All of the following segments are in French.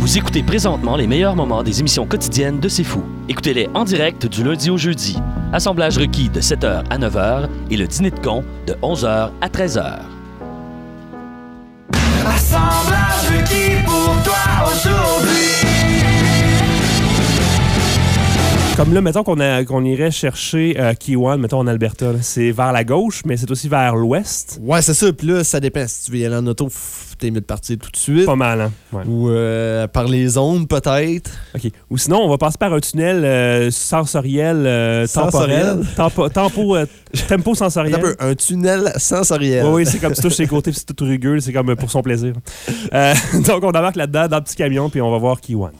Vous écoutez présentement les meilleurs moments des émissions quotidiennes de C'est Fou. Écoutez-les en direct du lundi au jeudi. Assemblage requis de 7h à 9h et le dîner de con de 11h à 13h. Assemblage requis pour toi aujourd'hui. Comme là, mettons qu'on irait chercher euh, Kiwan, mettons en Alberta. C'est vers la gauche, mais c'est aussi vers l'ouest. Ouais, c'est ça. Puis là, ça dépend. Si tu veux y aller en auto, t'es mieux de partir tout de suite. Pas mal, hein? Ouais. Ou euh, par les ondes, peut-être. OK. Ou sinon, on va passer par un tunnel euh, sensoriel euh, temporel. Tempo, tempo, euh, tempo sensoriel. Un, peu, un tunnel sensoriel. Oui, oui, c'est comme tu touches ses côtés, puis c'est tout rugueux, c'est comme pour son plaisir. Donc, on embarque là-dedans, dans le petit camion, puis on va voir Kiwan.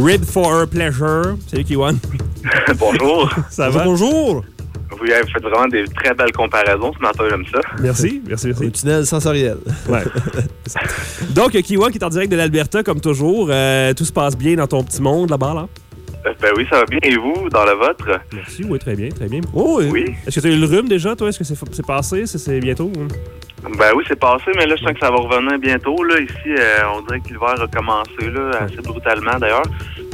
Rib for her pleasure. Salut Kiwan. Bonjour. Ça va? Bonjour. Vous avez fait vraiment des très belles comparaisons ce matin, j'aime ça. Merci, merci, merci. Un tunnel sensoriel. Ouais. Donc, Kiwan qui est en direct de l'Alberta, comme toujours. Euh, tout se passe bien dans ton petit monde là-bas, là? Euh, Ben oui, ça va bien. Et vous, dans le vôtre? Merci, oui, très bien, très bien. Oh, oui. Est-ce que tu as eu le rhume déjà, toi? Est-ce que c'est passé? C'est- C'est bientôt? hein? Ben oui, c'est passé, mais là, je sens que ça va revenir bientôt. Là, ici, euh, on dirait que l'hiver a commencé là, assez brutalement, d'ailleurs.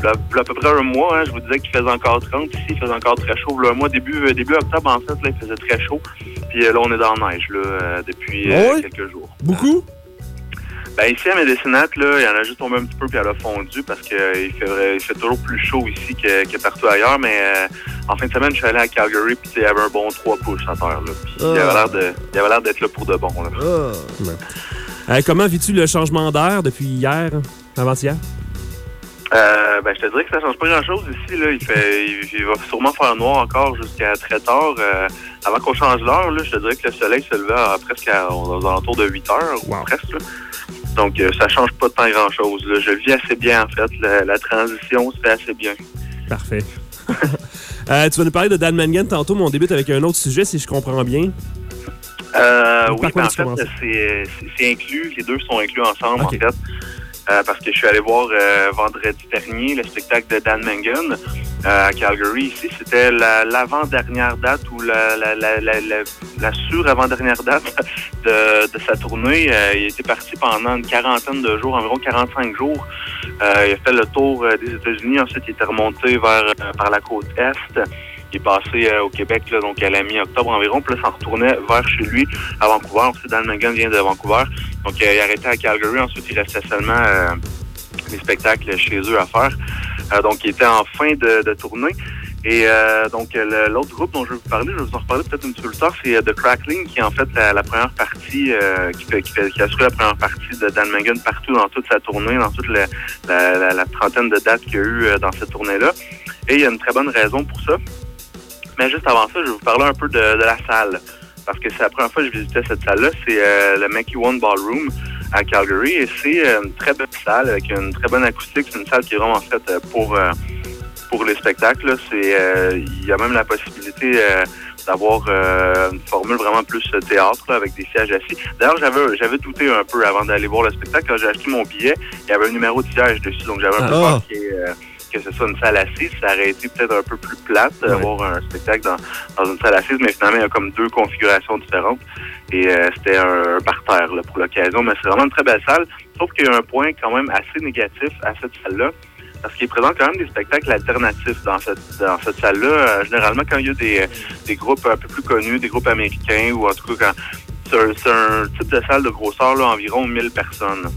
Là, là, à peu près un mois, hein, je vous disais qu'il faisait encore 30. Ici, il faisait encore très chaud. Là, un mois, début, euh, début octobre, en fait, là, il faisait très chaud. Puis euh, là, on est dans la neige là, euh, depuis euh, Ah oui? quelques jours. Beaucoup? Ben ici, à Médécinate, là, il y en a juste tombé un petit peu puis elle a fondu parce qu'il fait, il fait toujours plus chaud ici que, que partout ailleurs. Mais euh, en fin de semaine, je suis allé à Calgary puis il y avait un bon 3 pouces à terre. Là, puis il avait l'air de, il avait l'air d'être là pour de bon. Là. Ah. Euh, comment vis-tu le changement d'air depuis hier, avant-hier? Euh, ben, je te dirais que ça change pas grand-chose ici. Là. Il, fait, il, il va sûrement faire noir encore jusqu'à très tard. Euh, avant qu'on change l'heure, je te dirais que le soleil se levait à, presque à, aux alentours de 8 heures, ou presque. là. Donc, euh, ça change pas tant grand-chose. Je le vis assez bien, en fait. La, la transition se fait assez bien. Parfait. Euh, tu vas nous parler de Dan Mangan tantôt, mais on débute avec un autre sujet, si je comprends bien. Euh, oui, en fait, c'est inclus. Les deux sont inclus ensemble, en fait. Euh, parce que je suis allé voir euh, vendredi dernier le spectacle de Dan Mangan euh, à Calgary. Ici, c'était la- l'avant-dernière date ou la, la, la, la, sur-avant-dernière date de, de sa tournée. Euh, il était parti pendant une quarantaine de jours, environ 45 jours. Euh, il a fait le tour des États-Unis. Ensuite, il était remonté vers par la côte Est. Il est passé euh, au Québec, là, donc à la mi-octobre environ. Puis là, s'en retournait vers chez lui à Vancouver. Ensuite, Dan Mangan vient de Vancouver. Donc, euh, il a arrêté à Calgary. Ensuite, il restait seulement euh, les spectacles chez eux à faire. Euh, donc, il était en fin de, de tournée. Et euh, donc, l'autre groupe dont je vais vous parler, je vais vous en reparler peut-être un petit peu plus tard, c'est The Crackling, qui est en fait la, première partie, euh, qui, qui, qui assure la première partie de Dan Mangan partout dans toute sa tournée, dans toute la, la, la- trentaine de dates qu'il y a eu dans cette tournée-là. Et il y a une très bonne raison pour ça. Mais juste avant ça, je vais vous parler un peu de, de la salle. Parce que c'est la première fois que je visitais cette salle-là. C'est euh, le Mackey One Ballroom à Calgary. Et c'est euh, une très belle salle avec une très bonne acoustique. C'est une salle qui est vraiment faite euh, pour, euh, pour les spectacles. euh, il y a même la possibilité euh, d'avoir euh, une formule vraiment plus euh, théâtre là, avec des sièges assis. D'ailleurs, j'avais j'avais douté un peu avant d'aller voir le spectacle. Quand j'ai acheté mon billet, il y avait un numéro de siège dessus. Donc j'avais un peu peur qu'il y ait, euh, que ce soit une salle assise. Ça aurait été peut-être un peu plus plate d'avoir un spectacle dans, dans une salle assise, mais finalement, il y a comme deux configurations différentes. Et euh, c'était un, un parterre là, pour l'occasion. Mais c'est vraiment une très belle salle. Sauf qu'il y a un point quand même assez négatif à cette salle-là. Parce qu'il présente quand même des spectacles alternatifs dans cette, dans cette salle-là. Euh, généralement, quand il y a des, des groupes un peu plus connus, des groupes américains, ou en tout cas, quand c'est un, c'est un type de salle de grosseur, là, environ 1000 personnes.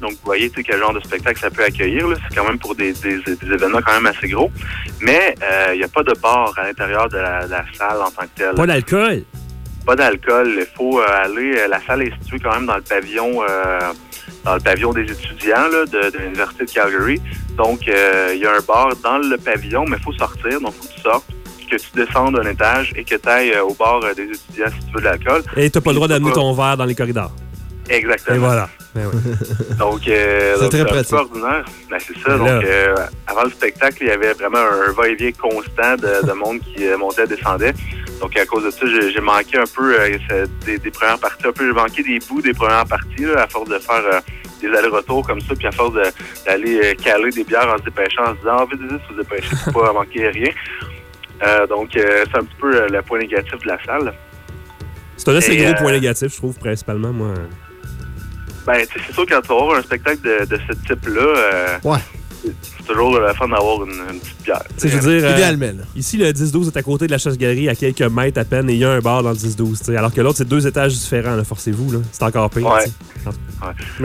Donc, vous voyez, tu quel genre de spectacle ça peut accueillir. là. C'est quand même pour des, des- des événements quand même assez gros. Mais euh, il n'y a pas de bar à l'intérieur de la, de la salle en tant que telle. Pas d'alcool? Pas d'alcool. Il faut euh, aller... euh, La salle est située quand même dans le pavillon... euh, dans le pavillon des étudiants là, de, de l'Université de Calgary. Donc, euh, il y a un bar dans le pavillon, mais il faut sortir. Donc, il faut que tu sortes, que tu descendes un étage et que tu ailles au bar euh, des étudiants si tu veux de l'alcool. Et t'as pas le droit d'amener pas- ton verre dans les corridors. Exactement. Et voilà. Ben oui. Donc, euh, C'est très pratique. peu ordinaire. Ben, c'est ça. Donc, euh, avant le spectacle, il y avait vraiment un va-et-vient constant de, de monde qui euh, montait et descendait. Donc, à cause de ça, j'ai manqué un peu euh, des, des premières parties. Un peu, j'ai manqué des bouts des premières parties là, à force de faire euh, des allers-retours comme ça, puis à force d'aller caler des bières en se dépêchant, en se disant ah, vite, vite, dépêcher pour pas manquer rien. Euh, donc, euh, c'est un petit peu euh, le point négatif de la salle. C'est un assez gros euh, point négatif, je trouve, principalement, moi. Ben, tu sais, c'est sûr, quand tu vas voir un spectacle de, de ce type-là, euh, Ouais. C'est- toujours le fun d'avoir une, une petite bière. Tu sais, je veux dire, euh, Idéalement, ici, le 10-12 est à côté de la chasse-galerie, à quelques mètres à peine, et il y a un bar dans le 10-12. tu sais, Alors que l'autre, c'est deux étages différents, là, forcez-vous. là. C'est encore pire. Ouais.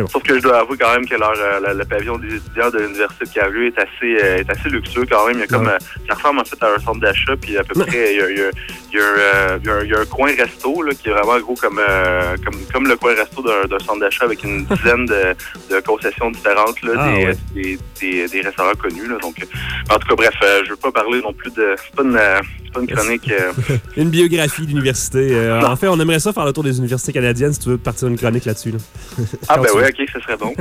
Sauf que je dois avouer quand même que leur, euh, le, le pavillon des étudiants de l'Université de Calgary est assez, euh, est assez luxueux quand même. Il y a comme, Ouais. euh, ça ressemble en fait à un centre d'achat, puis à peu près, il y a, il y a- il y a un, il y a un- il y a un coin resto là, qui est vraiment gros comme, euh, comme, comme le coin resto d'un d'un centre d'achat avec une dizaine de, de concessions différentes, là, Ah, des, ouais. des, des, des restaurants connus. Là, donc, en tout cas, bref, euh, je veux pas parler non plus de... C'est pas une, euh, pas une chronique... euh, Une biographie d'université. En fait, on aimerait ça faire le tour des universités canadiennes si tu veux partir une chronique là-dessus. là. Ah ben oui, ok, ce serait bon.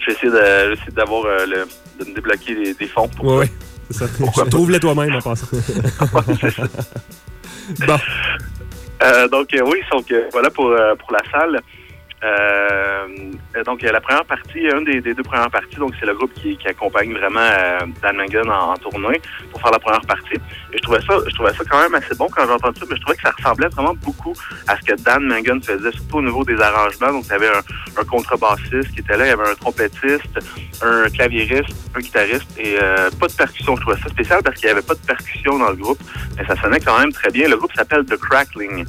Je vais essayer de- d'avoir le, de me débloquer des, des fonds pour Ouais, ça. ouais. C'est ça. Trouve-les toi-même en passant. bon. Euh, donc euh, oui, donc euh, voilà pour, pour la salle. Euh, donc la première partie, une des, des deux premières parties, donc c'est le groupe qui, accompagne vraiment euh, Dan Mangan en, tournée pour faire la première partie. Et je trouvais ça, je trouvais ça quand même assez bon quand j'ai entendu ça, mais je trouvais que ça ressemblait vraiment beaucoup à ce que Dan Mangan faisait, surtout au niveau des arrangements. Donc il y avait un, un contrebassiste qui était là, il y avait un trompettiste, un claviériste, un guitariste et euh, pas de percussion. Je trouvais ça spécial parce qu'il n'y avait pas de percussion dans le groupe, mais ça sonnait quand même très bien. Le groupe s'appelle The Crackling.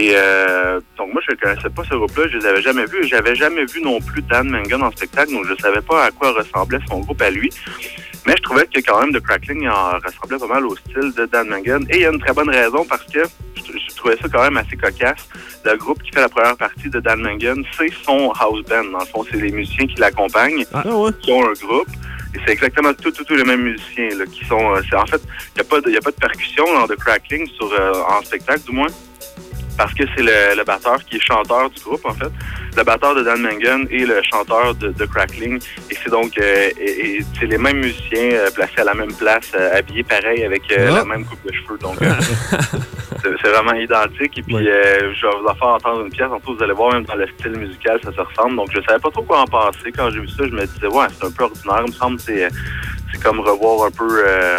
Et euh, donc moi je ne connaissais pas ce groupe-là, je les avais jamais vus. et J'avais jamais vu non plus Dan Mangan en spectacle, donc je savais pas à quoi ressemblait son groupe à lui. Mais je trouvais que quand même The Crackling en ressemblait pas mal au style de Dan Mangan. Et il y a une très bonne raison parce que je, je trouvais ça quand même assez cocasse. Le groupe qui fait la première partie de Dan Mangan, c'est son house band. Dans le fond, c'est les musiciens qui l'accompagnent Ah ouais? qui ont un groupe. Et c'est exactement tous tout, tous les mêmes musiciens là, qui sont. euh, c'est en fait, il n'y a, pas de- y a pas de percussion dans The Crackling sur, euh, en spectacle, du moins. Parce que c'est le, le batteur qui est chanteur du groupe, en fait. Le batteur de Dan Mangan et le chanteur de, de Crackling. Et c'est donc euh, et, et c'est les mêmes musiciens euh, placés à la même place, euh, habillés pareil, avec euh, la même coupe de cheveux. Donc, euh, c'est vraiment identique. Et puis, Ouais. euh, je vais vous en faire entendre une pièce. Tantôt, vous allez voir, même dans le style musical, ça se ressemble. Donc, je savais pas trop quoi en penser. Quand j'ai vu ça, je me disais, ouais, c'est un peu ordinaire. Il me semble que c'est, c'est comme revoir un peu euh,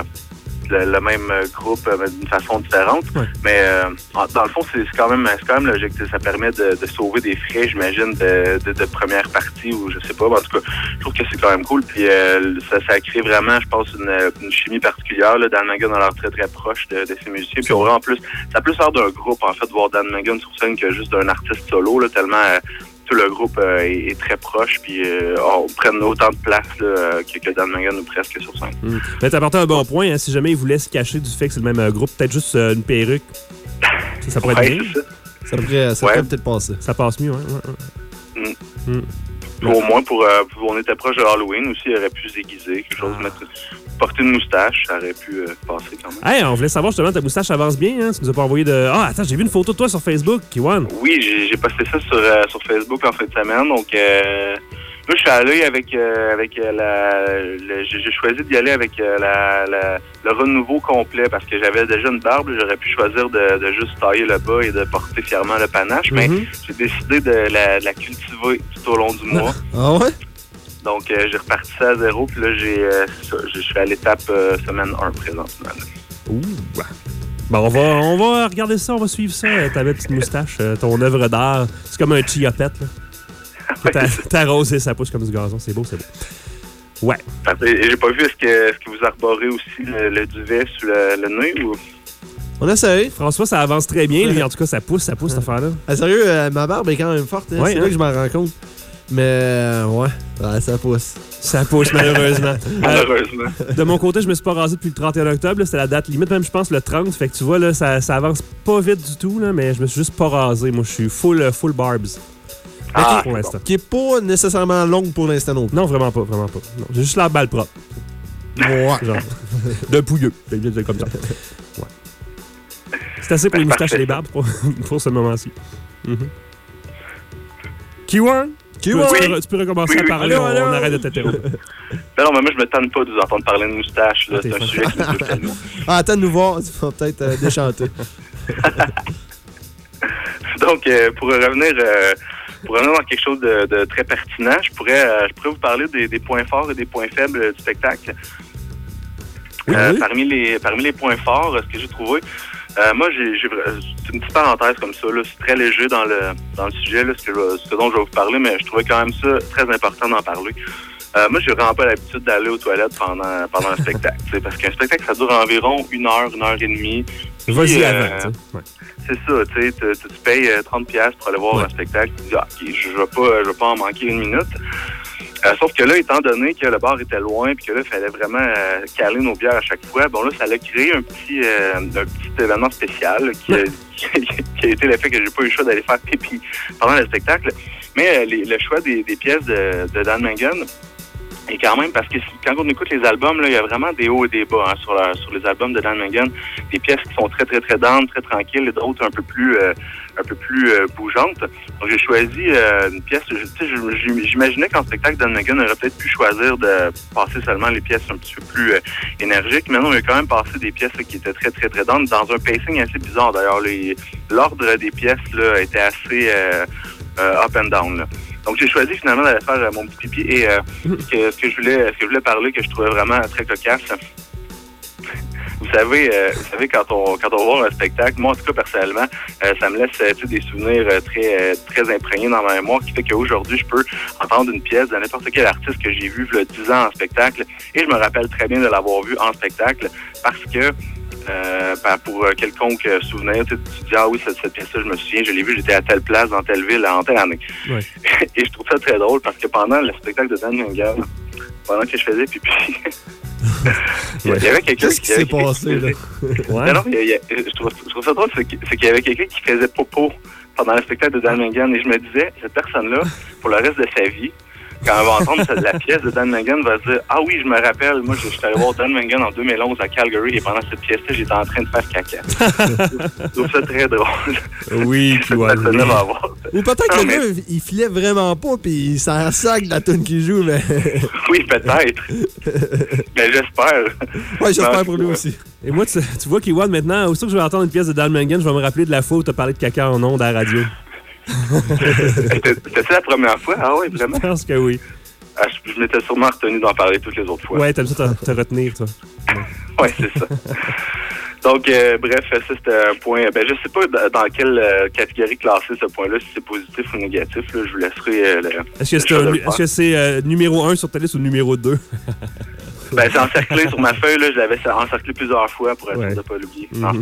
le, le même groupe euh, mais d'une façon différente. Ouais. Mais euh, dans le fond, c'est quand même c'est quand même logique. Ça permet de, de sauver des frais, j'imagine, de, de, de première partie ou je sais pas. Mais en tout cas, je trouve que c'est quand même cool. Puis euh, ça, ça crée vraiment, je pense, une, une chimie particulière. Là. Dan Mangan a l'air très très proche de, ses musiciens. Puis on en plus, ça a plus l'air d'un groupe en fait de voir Dan Mangan sur scène que juste d'un artiste solo, là, tellement euh, tout le groupe euh, est, est très proche. Puis euh, on prenne autant de place là, que, que Dan Mangan ou presque sur scène. Mm. Mais t'as apporté un bon point. hein, si jamais ils voulaient se cacher du fait que c'est le même euh, groupe, peut-être juste euh, une perruque. Ça, ça pourrait être Ouais, bien. ça. Ça pourrait, ça Ouais. pourrait peut-être passer. Ça passe mieux, hein? ouais, ouais. Puis Au moins, pour, euh, pour- on était proche de Halloween aussi, il aurait pu se déguiser, quelque chose, Ah. mettre, porter une moustache, ça aurait pu euh, passer quand même. Hey, on voulait savoir justement, ta moustache avance bien, hein? Tu nous as pas envoyé de. Ah, attends, j'ai vu une photo de toi sur Facebook, Kiwan. Oui, j'ai posté ça sur, euh, sur Facebook en fin de semaine. Donc, euh, là, je suis allé avec, euh, avec euh, la. J'ai choisi d'y aller avec euh, la, la- le renouveau complet parce que j'avais déjà une barbe. J'aurais pu choisir de, de juste tailler le bas et de porter fièrement le panache. Mais Mhm. j'ai décidé de la, de la cultiver tout au long du mois. Ah ouais? Donc, euh, j'ai reparti ça à zéro. Puis là, j'ai, euh, je suis à l'étape euh, semaine 1 présentement. Ouh. Bon, on va, on va regarder ça, on va suivre ça, ta belle petite moustache, ton œuvre d'art. C'est comme un chia pet, là. T'as arrosé, ça pousse comme du gazon. C'est beau, c'est beau. Ouais. Et j'ai pas vu, est-ce que, est-ce que vous arborez aussi le, le duvet sur le, le nez ou? On essaye. François, ça avance très bien. Lui, en tout cas, ça pousse, ça pousse, cette affaire-là. Ah, sérieux, euh, ma barbe est quand même forte. hein. Ouais, c'est hein? là que je m'en rends compte. Mais euh, ouais, ouais, ça pousse. Ça pousse, malheureusement. Euh, Malheureusement. de mon côté, je me suis pas rasé depuis le 31 octobre. C'était la date limite, même je pense le 30. Fait que tu vois, là, ça, ça avance pas vite du tout, là, mais je me suis juste pas rasé. Moi, je suis full, euh, full barbs. Ah, pour l'instant. Qui est pas nécessairement longue pour l'instant non plus. Non, vraiment pas, vraiment pas. J'ai juste la balle propre. Ouais. Genre, de pouilleux. Fait que c'est comme ça. Ouais. C'est assez pour les moustaches et les barbes pour, pour ce moment-ci. Mhm. Kiwan? Tu peux, Kiwan? tu peux- tu peux recommencer Oui, à oui. parler, Allô, on, arrête de t'interrompre. Ben non, mais moi, je me tente pas de vous entendre parler de moustache. là. Ah, c'est un sujet qui me touche tellement. Ah, attends de nous voir, tu vas peut-être euh, déchanter. Donc, euh, pour revenir euh, pour revenir dans quelque chose de, de très pertinent, je pourrais, euh, je pourrais vous parler des, des points forts et des points faibles du spectacle. Oui, Euh, oui. parmi, les, parmi les points forts, ce que j'ai trouvé, euh, moi, j'ai, c'est une petite parenthèse comme ça. Là, c'est très léger dans le, dans le sujet, là, ce, que je- ce dont je vais vous parler, mais je trouvais quand même ça très important d'en parler. Euh, moi, j'ai vraiment pas l'habitude d'aller aux toilettes pendant, pendant un spectacle. Parce qu'un spectacle, ça dure environ une heure, une heure et demie. Vas-y euh, avant. Ouais. C'est ça, tu sais, tu- payes euh, 30 pièces pour aller voir Ouais. un spectacle, tu dis, ah, ok, je vais pas, je vais pas en manquer une minute. Euh, sauf que là, étant donné que le bar était loin, puis que là, il fallait vraiment euh, caler nos bières à chaque fois, bon là, ça a créé un petit, euh, un petit événement spécial là, qui, a, qui a été le fait que j'ai pas eu le choix d'aller faire pipi pendant le spectacle. Mais euh, les- le choix des, des pièces de, de Dan Mangan est quand même parce que quand on écoute les albums, là, il y a vraiment des hauts et des bas hein, sur, la- sur les albums de Dan Mangan. Des pièces qui sont très, très, très down, très tranquilles, et d'autres un peu plus euh, un peu plus euh, bougeantes. Donc j'ai choisi euh, une pièce. J'imaginais qu'en spectacle, Dan Megan aurait peut-être pu choisir de passer seulement les pièces un petit peu plus euh, énergiques. Mais non, il a quand même passé des pièces là, qui étaient très, très, très down, dans un pacing assez bizarre d'ailleurs. L'ordre des pièces là, était assez up and down. là. Donc j'ai choisi finalement d'aller faire mon petit pipi et ce que je voulais ce que je voulais parler que je trouvais vraiment très cocasse. Vous savez, euh, vous savez quand on quand on va voir un spectacle, moi en tout cas personnellement, euh, ça me laisse euh, des souvenirs très très imprégnés dans ma mémoire qui fait qu'aujourd'hui je peux entendre une pièce de n'importe quel artiste que j'ai vu il y a 10 ans en spectacle et je me rappelle très bien de l'avoir vu en spectacle parce que euh, ben, pour quelconque souvenir, tu, tu dis ah oui cette, cette pièce-là je me souviens, je l'ai vue, j'étais à telle place dans telle ville en telle année. Et je trouve ça très drôle parce que pendant le spectacle de Dan Mangan, pendant que je faisais pipi, il y avait quelqu'un Qu'est-ce qui s'est passé, là? Ouais. non, non, il y a- il y a- je, trouve, je trouve ça drôle, c'est qu'il y avait quelqu'un qui faisait popo pendant le spectacle de Dan Mangan et je me disais, cette personne-là, pour le reste de sa vie, quand elle va entendre la pièce de Dan Mangan, va se dire Ah oui, je me rappelle, moi, je suis allé voir Dan Mangan en 2011 à Calgary et pendant cette pièce-là, j'étais en train de faire caca. je trouve ça très drôle. Oui, puis ouais. avoir. Ou peut-être que mais- le gars, il filait vraiment pas, puis il s'en sac de la tune qu'il joue, mais. Oui, peut-être. Mais j'espère. ouais, j'espère pour lui aussi. Et moi, tu, tu vois, Kiwan, maintenant, aussitôt que je vais entendre une pièce de Dan Mangan, je vais me rappeler de la fois où tu as parlé de caca en ondes à la radio. C'était la première fois? Ah oui, Je vraiment? pense que oui. Ah, je je m'étais sûrement retenu d'en parler toutes les autres fois. Ouais, t'aimes ça te, te retenir, toi. Oui, c'est ça. Donc, euh, bref, ça, c'était un point. Ben, je sais pas dans quelle euh, catégorie classer ce point-là, si c'est positif ou négatif. Là, je vous laisserai euh. Est-ce que c'est numéro 1 sur ta liste ou numéro 2? Ben, c'est encerclé sur ma feuille. Là, je l'avais encerclé plusieurs fois pour être sûr Ouais. de ne pas l'oublier. Mhm.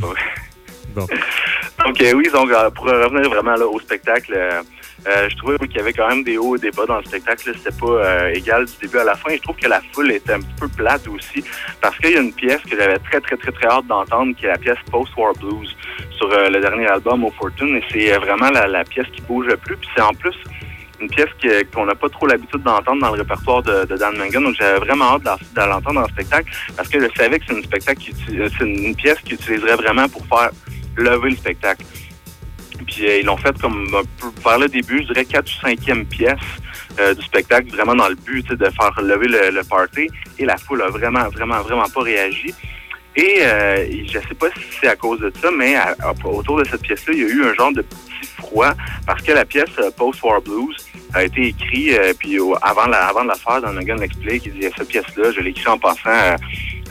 Donc, oui, donc, euh, pour revenir vraiment là, au spectacle, euh, euh, je trouvais qu'il y avait quand même des hauts et des bas dans le spectacle. C'était pas égal du début à la fin. Je trouve que la foule était un petit peu plate aussi parce qu'il y a une pièce que j'avais très, très, très, très hâte d'entendre qui est la pièce Post-War Blues sur le dernier album, Au Fortune. Et c'est vraiment la, pièce qui bouge le plus. Puis c'est en plus une pièce qu'on n'a pas trop l'habitude d'entendre dans le répertoire de, Dan Mangan. Donc j'avais vraiment hâte de l'entendre dans le spectacle parce que je savais que c'est une spectacle une pièce qu'il utiliserait vraiment pour faire lever le spectacle. Puis euh, ils l'ont fait comme vers le début, je dirais quatre ou cinquième pièce euh, du spectacle, vraiment dans le but de faire lever le, party. Et la foule a vraiment, vraiment, vraiment pas réagi. Et euh, je sais pas si c'est à cause de ça, mais autour de cette pièce-là, il y a eu un genre de petit froid parce que la pièce euh, Post-War Blues a été écrite, euh, puis avant, la, avant de la faire, dans Megan l'explique, il dit cette pièce-là, je l'ai écrite en passant,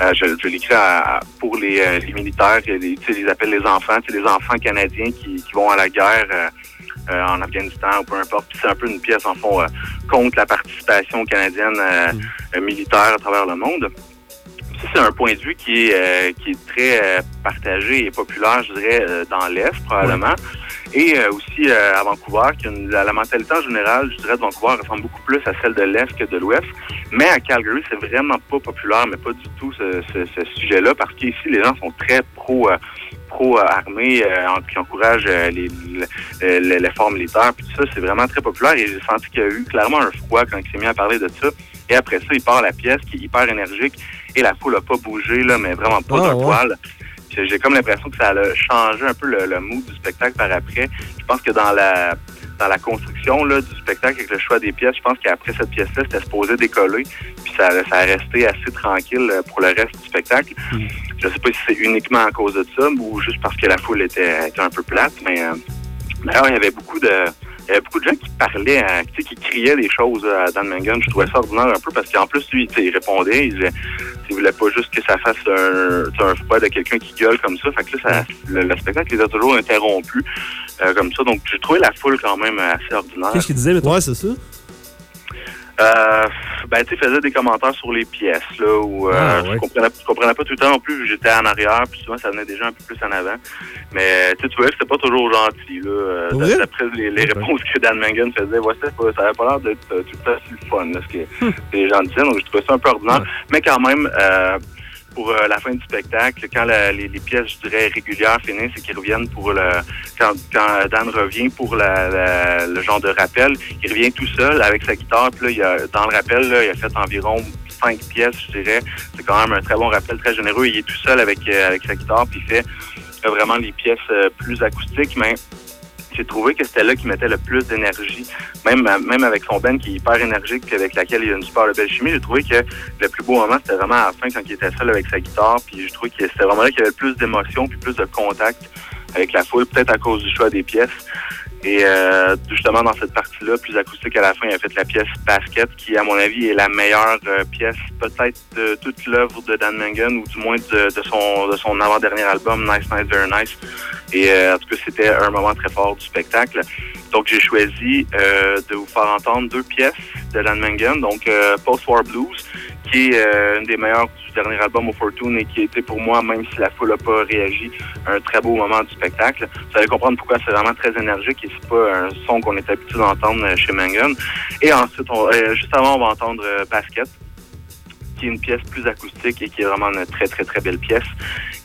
euh, euh, je, je à- pour les, euh, les militaires, et les, tu sais, ils appellent les enfants, tu sais, les enfants canadiens qui, qui vont à la guerre euh, euh, en Afghanistan ou peu importe. Puis c'est un peu une pièce, en fond, euh, contre la participation canadienne euh, euh, militaire à travers le monde. Ça, c'est un point de vue qui est, euh, qui est très euh, partagé et populaire, je dirais, euh, dans l'Est, probablement. Et euh, aussi euh, à Vancouver, qui une- la, la mentalité en général, je dirais, de Vancouver ressemble beaucoup plus à celle de l'Est que de l'Ouest. Mais à Calgary, c'est vraiment pas populaire, mais pas du tout ce, ce- ce sujet-là, parce qu'ici, les gens sont très pro... euh, pro-armée, euh, en- qui encouragent euh, l'effort militaire, puis tout ça, c'est vraiment très populaire. Et j'ai senti qu'il y a eu clairement un froid quand il s'est mis à parler de ça. Et après ça, il part la pièce qui est hyper énergique et la foule a pas bougé, là, mais vraiment pas Ah, d'un ouais. poil. J'ai comme l'impression que ça a changé un peu le, le mood du spectacle par après. Je pense que dans la dans la construction là, du spectacle avec le choix des pièces, je pense qu'après cette pièce-là, c'était supposé décoller. Puis ça, ça a resté assez tranquille euh, pour le reste du spectacle. Je sais pas si c'est uniquement à cause de ça ou juste parce que la foule était, était un peu plate, mais euh, d'ailleurs, il y avait beaucoup de il y avait beaucoup de gens qui parlaient, à- tu sais, qui criaient des choses à Dan Mangan. Je trouvais ça ordinaire un peu parce qu'en plus, lui, tu sais, il répondait, il disait, il voulait pas juste que ça fasse un, tu sais, un froid de quelqu'un qui gueule comme ça. Fait que là, ça, le, le spectacle les a toujours interrompus euh, comme ça. Donc, j'ai trouvé la foule quand même assez ordinaire. Qu'est-ce qu'il disait, mettons? Ouais, c'est ça. Euh, ben, tu sais, il faisait des commentaires sur les pièces, là, où euh, Ah, ouais. je, comprenais, je comprenais pas tout le temps non plus, j'étais en arrière, puis souvent, ça venait déjà un peu plus en avant. Mais, tu sais, tu voyais que c'était pas toujours gentil, là. euh? D'après les, les réponses que Dan Mangan faisait, ouais, pas- ça avait pas l'air d'être euh, tout le temps si fun, là, ce que Hmm. les gens disaient. Donc, je trouvais ça un peu ordinaire. Mais quand même, euh, pour euh, la fin du spectacle, quand la- les, pièces, je dirais, régulières finissent et qu'ils reviennent pour le... Quand, quand Dan revient pour la- le genre de rappel, il revient tout seul avec sa guitare. Puis là, il a, dans le rappel, là, il a fait environ cinq pièces, je dirais. C'est quand même un très bon rappel, très généreux. Il est tout seul avec, euh, avec sa guitare, puis il fait euh, vraiment les pièces plus acoustiques, mais j'ai trouvé que c'était là qu'il mettait le plus d'énergie. Même, même avec son band qui est hyper énergique, puis avec laquelle il a une super belle chimie, j'ai trouvé que le plus beau moment, c'était vraiment à la fin, quand il était seul avec sa guitare. Puis j'ai trouvé que c'était vraiment là qu'il y avait le plus d'émotion, puis plus de contact avec la foule, peut-être à cause du choix des pièces. Et euh, justement, dans cette partie-là, plus acoustique à la fin, il a fait la pièce Basket, qui, à mon avis, est la meilleure euh, pièce, peut-être de toute l'œuvre de Dan Mangan, ou du moins de, son, de son avant-dernier album, Nice, Nice, Very Nice. Et euh, en tout cas, c'était un moment très fort du spectacle. Donc, j'ai choisi de vous faire entendre deux pièces de Dan Mangan, donc Post-War Blues, qui est euh, une des meilleures du dernier album au Fortune et qui était pour moi, même si la foule n'a pas réagi, un très beau moment du spectacle. Vous allez comprendre pourquoi c'est vraiment très énergique et c'est pas un son qu'on est habitué d'entendre euh, chez Mangan. Et ensuite, on- euh, juste avant, on va entendre euh, Basket, qui est une pièce plus acoustique et qui est vraiment une très, très, très belle pièce.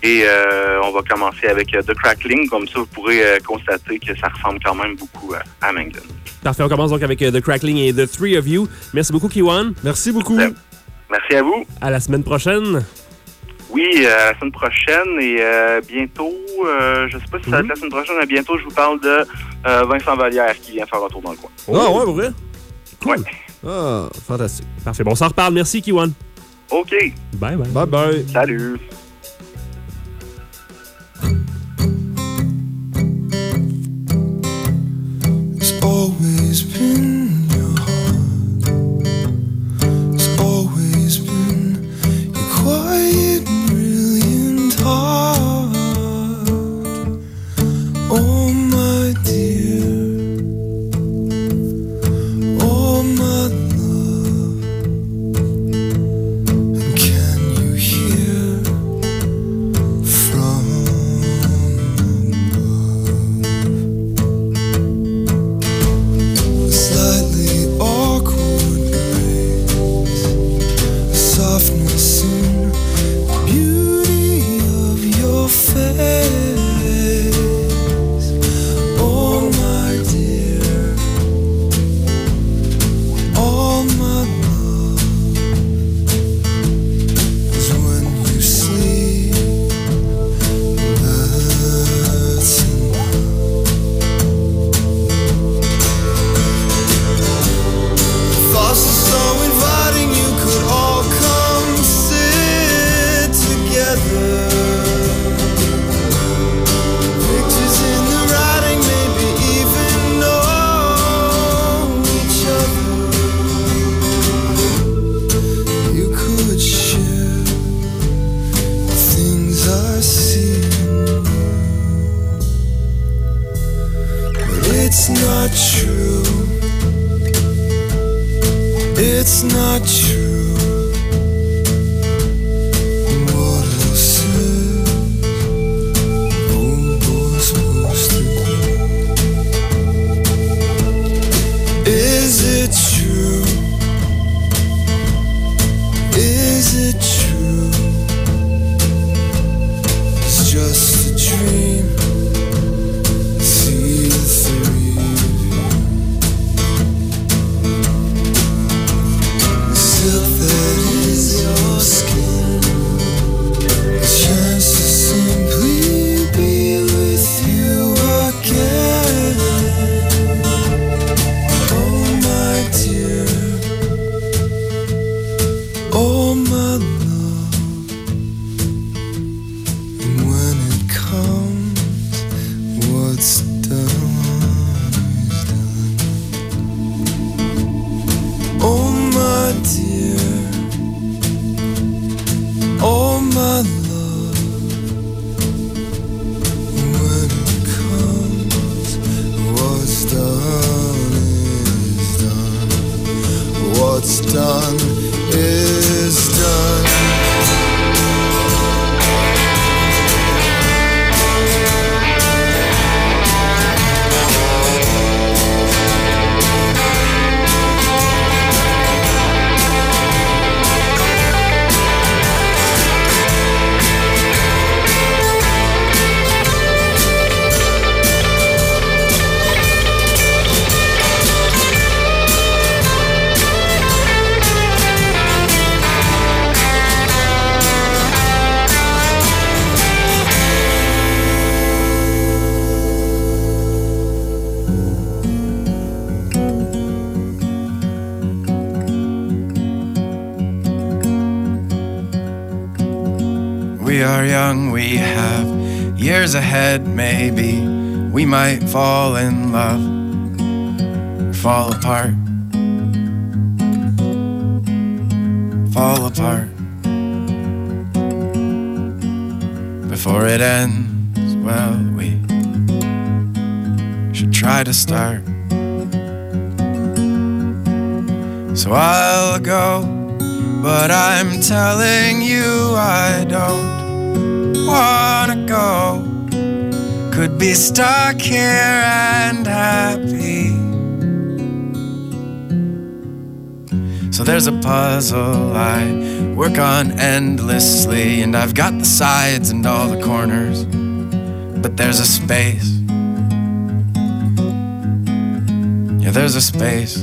Et euh, on va commencer avec euh, The Crackling. Comme ça, vous pourrez euh, constater que ça ressemble quand même beaucoup euh, à Mangan. Parfait, on commence donc avec euh, The Crackling et The Three of You. Merci beaucoup, Kiwan. Merci beaucoup. Ouais. Merci à vous. À la semaine prochaine. Oui, euh, la semaine prochaine et euh, bientôt, euh, je sais pas si ça va être la semaine prochaine, mais bientôt, je vous parle de euh, Vincent Vallière qui vient faire un tour dans le coin. Ah, ouais, pour vrai? Cool. Ouais. Ah, fantastique. Parfait, bon, on s'en reparle. Merci, Kiwan. OK. Bye bye. Bye bye. Salut. Years ahead, maybe. We might fall in endlessly, and I've got the sides and all the corners, but there's a space. Yeah, there's a space.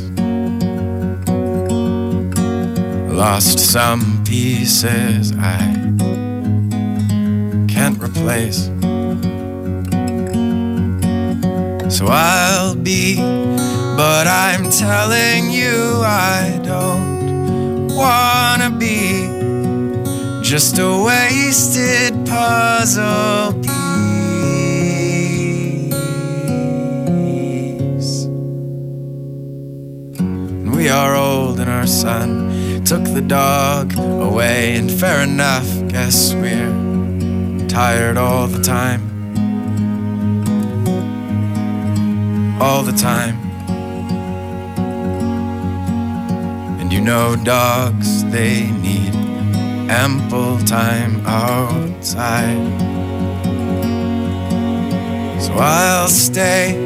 Lost some pieces I can't replace. So I'll be, but I'm telling you I don't wanna be just a wasted puzzle piece. We are old and our son took the dog away, and fair enough, guess we're tired all the time. All the time. And you know, dogs, they need ample time outside. So I'll stay,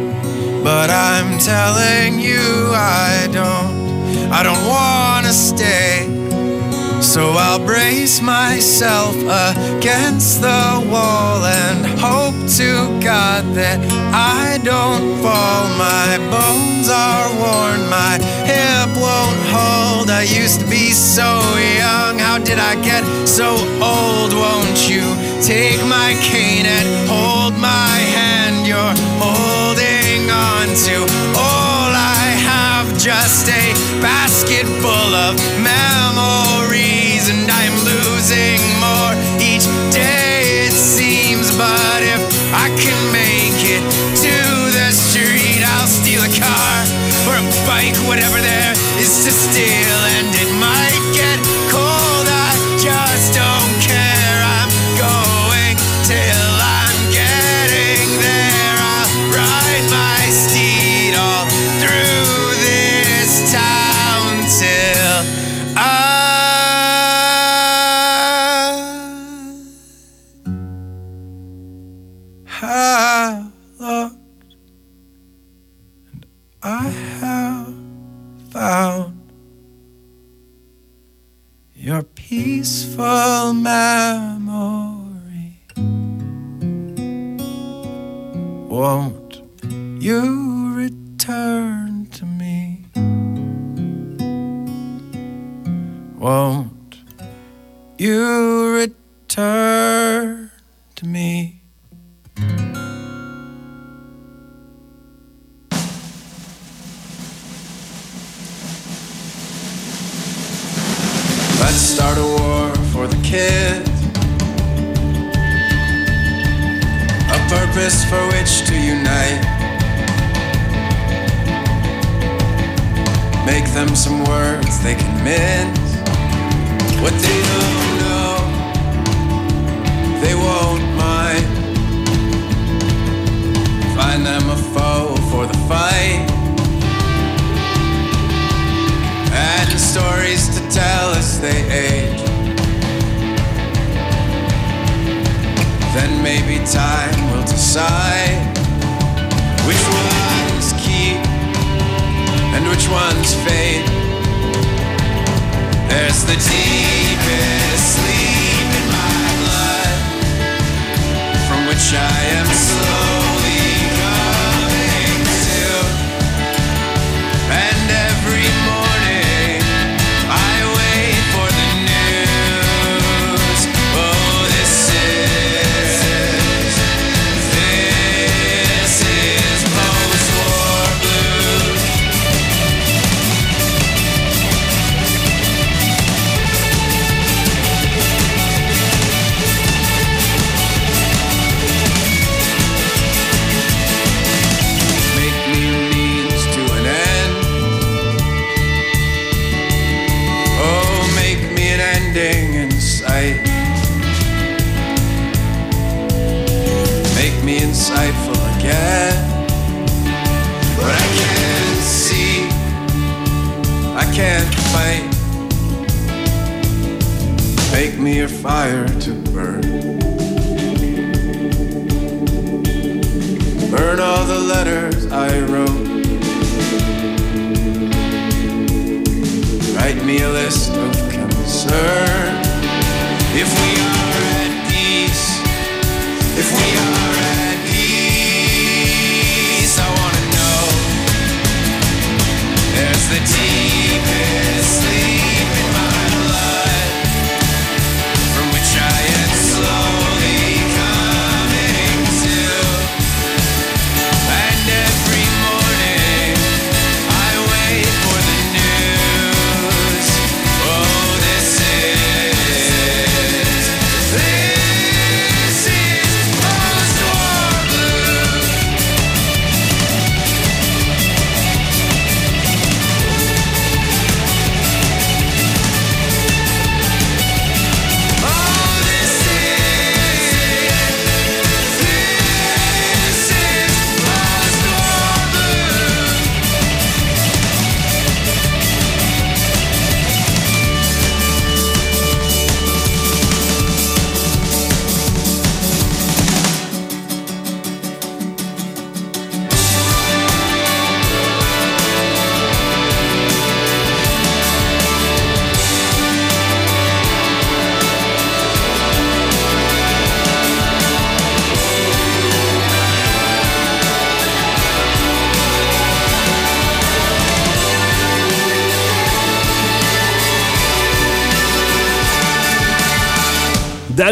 but I'm telling you I don't, I don't wanna stay. So I'll brace myself against the wall and hope to God that I don't fall. My bones are worn, my hip won't hold. I used to be so young, how did I get so old? Won't you take my cane and hold my hand? You're holding on to all I have, just a basket full of and I'm losing more each day, it seems. But if I can make it to the street, I'll steal a car or a bike, whatever there is to steal, and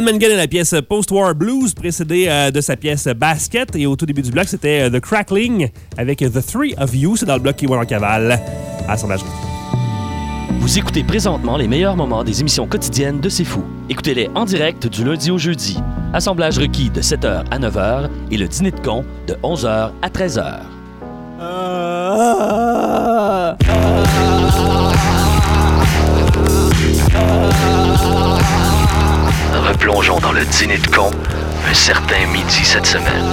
Dan Mangan et la pièce Post-War Blues, précédée euh, de sa pièce Basket. Et au tout début du bloc, c'était euh, The Crackling avec The Three of You. C'est dans le bloc qui va en cavale. Assemblage. Vous écoutez présentement les meilleurs moments des émissions quotidiennes de C'est Fou. Écoutez-les en direct du lundi au jeudi. Assemblage requis de 7h à 9h et le dîner de con de 11h à 13h. Replongeons dans le dîner de con un certain midi cette semaine.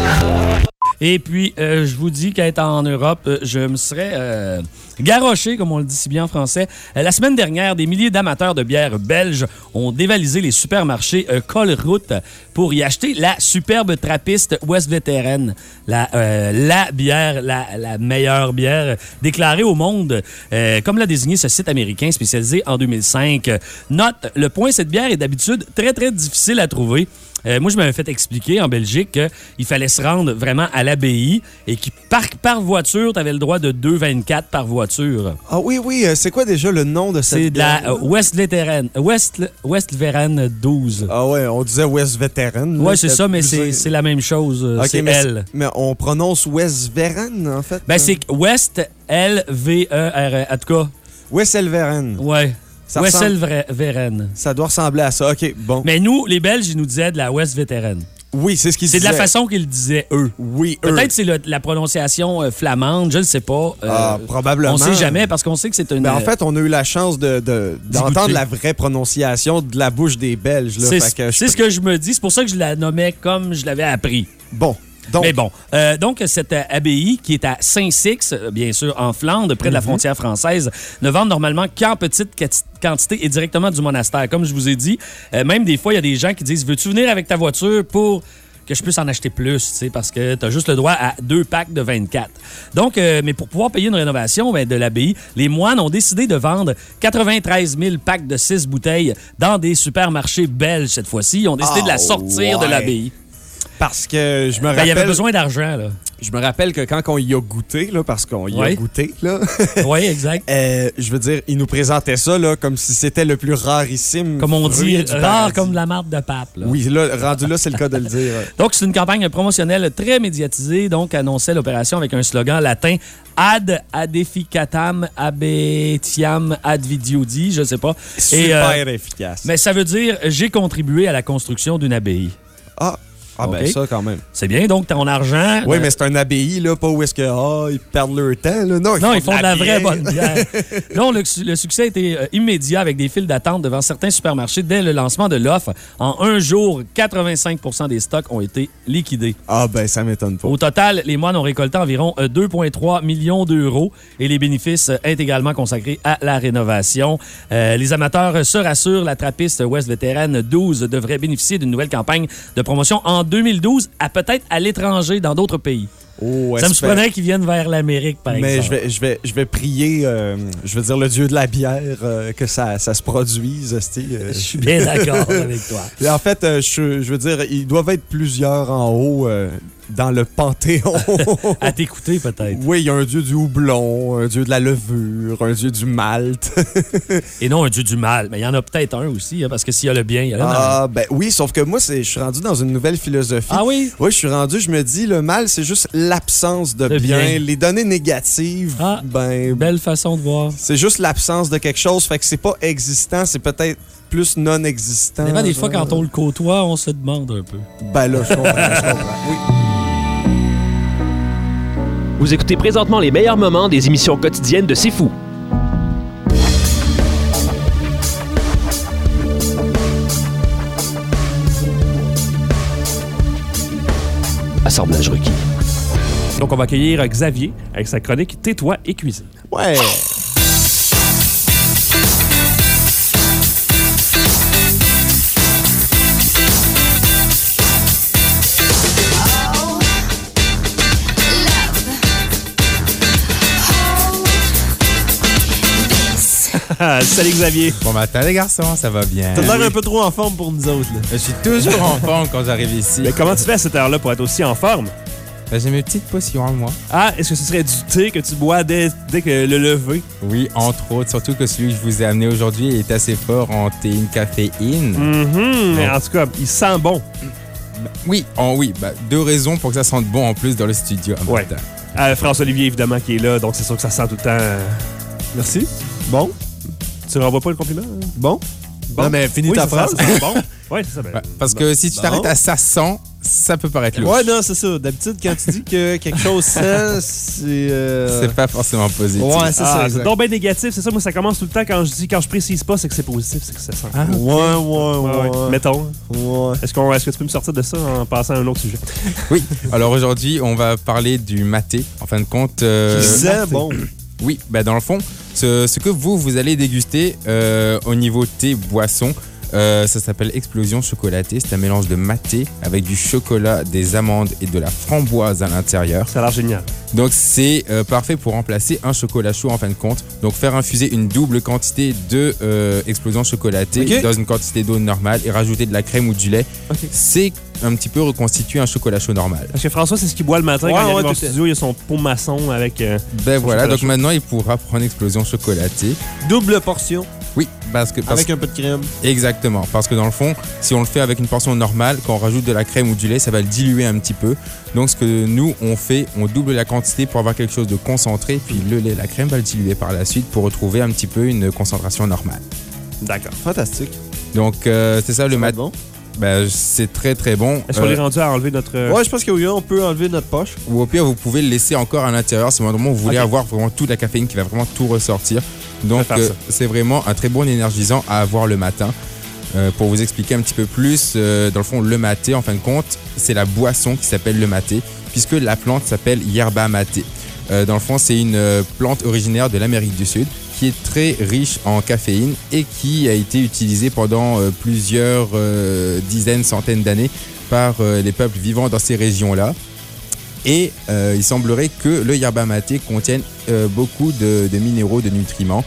Et puis, euh, je vous dis qu'être en Europe, euh, je me serais euh, garoché, comme on le dit si bien en français. Euh, la semaine dernière, des milliers d'amateurs de bière belges ont dévalisé les supermarchés euh, Colruyt pour y acheter la superbe trappiste West Veteran. La, euh, la bière, la, meilleure bière déclarée au monde, comme l'a désigné ce site américain spécialisé en 2005. Note, le point, cette bière est d'habitude très, très difficile à trouver. Euh, moi, je m'avais fait expliquer en Belgique qu'il fallait se rendre vraiment à l'abbaye et que par, par voiture, tu avais le droit de 2,24 par voiture. Ah oui, oui, euh, c'est quoi déjà le nom de cette C'est de la euh, West Veteran. West, West Veteran 12. Ah ouais, on disait West Veteran. ouais, c'est ça, mais c'est la même chose. c'est elle. Mais on prononce West Veran, en fait. Ben, c'est West L-V-E-R. En tout cas, West Elveran. ouais. Ça Veteran. Ça doit ressembler à ça. OK, bon. Mais nous, les Belges, ils nous disaient de la West Veteran. oui, c'est ce qu'ils C'est de la disaient. façon qu'ils disaient, eux. Oui, eux. Peut-être c'est la prononciation euh, flamande, je ne sais pas. Euh, Ah, probablement. On sait jamais parce qu'on sait que c'est une. Ben, en fait, on a eu la chance de- de- d'entendre goûter. la vraie prononciation de la bouche des Belges. c'est ce que je me dis. C'est pour ça que je la nommais comme je l'avais appris. Bon, donc, Mais bon, euh, donc cette abbaye qui est à Saint-Six, euh, bien sûr en Flandre, près de Mhm. la frontière française, ne vend normalement qu'en petite quantité et directement du monastère. Comme je vous ai dit, euh, même des fois, il y a des gens qui disent Veux-tu venir avec ta voiture pour que je puisse en acheter plus, tu sais, parce que tu as juste le droit à deux packs de 24. Donc, euh, mais pour pouvoir payer une rénovation ben, de l'abbaye, les moines ont décidé de vendre 93 000 packs de 6 bouteilles dans des supermarchés belges cette fois-ci. Ils ont décidé de la Ah, sortir de l'abbaye. Parce que je me Ben, rappelle... il y avait besoin d'argent, là. Je me rappelle que quand on y a goûté, là, parce qu'on y a goûté, là, Oui, exact. euh, je veux dire, ils nous présentaient ça là, comme si c'était le plus rarissime. Comme on dit, du rare paradis. comme de la marde de pape. là. Oui, là, rendu là, c'est le cas de le dire. Donc, c'est une campagne promotionnelle très médiatisée, donc annonçait l'opération avec un slogan latin Ad adificatam abetiam ad videodi, je sais pas. Et, Super euh, efficace. mais ça veut dire j'ai contribué à la construction d'une abbaye. Ah, Ah, ben OK? ça, quand même. C'est bien, donc ton argent. Oui, euh, mais c'est un abbaye, là, pas où est-ce que, ah, ils perdent leur temps, là. Non, ils Non, font ils font de la vraie bonne bière. non, le, le succès a été euh, immédiat avec des files d'attente devant certains supermarchés dès le lancement de l'offre. En un jour, 85% des stocks ont été liquidés. Ah, ben, ça m'étonne pas. Au total, les moines ont récolté environ euh, 2,3 millions d'euros et les bénéfices euh, intégralement consacrés à la rénovation. Euh, les amateurs se rassurent, la trappiste Ouest Vétérane 12 devrait bénéficier d'une nouvelle campagne de promotion en 2012, à peut-être à l'étranger, dans d'autres pays. Oh, Ça me surprendrait qu'ils viennent vers l'Amérique, par Mais je exemple. vais, je, vais, je vais prier, euh, je veux dire, le dieu de la bière, euh, que ça, ça se produise. euh. Je suis bien d'accord avec toi. En fait, euh, je, je veux dire, ils doivent être plusieurs en haut dans le panthéon. À t'écouter, peut-être. oui, il y a un dieu du houblon, un dieu de la levure, un dieu du malt. Et non un dieu du mal. Mais il y en a peut-être un aussi, hein, parce que s'il y a le bien, il y a le mal. ah, ben oui, sauf que moi, je suis rendu dans une nouvelle philosophie. Ah oui? Oui, je suis rendu, je me dis, le mal, c'est juste l'absence de, bien. bien. Les données négatives, Ah. ben, Belle façon de voir. c'est juste l'absence de quelque chose. Fait que c'est pas existant, c'est peut-être plus non existant. Ça dépend des fois, quand on le côtoie, on se demande un peu. Ben là, je comprends, je comprends. Oui. Vous écoutez présentement les meilleurs moments des émissions quotidiennes de C'est Fou. Assemblage requis. Donc, on va accueillir Xavier avec sa chronique Tais-toi et cuisine. Ouais. Salut Xavier. Bon matin les garçons, ça va bien? T'as l'air un peu trop en forme pour nous autres, là. Je suis toujours en forme quand j'arrive ici. Mais comment tu fais à cette heure-là pour être aussi en forme? Ben, J'ai mes petites potions à moi. Ah, est-ce que ce serait du thé que tu bois dès, dès que le lever? Oui, entre autres, surtout que celui que je vous ai amené aujourd'hui est assez fort en théine caféine. Mhm, mais en tout cas, il sent bon. Oui, en oui, bah, deux raisons pour que ça sente bon en plus dans le studio. Ouais. Euh, François-Olivier, évidemment, qui est là, donc c'est sûr que ça sent tout le temps. euh, Merci. Bon. Tu renvoies pas le compliment? hein? Bon? Bon. Non, mais finis Oui, ta c'est ça, phrase. bon. Ouais, c'est ça. ben, Ouais, parce que si tu Bon. t'arrêtes à ça sent, ça peut paraître louche. Ouais, non, c'est ça. D'habitude, quand tu dis que quelque chose sent, c'est. euh, C'est pas forcément positif. Ouais, c'est ah, ça. c'est exact. donc bien négatif, c'est ça. Moi, ça commence tout le temps quand je dis, quand je précise pas, c'est que c'est positif, c'est que ça sent. Ah, Ouais, ouais, Ouais, ouais. ouais. Mettons. Ouais. Est-ce, qu'on, est-ce que tu peux me sortir de ça en passant à un autre sujet? Oui, alors aujourd'hui, on va parler du maté. En fin de compte, euh, Qui sent bon. Oui, bah dans le fond, ce, ce que vous, vous allez déguster euh, au niveau thé, boisson, euh, ça s'appelle Explosion chocolatée. C'est un mélange de maté avec du chocolat, des amandes et de la framboise à l'intérieur. Ça a l'air génial. Donc c'est euh, parfait pour remplacer un chocolat chaud en fin de compte. Donc faire infuser une double quantité de euh, Explosion chocolatée dans une quantité d'eau normale et rajouter de la crème ou du lait, c'est un petit peu reconstituer un chocolat chaud normal. Parce que François, c'est ce qu'il boit le matin Ouais, quand il ouais, arrive en tout à- studio. Il a son pot maçon avec. euh, Ben voilà, donc chaud. maintenant il pourra prendre Explosion chocolatée. Double portion Oui, parce que parce avec un peu de crème. Exactement, parce que dans le fond, si on le fait avec une portion normale, quand on rajoute de la crème ou du lait, ça va le diluer un petit peu. Donc ce que nous, on fait, on double la quantité pour avoir quelque chose de concentré, puis le lait, la crème va le diluer par la suite pour retrouver un petit peu une concentration normale. D'accord. Fantastique. Donc euh, c'est ça le Ça va mat. être bon. Ben, c'est très très bon. Est-ce qu'on Euh, est rendu à enlever notre. euh, Ouais, je pense que oui, on peut enlever notre poche. ou au pire, vous pouvez le laisser encore à l'intérieur si vraiment vous voulez avoir vraiment toute la caféine qui va vraiment tout ressortir. Donc, euh, c'est vraiment un très bon énergisant à avoir le matin. Euh, pour vous expliquer un petit peu plus, euh, dans le fond, le maté, en fin de compte, c'est la boisson qui s'appelle le maté, puisque la plante s'appelle yerba maté. Euh, dans le fond, c'est une euh, plante originaire de l'Amérique du Sud qui est très riche en caféine et qui a été utilisée pendant euh, plusieurs euh, dizaines, centaines d'années par euh, les peuples vivant dans ces régions-là. Et il semblerait que le yerba maté contienne beaucoup de, de minéraux, de nutriments.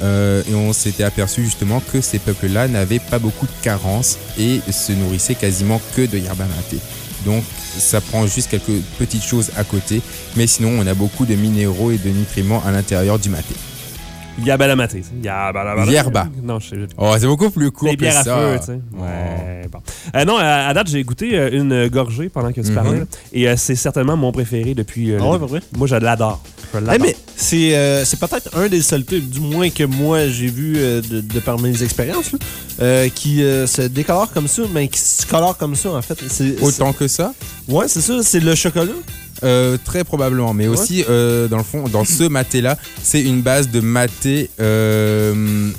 Et on s'était aperçu justement que ces peuples-là n'avaient pas beaucoup de carences et se nourrissaient quasiment que de yerba maté. Donc ça prend juste quelques petites choses à côté, mais sinon on a beaucoup de minéraux et de nutriments à l'intérieur du maté. Yabalamaté. Yabalamaté. Yerba. Non, je sais. Oh, c'est beaucoup plus court que bières à ça. feu, tu sais. Ouais, bon. Euh, non, à, à date, j'ai goûté euh, une gorgée pendant que tu Mhm. parlais. là. Et euh, c'est certainement mon préféré depuis. euh, Ah ouais, le- pour vrai? Moi, je l'adore. Je Eh, l'adore. mais c'est euh, c'est peut-être un des seuls types, du moins que moi j'ai vu euh, de, de par mes expériences, là, euh, qui euh, se décolore comme ça, mais qui se colore comme ça en fait. C'est- Autant que ça? Ouais, c'est ça, c'est le chocolat. Euh, très probablement, mais aussi euh, dans le fond, dans ce maté-là, c'est une base de maté. euh,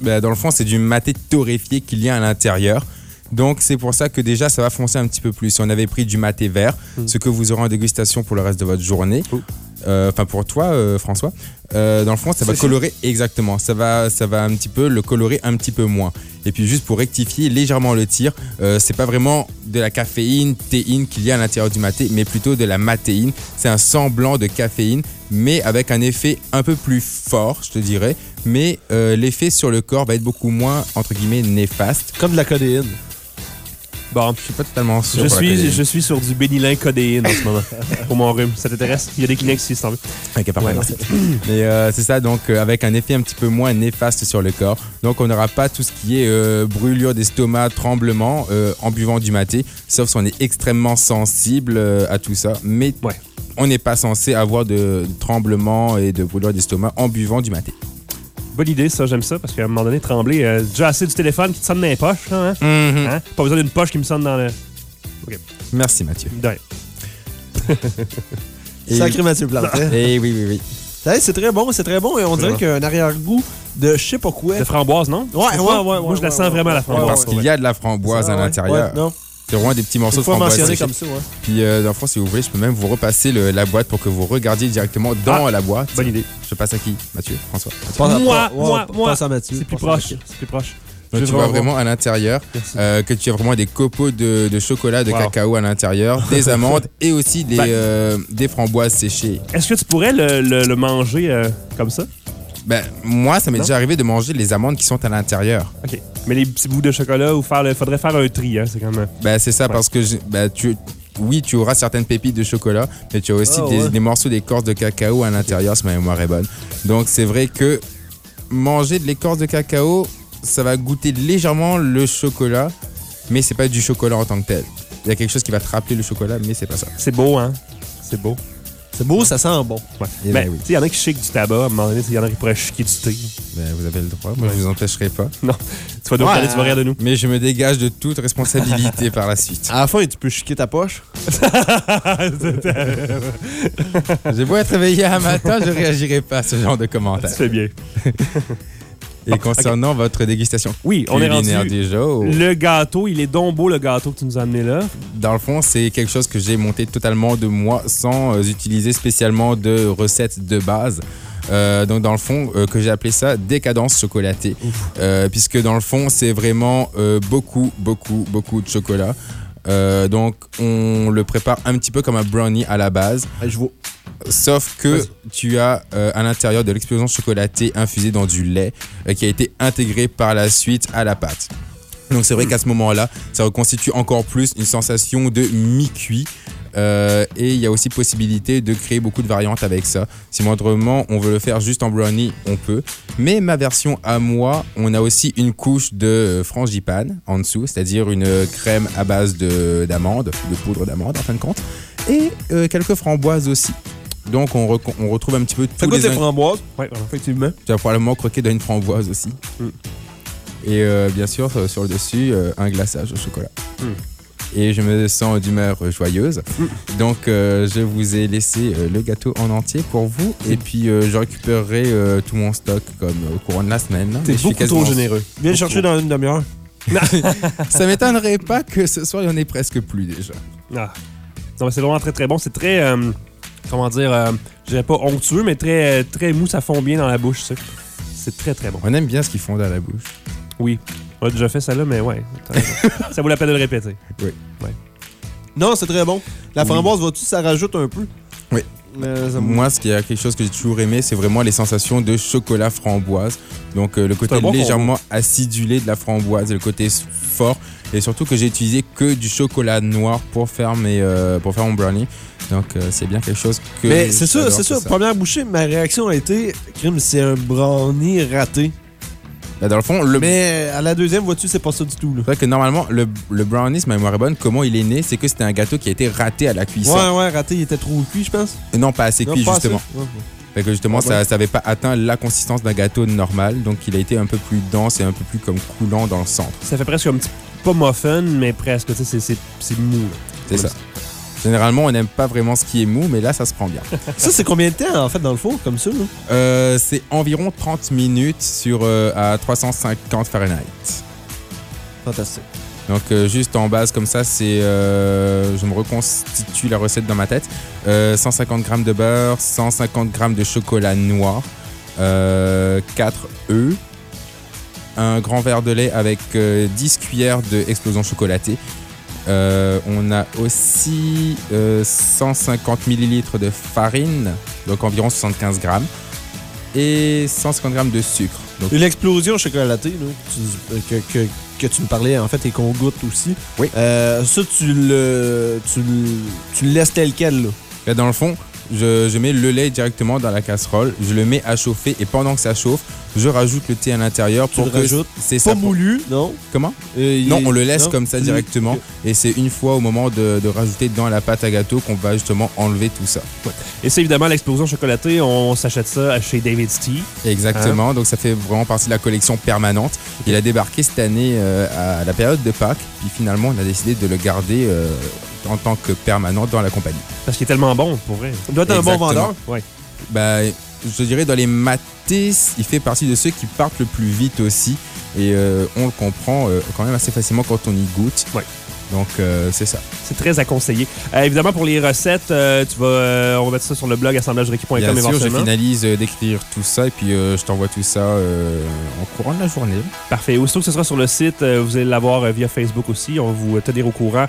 bah, dans le fond, c'est du maté torréfié qu'il y a à l'intérieur. Donc c'est pour ça que déjà ça va foncer un petit peu plus. Si on avait pris du maté vert, ce que vous aurez en dégustation pour le reste de votre journée, euh, enfin pour toi euh, François, euh, dans le fond ça va colorer exactement. Ça va, ça va un petit peu le colorer un petit peu moins. Et puis juste pour rectifier légèrement le tir, euh, c'est pas vraiment de la caféine, théine qu'il y a à l'intérieur du maté, mais plutôt de la matéine. C'est un semblant de caféine, mais avec un effet un peu plus fort, je te dirais. Mais euh, l'effet sur le corps va être beaucoup moins entre guillemets néfaste. Comme de la codéine. Bon, Je suis pas totalement sûr. je suis, je suis sur du bénilin codéine en ce moment. pour mon rhume. Ça t'intéresse? Il y a des Kleenex si t'en veux. Ok, parfait, Ouais. Mais euh, c'est ça, donc euh, avec un effet un petit peu moins néfaste sur le corps. Donc on n'aura pas tout ce qui est euh, brûlure d'estomac, tremblement en buvant du maté, sauf si on est extrêmement sensible à tout ça. Mais Ouais. on n'est pas censé avoir de tremblement et de brûlure d'estomac en buvant du maté. Bonne idée, ça, j'aime ça, parce qu'à un moment donné, trembler, euh, déjà assez du téléphone qui te sonne dans les poches, là, hein? Mhm. Hein? Pas besoin d'une poche qui me sonne dans le. Merci Mathieu. De rien. Et, Sacré Mathieu Plante. hein? et oui, oui, oui. Hey, c'est très bon, c'est très bon. Et on dirait qu'il y a un arrière-goût de je sais pas quoi. De framboise, non? Ouais, ouais, ouais, ouais. Moi, je la sens ouais, vraiment, la framboise. Parce qu'il y a de la framboise Ah, à l'intérieur. Ouais, non, C'est vraiment des petits morceaux faut de framboise. comme ça, ouais. Puis euh, dans le fond, si vous voulez, je peux même vous repasser le- la boîte pour que vous regardiez directement dans Ah, la boîte. Bonne idée. Je passe à qui? Mathieu François Pense à- Moi, moi, moi. Pense à Mathieu. C'est plus proche. Mathieu. C'est plus proche. Donc, tu vois voir. vraiment à l'intérieur euh, que tu as vraiment des copeaux de, de chocolat, de Wow. cacao à l'intérieur, des amandes et aussi des, Ben. euh, des framboises séchées. Est-ce que tu pourrais le, le- le manger euh, comme ça? Ben, moi, ça m'est déjà arrivé de manger les amandes qui sont à l'intérieur. OK. Mais les petits bouts de chocolat, ou faire le, faudrait faire un tri, hein? C'est comme. euh, Ben, c'est ça Ouais. parce que ben, tu, oui, tu auras certaines pépites de chocolat, mais tu as aussi Ah, des, ouais. des morceaux d'écorce de cacao à l'intérieur, si ma mémoire est bonne. Donc, c'est vrai que manger de l'écorce de cacao, ça va goûter légèrement le chocolat, mais c'est pas du chocolat en tant que tel. Il y a quelque chose qui va te rappeler le chocolat, mais c'est pas ça. C'est beau, hein? C'est beau. C'est beau, ça sent bon. Ouais. Eh Ben, ben oui. il y en a qui chiquent du tabac. À un moment donné, il y en a qui pourraient chiquer du thé. Ben, vous avez le droit, moi je vous empêcherai pas. Tu vas donc Ouais. aller, tu vas rire de nous. Mais je me dégage de toute responsabilité par la suite. À la fin, tu peux chiquer ta poche? J'ai beau être réveillé un matin, je réagirai pas à ce genre de commentaires. Fais bien. Et concernant votre dégustation Oui, on est culinaire rendu. déjà, au- Le gâteau, il est donc beau, le gâteau que tu nous as amené là. dans le fond, c'est quelque chose que j'ai monté totalement de moi sans euh, utiliser spécialement de recettes de base. Euh, donc dans le fond, euh, que j'ai appelé ça décadence chocolatée, Euh, puisque dans le fond, c'est vraiment beaucoup, beaucoup, beaucoup de chocolat. Euh, donc on le prépare un petit peu comme un brownie à la base, je vois. sauf que tu as euh, à l'intérieur de l'explosion chocolatée infusée dans du lait euh, qui a été intégré par la suite à la pâte. Donc c'est vrai qu'à ce moment-là, ça reconstitue encore plus une sensation de mi-cuit. Euh, et il y a aussi possibilité de créer beaucoup de variantes avec ça. Si moindrement on veut le faire juste en brownie, on peut. Mais ma version à moi, on a aussi une couche de frangipane en dessous, c'est-à-dire une crème à base de- d'amandes, de, poudre d'amande en fin de compte, et euh, quelques framboises aussi. Donc on, retrouve un petit peu tous quoi les ing- framboises? Ouais. Effectivement. tu vas probablement croquer dans une framboise aussi. Mm. Et euh, bien sûr, sur le dessus, euh, un glaçage au chocolat. Mm. Et je me sens d'humeur joyeuse. Donc, euh, je vous ai laissé euh, le gâteau en entier pour vous. Et puis, euh, je récupérerai tout mon stock comme au courant de la semaine. là. T'es beaucoup trop généreux. Viens le chercher dans une demi-heure. Ça m'étonnerait pas que ce soir, il y en ait presque plus déjà. Ah. Non, mais c'est vraiment très très bon. C'est très. comment dire. je dirais pas onctueux, mais très, très mou. Ça fond bien dans la bouche. C'est très très bon. On aime bien ce qu'ils font dans la bouche. Oui. On a déjà fait ça là, mais ouais. ça vaut la peine de le répéter. Non, c'est très bon. La Oui. framboise, vois-tu, ça rajoute un peu? Oui. Euh, ça Moi, ce qui est quelque chose que j'ai toujours aimé, c'est vraiment les sensations de chocolat framboise. Donc, euh, le côté bon légèrement acidulé de la framboise, et le côté fort. Et surtout que j'ai utilisé que du chocolat noir pour faire, mes, euh, pour faire mon brownie. Donc, euh, c'est bien quelque chose que. Mais c'est sûr, c'est sûr. ça. Première bouchée, ma réaction a été crime, c'est un brownie raté. Dans le fond, le. Mais à la deuxième, vois-tu, c'est pas ça du tout. C'est vrai que normalement, le, le brownie, si ma mémoire est bonne, comment il est né, c'est que c'était un gâteau qui a été raté à la cuisson. Ouais, ouais, raté, il était trop cuit, je pense. Et non, pas assez Non, cuit, pas justement. assez. Ouais, ouais. Fait que justement, Ah ça ouais. n'avait pas atteint la consistance d'un gâteau normal. Donc, il a été un peu plus dense et un peu plus comme coulant dans le centre. Ça fait presque un petit. Pas muffin, mais presque. Tu sais, c'est- c'est- c'est mou. C'est ça. Généralement, on n'aime pas vraiment ce qui est mou, mais là, ça se prend bien. Ça, c'est combien de temps, en fait, dans le four, comme ça? Euh, c'est environ 30 minutes sur, euh, à 350 Fahrenheit. Fantastique. Donc, euh, juste en base, comme ça, c'est. je me reconstitue la recette dans ma tête. Euh, 150 g de beurre, 150 g de chocolat noir, euh, 4 œufs, un grand verre de lait avec euh, 10 cuillères d'explosion chocolatée. Euh, on a aussi euh, 150 ml de farine, donc environ 75 g, et 150 g de sucre. Donc, Une explosion chocolatée, là, que, tu- que, que, que tu me parlais, en fait, et qu'on goûte aussi. Oui. Euh, ça, tu le, tu, le, tu le laisses tel quel, là. Là, dans le fond, je, je mets le lait directement dans la casserole, je le mets à chauffer et pendant que ça chauffe, je rajoute le thé à l'intérieur pour que c'est Pas ça. moulu, non? Comment Euh, Non, on le laisse non? comme ça directement et c'est une fois au moment de, de rajouter dans la pâte à gâteau qu'on va justement enlever tout ça. Et c'est évidemment l'explosion chocolatée. On s'achète ça chez David's Tea. Exactement, donc ça fait vraiment partie de la collection permanente. Il a débarqué cette année euh, à la période de Pâques, puis finalement on a décidé de le garder euh, en tant que permanent dans la compagnie. Parce qu'il est tellement bon, pour vrai. Il doit être un bon vendeur. Ouais. Bah, je dirais dans les matés, il fait partie de ceux qui partent le plus vite aussi. Et euh, on le comprend euh, quand même assez facilement quand on y goûte. Ouais. Donc, euh, c'est ça. C'est très à conseiller. Euh, évidemment, pour les recettes, euh, tu vas, euh, on va mettre ça sur le blog assemblagerequis.com Bien sûr, je éventuellement. finalise euh, d'écrire tout ça et puis euh, je t'envoie tout ça euh, en courant de la journée. Parfait. Aussitôt que ce sera sur le site, euh, vous allez l'avoir euh, via Facebook aussi. On va vous tenir au courant.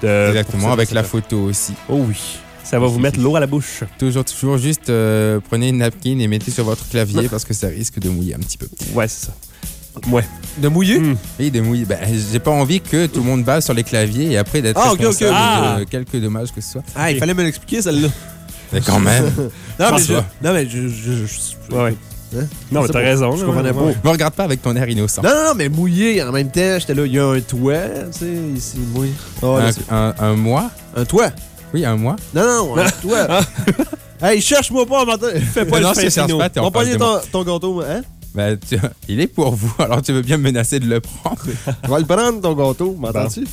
De, Exactement, avec la photo aussi. Oh oui. Ça va vous mettre l'eau à la bouche. Toujours, toujours, juste euh, prenez une napkin et mettez sur votre clavier parce que ça risque de mouiller un petit peu. Ouais, c'est ça. Ouais. De mouiller? Hmm. Oui, de mouiller. Ben, j'ai pas envie que tout le monde base sur les claviers et après d'être Ah, ok, ok, responsable ok. de quelque dommage que ce soit. Ah, il fallait me l'expliquer, celle-là. Mais quand même. Non, mais je, non, mais je, je, je- Ouais, ouais. Hein? Non, mais t'as raison. Je comprenais ouais, pas. ouais. Me regarde pas avec ton air innocent. Non, non, non, mais mouillé, en même temps, j'étais là, il y a un toit, tu sais, ici, mouillé. Oh, là, un, c'est- un- un mois un toit? Oui, un mois. Non, non, un toit. hey, cherche-moi pas, matin. Fais pas non, le je fin finot. pas, t'es en de ton, ton gâteau, hein? Ben, tu- il est pour vous, alors tu veux bien me menacer de le prendre. Tu vas le prendre, ton gâteau, m'entends-tu?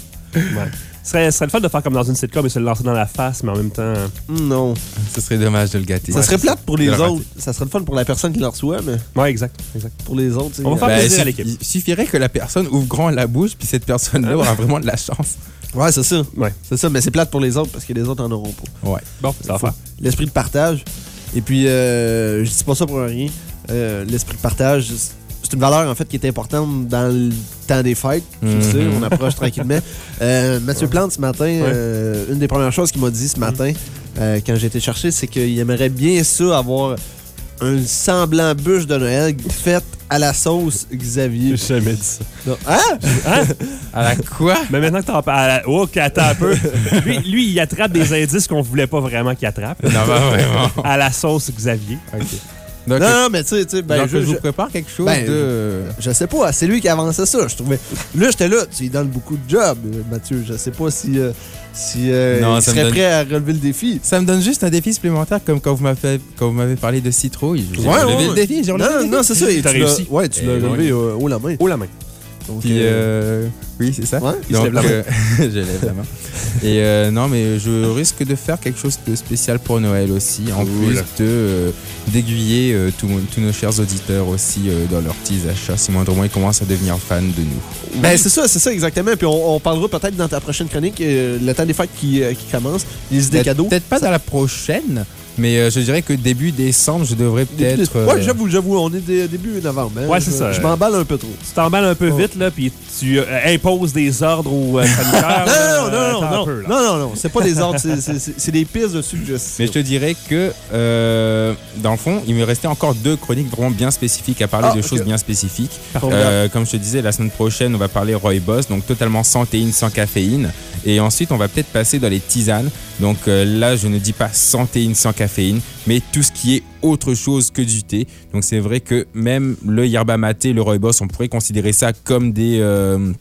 Ce serait, ce serait le fun de faire comme dans une sitcom et se le lancer dans la face, mais en même temps. Non. Ce serait dommage de le gâter. Ça serait plate pour les autres. Ça serait le fun pour la personne qui le reçoit, mais Ouais, exact. exact. pour les autres, c'est. On va faire Ben, plaisir à l'équipe. Il suffirait que la personne ouvre grand la bouche, puis cette personne-là aura vraiment de la chance. Ouais, c'est ça. Ouais. C'est ça, mais c'est plate pour les autres parce que les autres en auront pas. Ouais. Bon, ça va faire. L'esprit de partage. Et puis, euh, je dis pas ça pour rien. Euh, L'esprit de partage, c'est une valeur en fait qui est importante dans le temps des fêtes. Mhm. sais, on approche tranquillement. Euh, Mathieu Plante, ce matin, euh, une des premières choses qu'il m'a dit ce matin, euh, quand j'ai été chercher, c'est qu'il aimerait bien ça avoir un semblant bûche de Noël faite à la sauce Xavier. J'ai jamais dit ça. Non. Hein? À la quoi? Mais maintenant que t'en parles. Oh, attends un peu. lui, lui, il attrape des indices qu'on voulait pas vraiment qu'il attrape. Non, ben, vraiment. À la sauce Xavier. Ok. Donc, Non, non, mais tu sais, tu sais, ben, je, je vous prépare quelque chose Ben, de... je sais pas, c'est lui qui avançait ça, je trouvais. Là, j'étais là, tu lui donnes beaucoup de jobs, Mathieu. Je sais pas si, euh, si euh, Non, il serait donne- prêt à relever le défi. Ça me donne juste un défi supplémentaire, comme quand vous m'avez quand vous m'avez parlé de citrouille. J'ai Ouais, relevé ouais, le défi, j'ai relevé Non, le défi. non, c'est ça. et tu l'as- réussi. Ouais, tu l'as Eh, relevé haut la main. Haut la main. Donc, Puis, euh, euh, oui, c'est ça. Ouais, il se Donc, lève la main. euh, je lève la main. Et euh, non, mais je risque de faire quelque chose de spécial pour Noël aussi, en Cool. plus de euh, d'aiguiller euh, tous tous nos chers auditeurs aussi euh, dans leurs petits achats, si moindrement ils commencent à devenir fans de nous. Ben, c'est ça, c'est ça, exactement. Puis on, on parlera peut-être dans ta prochaine chronique, euh, le temps des fêtes qui, euh, qui commence, les idées Peut-être cadeaux. peut-être pas dans la prochaine, Mais euh, je dirais que début décembre, je devrais peut-être. euh, Ouais, j'avoue, j'avoue, on est dé- début novembre. hein. Ouais, c'est ça. Je m'emballe un peu trop. Tu t'emballes un peu Oh. vite, là, puis tu euh, imposes des ordres aux euh, sanitaires. Non, non, non, non, peu, non, non, non, c'est pas des ordres, c'est- des pistes de suggestions. Mais je te dirais que, euh, dans le fond, il me restait encore deux chroniques vraiment bien spécifiques à parler Ah, de choses bien spécifiques. Euh, comme je te disais, la semaine prochaine, on va parler Roy Boss, donc totalement sans théine, sans caféine. Et ensuite, on va peut-être passer dans les tisanes. Donc euh, là, je ne dis pas sans théine, sans caféine, mais tout ce qui est autre chose que du thé. Donc c'est vrai que même le yerba maté, le Roy Boss, on pourrait considérer ça comme des... euh,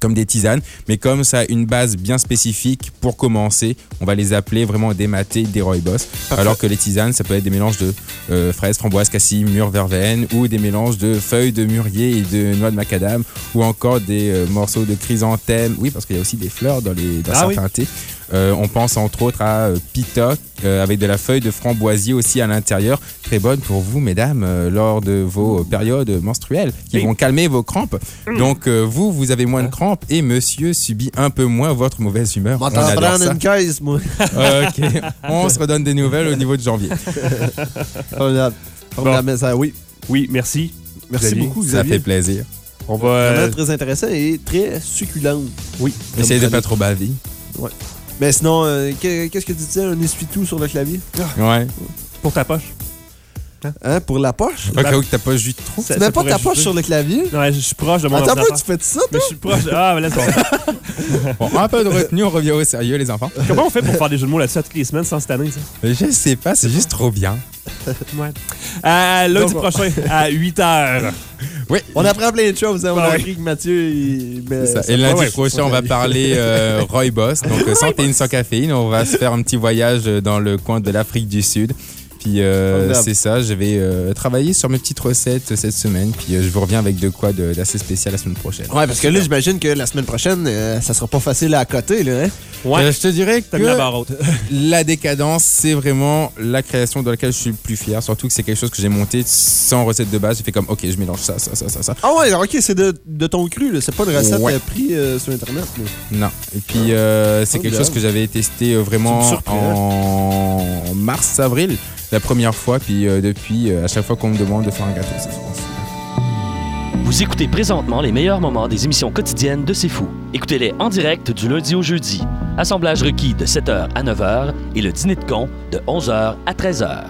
comme des tisanes, mais comme ça a une base bien spécifique pour commencer, on va les appeler vraiment des matés, des rooibos. Alors que les tisanes, ça peut être des mélanges de euh, fraises, framboises, cassis, mûres, verveine, ou des mélanges de feuilles de mûrier et de noix de macadam, ou encore des morceaux de chrysanthème. Oui, parce qu'il y a aussi des fleurs dans, les, dans Ah oui. certains thés. Euh, on pense entre autres à euh, pita, euh, avec de la feuille de framboisier aussi à l'intérieur. Très bonne pour vous, mesdames, euh, lors de vos périodes menstruelles, qui Oui. vont calmer vos crampes. Donc, euh, vous, vous avez moins de crampes et monsieur subit un peu moins votre mauvaise humeur. On adore prendre ça. une caisse, moi. ok, on se redonne des nouvelles au niveau de janvier. Mais ça, oui. Oui, merci. Merci Xavier. beaucoup, Ça Xavier. fait plaisir. On va. Vraiment très intéressant et très succulent. oui. Essayez de pas trop baver. Mais sinon, euh, que- qu'est-ce que tu disais? Un essuie-tout sur le clavier? Ouais. Pour ta poche. Hein? Pour la poche? Au cas où que t'as pas juste trop. Ça- Tu mets pas ta poche sur le clavier? Non, je suis proche de mon Attends un peu, ordinateur. tu fais ça, Mais toi? je suis proche de... Ah, mais laisse tomber. Bon, un peu de retenue, on revient au sérieux, les enfants. Comment on fait pour faire des jeux de mots là-dessus à toutes les semaines sans cette année, ça? Je sais pas, c'est juste trop bien. Ouais. Euh, lundi Donc, prochain, à 8 h. Oui. On apprend plein de choses. hein. On Ouais, a appris que Mathieu, il... ça. Et lundi poche prochain, on va parler euh, Roy Boss. Donc, sans théine, sans caféine. On va se faire un petit voyage dans le coin de l'Afrique du Sud. Puis, euh, c'est ça. Je vais euh, travailler sur mes petites recettes cette semaine. Puis, euh, je vous reviens avec de quoi d'assez spécial la semaine prochaine. Ouais, parce que là, j'imagine que la semaine prochaine, euh, ça sera pas facile à côté, là, hein? Ouais. Euh, je te dirais que la barre haute. la décadence, c'est vraiment la création de laquelle je suis le plus fier. Surtout que c'est quelque chose que j'ai monté sans recette de base. J'ai fait comme, OK, je mélange ça, ça, ça, ça, ça. Ah ouais, ok, c'est de, de ton cru. C'est pas une recette Ouais. prise euh, sur Internet. Non. Et puis, euh, c'est Oh, quelque bien. chose que j'avais testé euh, vraiment en mars-avril, la première fois. Puis, euh, depuis, euh, à chaque fois qu'on me demande de faire un gâteau, c'est. Vous écoutez présentement les meilleurs moments des émissions quotidiennes de C'est Fou. Écoutez-les en direct du lundi au jeudi. Assemblage requis de 7h à 9h et le dîner de con de 11h à 13h.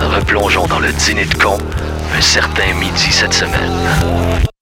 Replongeons dans le dîner de con un certain midi cette semaine.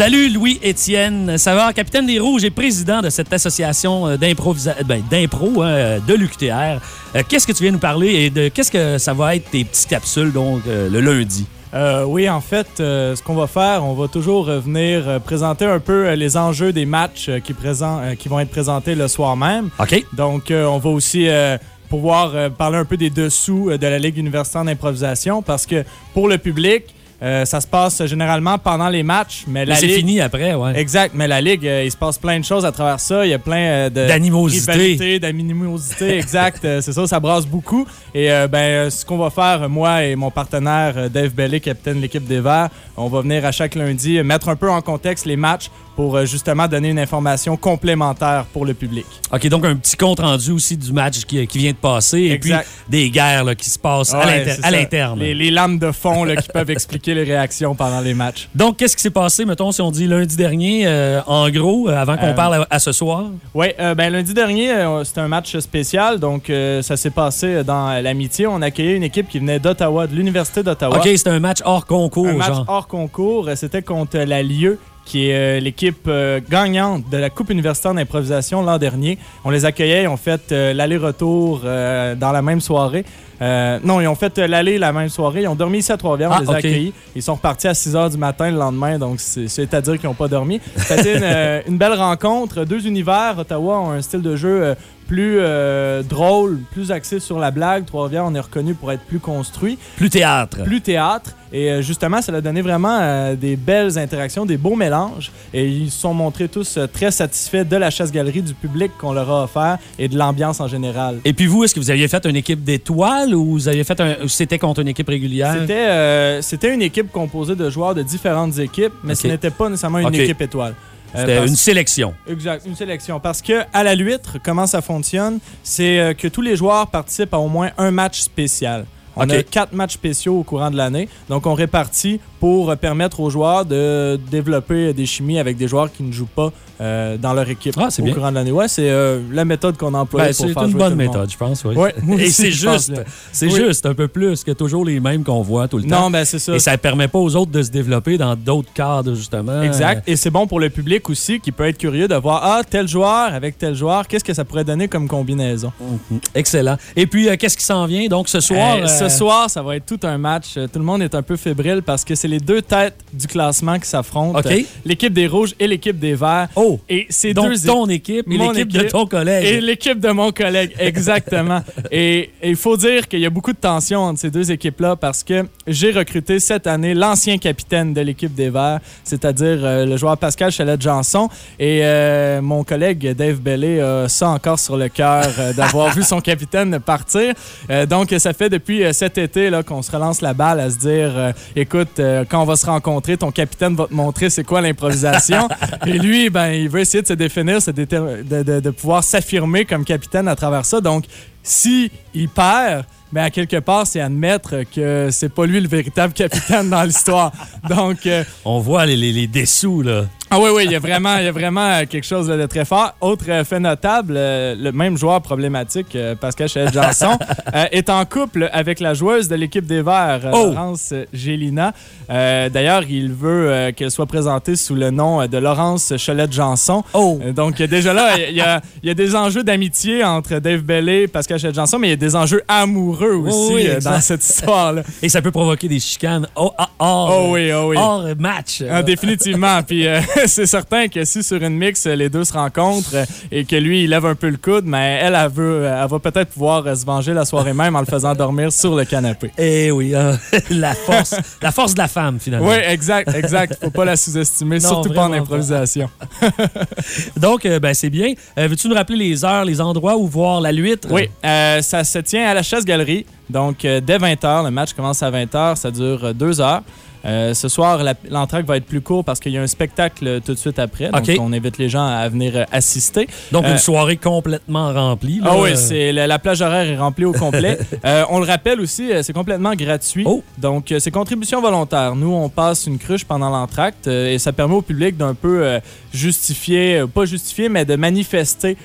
Salut Louis-Étienne Savard, capitaine des Rouges et président de cette association euh, d'improvisa- ben, d'impro hein, de l'UQTR. Euh, Qu'est-ce que tu viens nous parler et de qu'est-ce que ça va être tes petites capsules donc euh, le lundi? Euh, oui, en fait, euh, ce qu'on va faire, on va toujours euh, venir euh, présenter un peu euh, les enjeux des matchs euh, qui, présent- euh, qui vont être présentés le soir même. OK. Donc, euh, on va aussi euh, pouvoir euh, parler un peu des dessous euh, de la Ligue universitaire d'improvisation parce que pour le public, euh, ça se passe généralement pendant les matchs, mais Mais la c'est Ligue... fini après, ouais. Exact, mais la Ligue, euh, il se passe plein de choses à travers ça. Il y a plein euh, de D'animosité. d'animosité, exact. C'est ça, ça brasse beaucoup. Et ben, ce qu'on va faire, moi et mon partenaire Dave Bellet, capitaine de l'équipe des Verts, on va venir à chaque lundi euh, mettre un peu en contexte les matchs pour euh, justement donner une information complémentaire pour le public. OK, donc un petit compte rendu aussi du match qui, qui vient de passer et puis des guerres là, qui se passent à Ouais, l'interne. Les, les lames de fond là, qui peuvent expliquer les réactions pendant les matchs. Donc, qu'est-ce qui s'est passé, mettons, si on dit lundi dernier, euh, en gros, euh, avant qu'on Euh, parle à, à ce soir? Oui, ben, lundi dernier, euh, c'était un match spécial. Donc, euh, ça s'est passé dans l'amitié. On accueillait une équipe qui venait d'Ottawa, de l'Université d'Ottawa. OK, c'était un match hors concours, un match hors concours. Euh, C'était contre la Lieu, qui est euh, l'équipe euh, gagnante de la Coupe universitaire d'improvisation l'an dernier. On les accueillait, ils ont fait euh, l'aller-retour dans la même soirée. Non, ils ont fait l'aller la même soirée. Ils ont dormi ici à Trois-Rivières, on Ah, les a accueillis. Ils sont repartis à 6 h du matin le lendemain, donc c'est- c'est-à-dire qu'ils n'ont pas dormi. C'était une, une belle rencontre. Deux univers. Ottawa ont un style de jeu plus euh, drôle, plus axé sur la blague. Trois-Rivières, on est reconnu pour être plus construit, Plus théâtre. plus théâtre. Et euh, justement, ça a donné vraiment euh, des belles interactions, des beaux mélanges. Et ils se sont montrés tous très satisfaits de la chasse-galerie, du public qu'on leur a offert et de l'ambiance en général. Et puis vous, est-ce que vous aviez fait une équipe d'étoiles ou vous aviez fait un. C'était contre une équipe régulière? C'était c'était une équipe composée de joueurs de différentes équipes, mais ce n'était pas nécessairement une équipe étoile. Euh, C'était parce- une sélection. Exact, une sélection. Parce que à la Luître, comment ça fonctionne, c'est euh, que tous les joueurs participent à au moins un match spécial. On Ok. a quatre matchs spéciaux au courant de l'année. Donc, on répartit pour permettre aux joueurs de développer des chimies avec des joueurs qui ne jouent pas euh, dans leur équipe Ah, c'est au bien. courant de l'année. Ouais, c'est euh, la méthode qu'on emploie Ben, pour c'est faire une jouer bonne méthode, je pense. Oui. Ouais, Et c'est juste, c'est Oui. juste un peu plus que toujours les mêmes qu'on voit tout le temps. Non, ben c'est ça. Et ça permet pas aux autres de se développer dans d'autres cadres, justement. Exact. Et c'est bon pour le public aussi qui peut être curieux de voir ah tel joueur avec tel joueur, qu'est-ce que ça pourrait donner comme combinaison? Mhm. Excellent. Et puis, euh, qu'est-ce qui s'en vient? Donc, ce soir. Ce soir, ça va être tout un match. Tout le monde est un peu fébrile parce que c'est les deux têtes du classement qui s'affrontent. L'équipe des rouges et l'équipe des verts. Oh! Et c'est Donc, deux ton équipe et l'équipe de ton collègue. Et l'équipe de mon collègue, exactement. et il faut dire qu'il y a beaucoup de tension entre ces deux équipes-là parce que j'ai recruté cette année l'ancien capitaine de l'équipe des Verts, c'est-à-dire euh, le joueur Pascal Chalet-Janson. Et euh, mon collègue Dave Bellé a ça encore sur le cœur euh, d'avoir vu son capitaine partir. Donc, ça fait depuis cet été qu'on se relance la balle à se dire écoute, euh, quand on va se rencontrer, ton capitaine va te montrer c'est quoi l'improvisation. Et lui, ben, il veut essayer de se définir, se déter- de, de- de pouvoir s'affirmer comme capitaine à travers ça. Donc, si il perd, ben, à quelque part, c'est admettre que c'est pas lui le véritable capitaine dans l'histoire. Donc, euh, On voit les, les, les dessous, là. Ah oui, oui, il y a vraiment, il y a vraiment euh, quelque chose de très fort. Autre euh, fait notable, euh, le même joueur problématique, euh, Pascal Chalet-Janson, euh, est en couple avec la joueuse de l'équipe des Verts, Oh! Laurence Gélina. D'ailleurs, il veut qu'elle soit présentée sous le nom de Laurence Cholette-Janson. Oh! Donc, déjà là, il y, a- il y a des enjeux d'amitié entre Dave Bellé et Pascal Chalet-Janson, mais il y a des enjeux amoureux aussi oui, dans cette histoire-là. Et ça peut provoquer des chicanes oh, ah, hors, Oh oui, oh oui. hors match. Ah, définitivement. Puis c'est certain que si sur une mix, les deux se rencontrent et que lui, il lève un peu le coude, mais elle, elle, veut, elle va peut-être pouvoir se venger la soirée même en le faisant dormir sur le canapé. Eh oui, euh, la force, la force de la femme, finalement. Oui, exact, exact. Faut pas la sous-estimer, surtout pas en improvisation. Donc, euh, ben, c'est bien. Euh, Veux-tu nous rappeler les heures, les endroits où voir la Luître? Oui, ça se tient à la chasse-galerie. Donc, dès 20h, le match commence à 20h, ça dure euh, deux heures. Euh, ce soir, l'entraque va être plus court parce qu'il y a un spectacle euh, tout de suite après. Donc, on invite les gens à venir euh, assister. Donc, Euh, une soirée complètement remplie. là. Ah oui, c'est la, la plage horaire est remplie au complet. Euh, on le rappelle aussi, c'est complètement gratuit. Oh. Donc, c'est contribution volontaire. Nous, on passe une cruche pendant l'entracte et ça permet au public d'un peu justifier, pas justifier, mais de manifester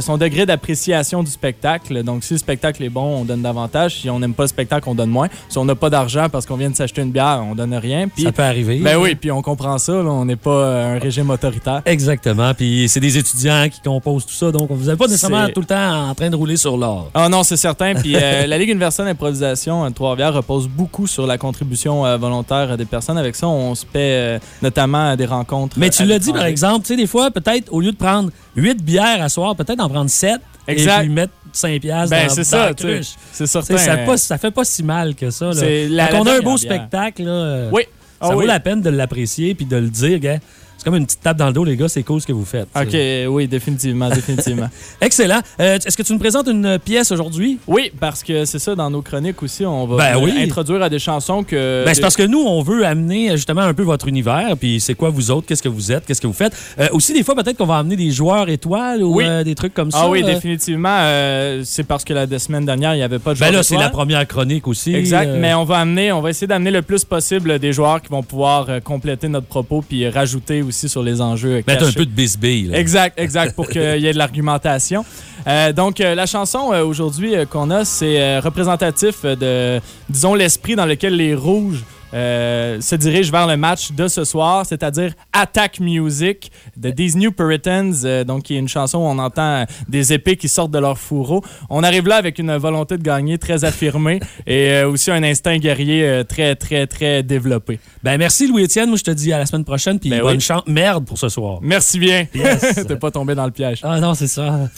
son degré d'appréciation du spectacle. Donc, si le spectacle est bon, on donne davantage. Si on n'aime pas le spectacle, on donne moins. Si on n'a pas d'argent parce qu'on vient de s'acheter une bière, on donne rien. Puis, Ça peut arriver. ben oui, puis on comprend ça. là, on n'est pas euh, un régime autoritaire. Exactement. Puis c'est des étudiants qui composent tout ça. Donc, vous n'êtes pas nécessairement tout le temps en train de rouler sur l'or. Ah non, c'est certain. Puis euh, la Ligue universelle d'improvisation euh, de Trois-Rivières repose beaucoup sur la contribution euh, volontaire euh, des personnes. Avec ça, on se paie euh, notamment des rencontres. Mais euh, tu l'as dit, par exemple, tu sais, des fois, peut-être, au lieu de prendre 8 bières à soir, peut-être en prendre 7 Exact. et puis mettre 5 piastres Ben, dans, c'est ça. C'est certain. Ça, pas, ça fait pas si mal que ça. Là. la- Quand la on a un beau spectacle, là, Oui. ça Ah vaut oui. la peine de l'apprécier puis de le dire, gars. C'est comme une petite tape dans le dos, les gars, c'est cool ce que vous faites. OK, oui, définitivement, définitivement. Excellent. Euh, Est-ce que tu nous présentes une pièce aujourd'hui? oui, parce que c'est ça, dans nos chroniques aussi, on va Ben oui. introduire à des chansons que... Ben, c'est parce que nous, on veut amener euh, justement un peu votre univers, puis c'est quoi vous autres, qu'est-ce que vous êtes, qu'est-ce que vous faites. Euh, aussi, des fois, peut-être qu'on va amener des joueurs étoiles ou Oui. euh, des trucs comme ça. Ah oui, définitivement. c'est parce que la semaine dernière, il n'y avait pas de Ben joueurs là, c'est la première chronique aussi. Exact, mais on va amener, on va essayer d'amener le plus possible des joueurs qui vont pouvoir compléter notre propos puis rajouter aussi sur les enjeux. Mettre un peu de bisbille. là. Exact, exact, pour qu'il y ait de l'argumentation. Euh, donc, euh, la chanson euh, aujourd'hui qu'on a, c'est représentatif de, disons, l'esprit dans lequel les Rouges euh, se dirigent vers le match de ce soir, c'est-à-dire Attack Music de These New Puritans, euh, donc qui est une chanson où on entend euh, des épées qui sortent de leur fourreau. On arrive là avec une volonté de gagner très affirmée et euh, aussi un instinct guerrier euh, très, très, très développé. Ben merci Louis-Étienne. Moi, je te dis à la semaine prochaine, puis Ben bonne oui. chance. Merde pour ce soir. Merci bien. Yes. T'es pas tombé dans le piège. Ah non, c'est ça.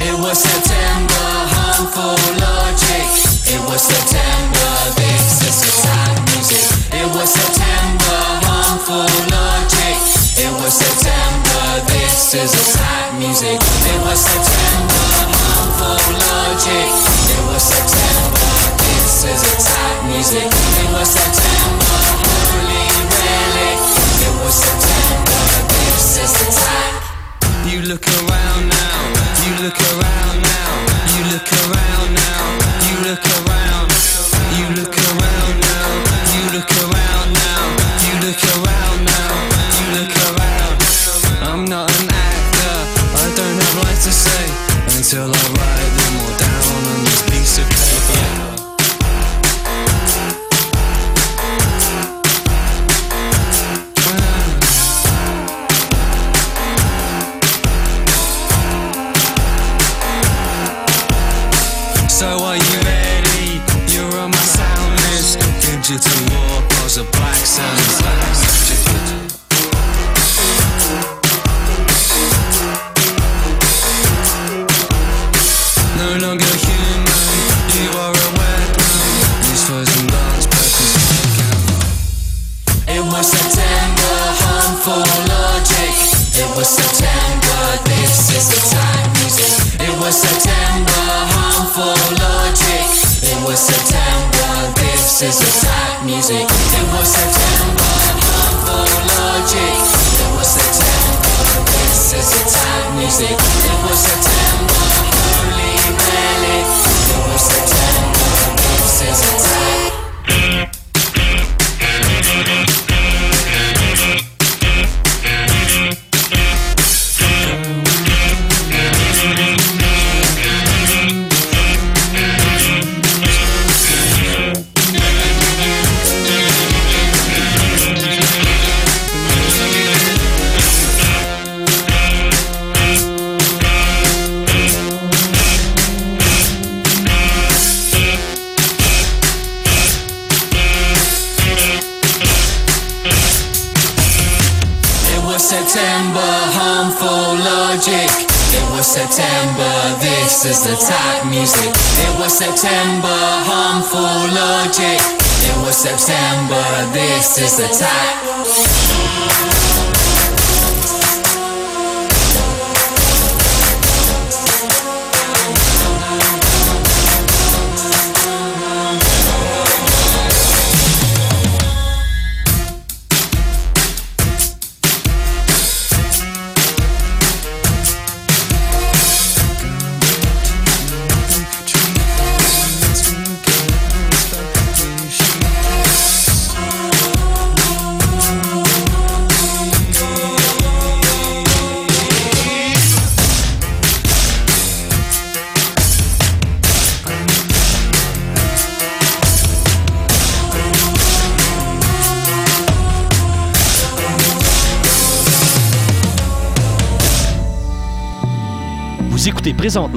It was September, harmful logic. It was September, this is attack music. It was September, logic. It was September, this is music. It was September, logic. It was September, this is music. It was September, holy relic. It was September, this is attack. You look around now, you look around now, you look around now, you look around, you look around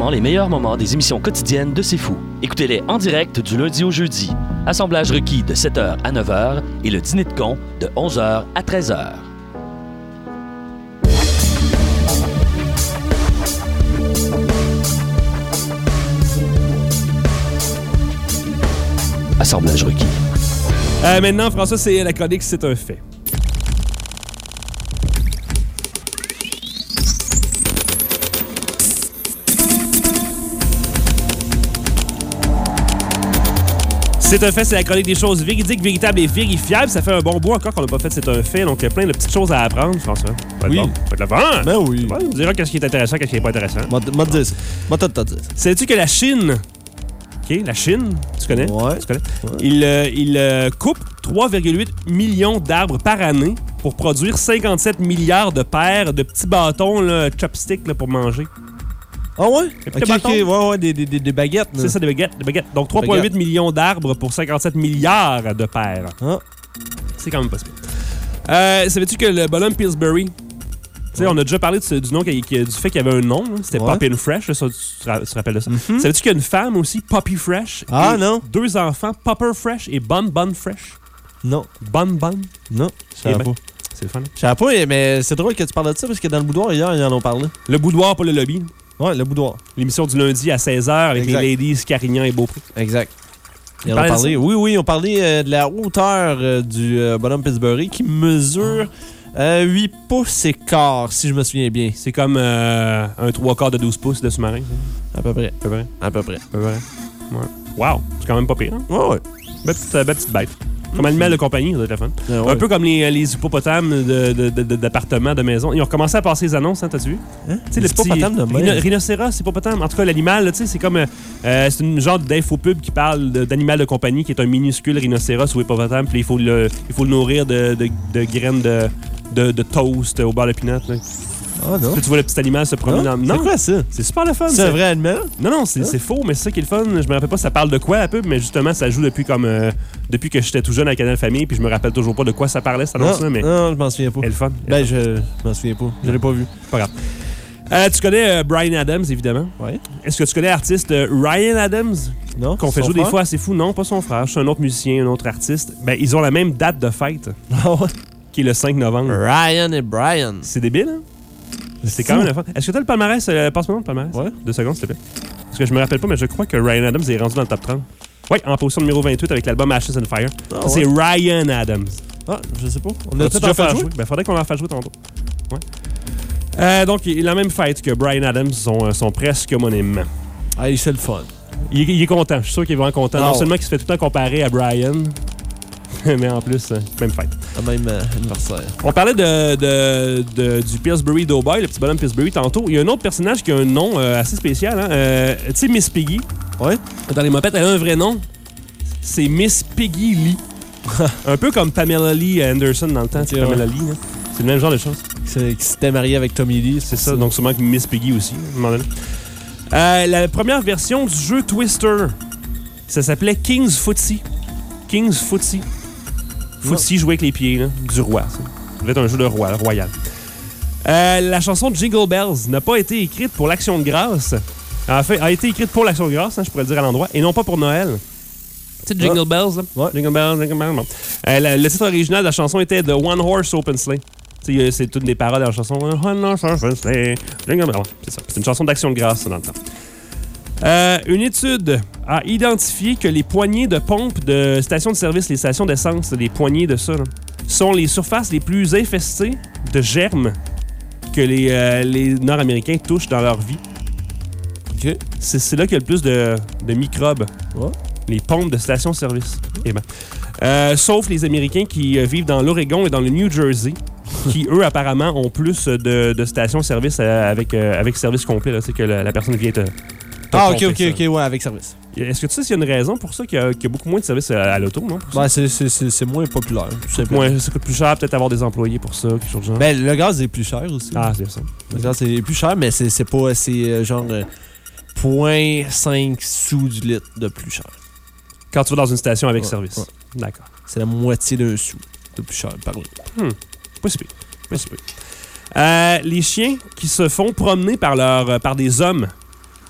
les meilleurs moments des émissions quotidiennes de C'est Fou. Écoutez-les en direct du lundi au jeudi. Assemblage requis de 7h à 9h et le dîner de con de 11h à 13h. Assemblage requis. Euh, maintenant, François, c'est la chronique, c'est un fait. C'est un fait, c'est la chronique des choses véridiques, véritables et vérifiables. Ça fait un bon bout encore qu'on n'a pas fait C'est un fait, donc il y a plein de petites choses à apprendre, François. Ça va être Oui. bon. Ça va être le fun. Ben oui. On dira qu'est-ce qui est intéressant, qu'est-ce qui n'est pas intéressant. Moi, te ça. Moi, te- ça. Sais-tu que la Chine, OK, la Chine, tu connais? Ouais. Tu connais? Il, euh, il euh, coupe 3,8 millions d'arbres par année pour produire 57 milliards de paires de petits bâtons, là, chopsticks, là, pour manger. Ah ouais? Des. Ouais, ouais, baguettes. C'est ça, des baguettes, des baguettes. Donc 3,8 Baguettes. millions d'arbres pour 57 milliards de paires. Ah. C'est quand même pas si pire. Euh, Savais-tu que le bonhomme Pillsbury, tu sais, on a déjà parlé de du, nom, qui- qui- du fait qu'il y avait un nom, c'était Ouais. Poppin' Fresh, là, ça, tu, te ra- tu te rappelles de ça. Savais-tu qu'il y a une femme aussi, Poppy Fresh? Ah, et non. Deux enfants, Popper Fresh et Bun Bun Fresh. Non, Bun Bun. non. Je savais Eh ben, pas. C'est le fun. Je savais pas, mais c'est drôle que tu parles de ça parce que dans le boudoir, hier, ils en ont parlé. Le boudoir pour le lobby. Ouais, le boudoir. L'émission du lundi à 16h avec Exact. les ladies Carignan et Beaupré. Exact. Et on parlait a de parlé, oui, oui, on parlait euh, de la hauteur euh, du euh, bonhomme Pittsburgh qui mesure euh, 8 pouces et quart, si je me souviens bien. C'est comme euh, un 3 quarts de 12 pouces de sous-marin. À peu près. À peu près. À peu près. À peu près. Ouais. Wow, c'est quand même pas pire. Hein? Ouais, ouais. Belle petite, belle petite bête. Comme animal de compagnie, ça doit être la fun. Ah ouais. Un peu comme les, les hippopotames de- de- de- de- d'appartements, de, maisons. Ils ont recommencé à passer les annonces, hein, t'as-tu vu? Hein? Tu sais, Les hippopotames de rhino- même. Rhinocéros, hippopotame. En tout cas, l'animal, tu sais, c'est comme. euh, euh, c'est une genre d'infopub qui parle d'animal de compagnie qui est un minuscule rhinocéros ou hippopotame. Puis il faut le, il faut le nourrir de, de- de graines de, de, de toast au beurre de pinot. Ah non. Puis tu vois le petit animal se promener dans. C'est quoi ça? c'est super le fun. C'est ça. un vrai animal? Non, non, c'est c'est faux, mais c'est ça qui est le fun. Je me rappelle pas ça parle de quoi, la pub, mais justement, ça joue depuis comme euh, depuis que j'étais tout jeune à Canal Famille, puis je me rappelle toujours pas de quoi ça parlait, annonce-là, non, mais non, je m'en souviens pas. elle fun. Ben, je, m'en souviens pas. Je l'ai pas vu. Pas grave. Euh, tu connais euh, Brian Adams, évidemment. Ouais. Est-ce que tu connais l'artiste euh, Ryan Adams, Non? qu'on fait jouer des fois assez fou? Non, pas son frère. C'est un autre musicien, un autre artiste. Ben, ils ont la même date de fête, Ah qui est le 5 novembre. Ryan et Brian. C'est débile, hein? C'est quand même le fun. Est-ce que tu as le palmarès? Euh, Passe-moi le palmarès? Ouais. Deux secondes, s'il te plaît. Parce que je me rappelle pas, mais je crois que Ryan Adams est rendu dans le top 30. Oui, en position numéro 28 avec l'album Ashes and Fire. Ah, C'est. Ryan Adams. Ah, je sais pas. On On a a déjà fait jouer? Ben, faudrait qu'on en fasse jouer tantôt. Ouais. Euh, donc, il a la même fête que Brian Adams sont, euh, sont presque homonymes. Ah, c'est le fun. Il, est- il est content. Je suis sûr qu'il est vraiment content. Ah non ouais. seulement qu'il se fait tout le temps comparer à Brian, mais en plus, euh, même fête. Le même euh, anniversaire. On parlait de, de- de- du Pillsbury Doughboy, le petit bonhomme Pillsbury, tantôt. Il y a un autre personnage qui a un nom euh, assez spécial. Hein? Tu sais, Miss Piggy? Ouais. Dans les mopettes, elle a un vrai nom. C'est Miss Piggy Lee. un peu comme Pamela Lee Anderson dans le temps. tu sais, Ok, Pamela Lee. là. C'est le même genre de choses. C'est- Qui s'était marié avec Tommy Lee. C'est ça, donc sûrement que Miss Piggy aussi. Euh, la première version du jeu Twister, ça s'appelait King's Footsie. King's Footsie. Footsie joué avec les pieds, là, du roi. Ça Ça devait être un jeu de roi, royal. Euh, la chanson Jingle Bells n'a pas été écrite pour l'Action de grâce. En fait, a été écrite pour l'Action de grâce, hein, je pourrais le dire à l'endroit, et non pas pour Noël. Tu sais, Jingle Bells, là? Ouais. Jingle Bells, Jingle Bells. Euh, la- le titre original de la chanson était The One Horse Open Sleigh. Sais, C'est toutes des paroles de la chanson. One Horse Open Sleigh. Jingle Bells. C'est ça. C'est une chanson d'action de grâce, ça, dans le temps. Euh, une étude a identifié que les poignées de pompe de stations de service, les stations d'essence, les poignées de ça, là, sont les surfaces les plus infestées de germes que les, euh, les Nord-Américains touchent dans leur vie. C'est là qu'il y a le plus de, de microbes. Les pompes de stations-service. Eh ben. Euh, sauf les Américains qui vivent dans l'Oregon et dans le New Jersey, qui, eux, apparemment, ont plus de, de stations-service euh, avec, euh, avec service complet. C'est que la, la personne vient te. Ah, ok, ok, ça. ok, ouais, avec service. Est-ce que tu sais s'il y a une raison pour ça qu'il y, a qu'il y a beaucoup moins de services à, à l'auto, non? Ben, c'est- c'est c'est- c'est moins populaire. Ouais, ça coûte plus cher, peut-être avoir des employés pour ça, quelque chose de genre. Ben, le gaz est plus cher aussi. ah, c'est ça. Le gaz est plus cher, mais c'est c'est pas. C'est euh, genre. euh, 0.5 sous du litre de plus cher. Quand tu vas dans une station avec Ouais, service. ouais. D'accord. C'est la moitié d'un sou de plus cher par litre. Pas si pire. Pas si pire. Euh, les chiens qui se font promener par, leur, euh, par des hommes,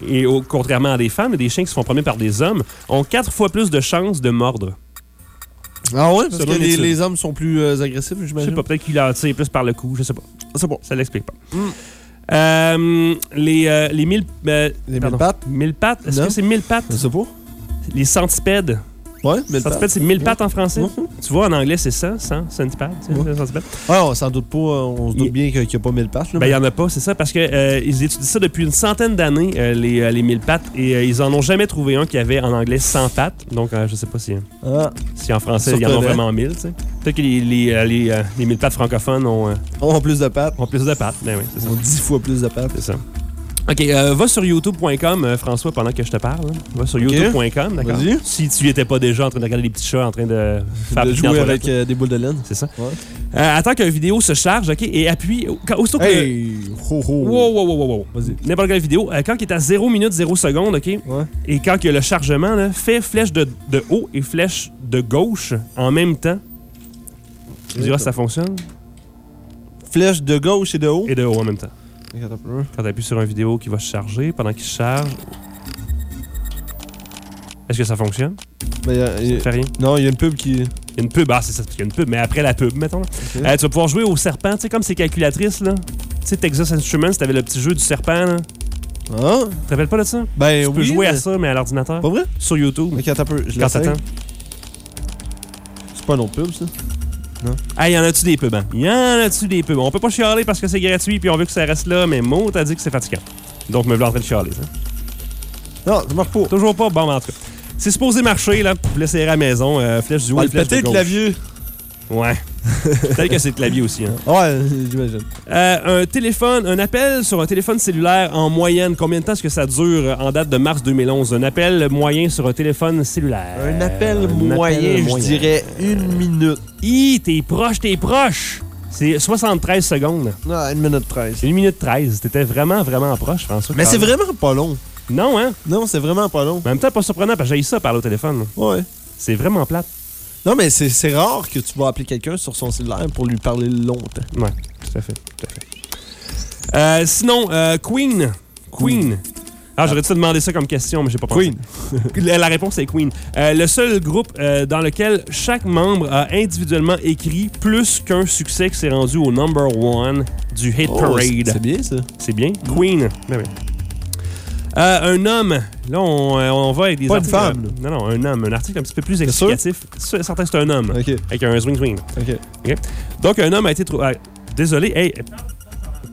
et au- contrairement à des femmes, des chiens qui se font promener par des hommes, ont quatre fois plus de chances de mordre. Ah ouais? Parce Selon que les, l'étude. les hommes sont plus euh, agressifs, Je sais j'imagine. pas, peut-être qu'ils leur tirent plus par le cou, je sais pas. C'est bon. Ça l'explique pas. Euh, les, euh, les mille... euh, Les pardon. mille pattes? Mille pattes? Est-ce Non. que c'est mille pattes? Je sais pas. Les centipèdes. Ouais, mais Centipède, c'est mille pattes en français? Tu vois, en anglais, c'est ça, 100, centipède. tu sais, Ouais. on s'en doute pas. euh, On se doute bien qu'il n'y a pas 1000 pattes. Ben, il n'y en a pas, c'est ça, parce que euh, ils étudient ça depuis une centaine d'années, euh, les, euh, les mille pattes, et ils en ont jamais trouvé un qui avait en anglais 100 pattes. Donc, je sais pas si, Ah, si en français, il y en a vraiment 1000, tu sais. Peut-être que les, les, euh, les, euh, les mille pattes francophones ont, on a plus de pattes. ont plus de pattes. Ben oui, c'est ça. On a 10 fois plus de pattes. C'est ça. OK, euh, va sur youtube.com, euh, François, pendant que je te parle. Va sur youtube.com, d'accord? Vas-y. Si tu étais pas déjà en train de regarder les petits chats en train de faire de jouer la avec euh, des boules de laine. C'est ça. Ouais. Attends qu'une vidéo se charge, OK? Et appuie... Quand, aussitôt que... Hey! Ho, ho. Wow, wow, wow, wow. Vas-y. N'importe quelle vidéo. quand il est à 0 minutes 0 secondes, OK? Ouais. Et quand il y a le chargement, là, fais flèche de, de haut et flèche de gauche en même temps. Tu diras si ça fonctionne. Flèche de gauche et de haut? Et de haut en même temps. Quand tu appuies sur une vidéo qui va se charger, pendant qu'il se charge. Est-ce que ça fonctionne? Ben, y a- y a- Ça fait rien? Non, il y a une pub qui. Il y a une pub. Ah, c'est ça, qu'il y a une pub, mais après la pub, mettons. Euh, tu vas pouvoir jouer au serpent, tu sais, comme ces calculatrices, là. Tu sais, Texas Instruments, t'avais le petit jeu du serpent, là. Ah, Tu te rappelles pas de ça? ben Tu oui. peux jouer à mais- ça, mais à l'ordinateur. Pas vrai? Sur YouTube. Ok, attends un peu. Je Quand t'attends. C'est pas un autre pub, ça? Ah, y en a-tu des pubs, hein? Y en a-tu des pubs? On peut pas chialer parce que c'est gratuit puis on veut que ça reste là, mais Mo t'a dit que c'est fatigant. Donc, me voilà en train de chialer, ça. Non, ça marche pas. Toujours pas, bon, mais en tout cas. C'est supposé marcher, là. Vous laissez à la maison. Euh, flèche du haut, le flèche de le gauche. clavier. Ouais. Peut-être que c'est le clavier aussi, hein. Ouais, j'imagine. Euh, un téléphone, un appel sur un téléphone cellulaire en moyenne, combien de temps est-ce que ça dure en date de mars 2011? Un appel moyen sur un téléphone cellulaire. Un appel Un moyen, appel je moyen. dirais une minute. Hi, t'es proche, t'es proche! C'est 73 secondes. Non, une minute 13. C'est 1 minute 13. T'étais vraiment, vraiment proche, François. Mais c'est vraiment pas long. Non, hein? Non, c'est vraiment pas long. Mais en même temps, pas surprenant parce que j'ai ça parler au téléphone. Ouais. C'est vraiment plate. Non, mais c'est c'est rare que tu vas appeler quelqu'un sur son cellulaire pour lui parler longtemps. Ouais, tout à fait. Tout à fait. Euh, sinon, euh, Queen. Queen. Ah, j'aurais dû te demander ça comme question, mais j'ai pas pensé. Queen. la, la réponse est Queen. Euh, le seul groupe euh, dans lequel chaque membre a individuellement écrit plus qu'un succès qui s'est rendu au number one du Hit Oh, Parade. c'est bien, ça. C'est bien. Queen. Ben oui. Euh, un homme. Là, on, euh, on va avec des Pas une articles- femme, Non, non, un homme. Un article un petit peu plus explicatif. C'est certain que c'est un homme. OK, Avec un swing swing. OK. Donc, un homme a été trouvé. désolé, hey,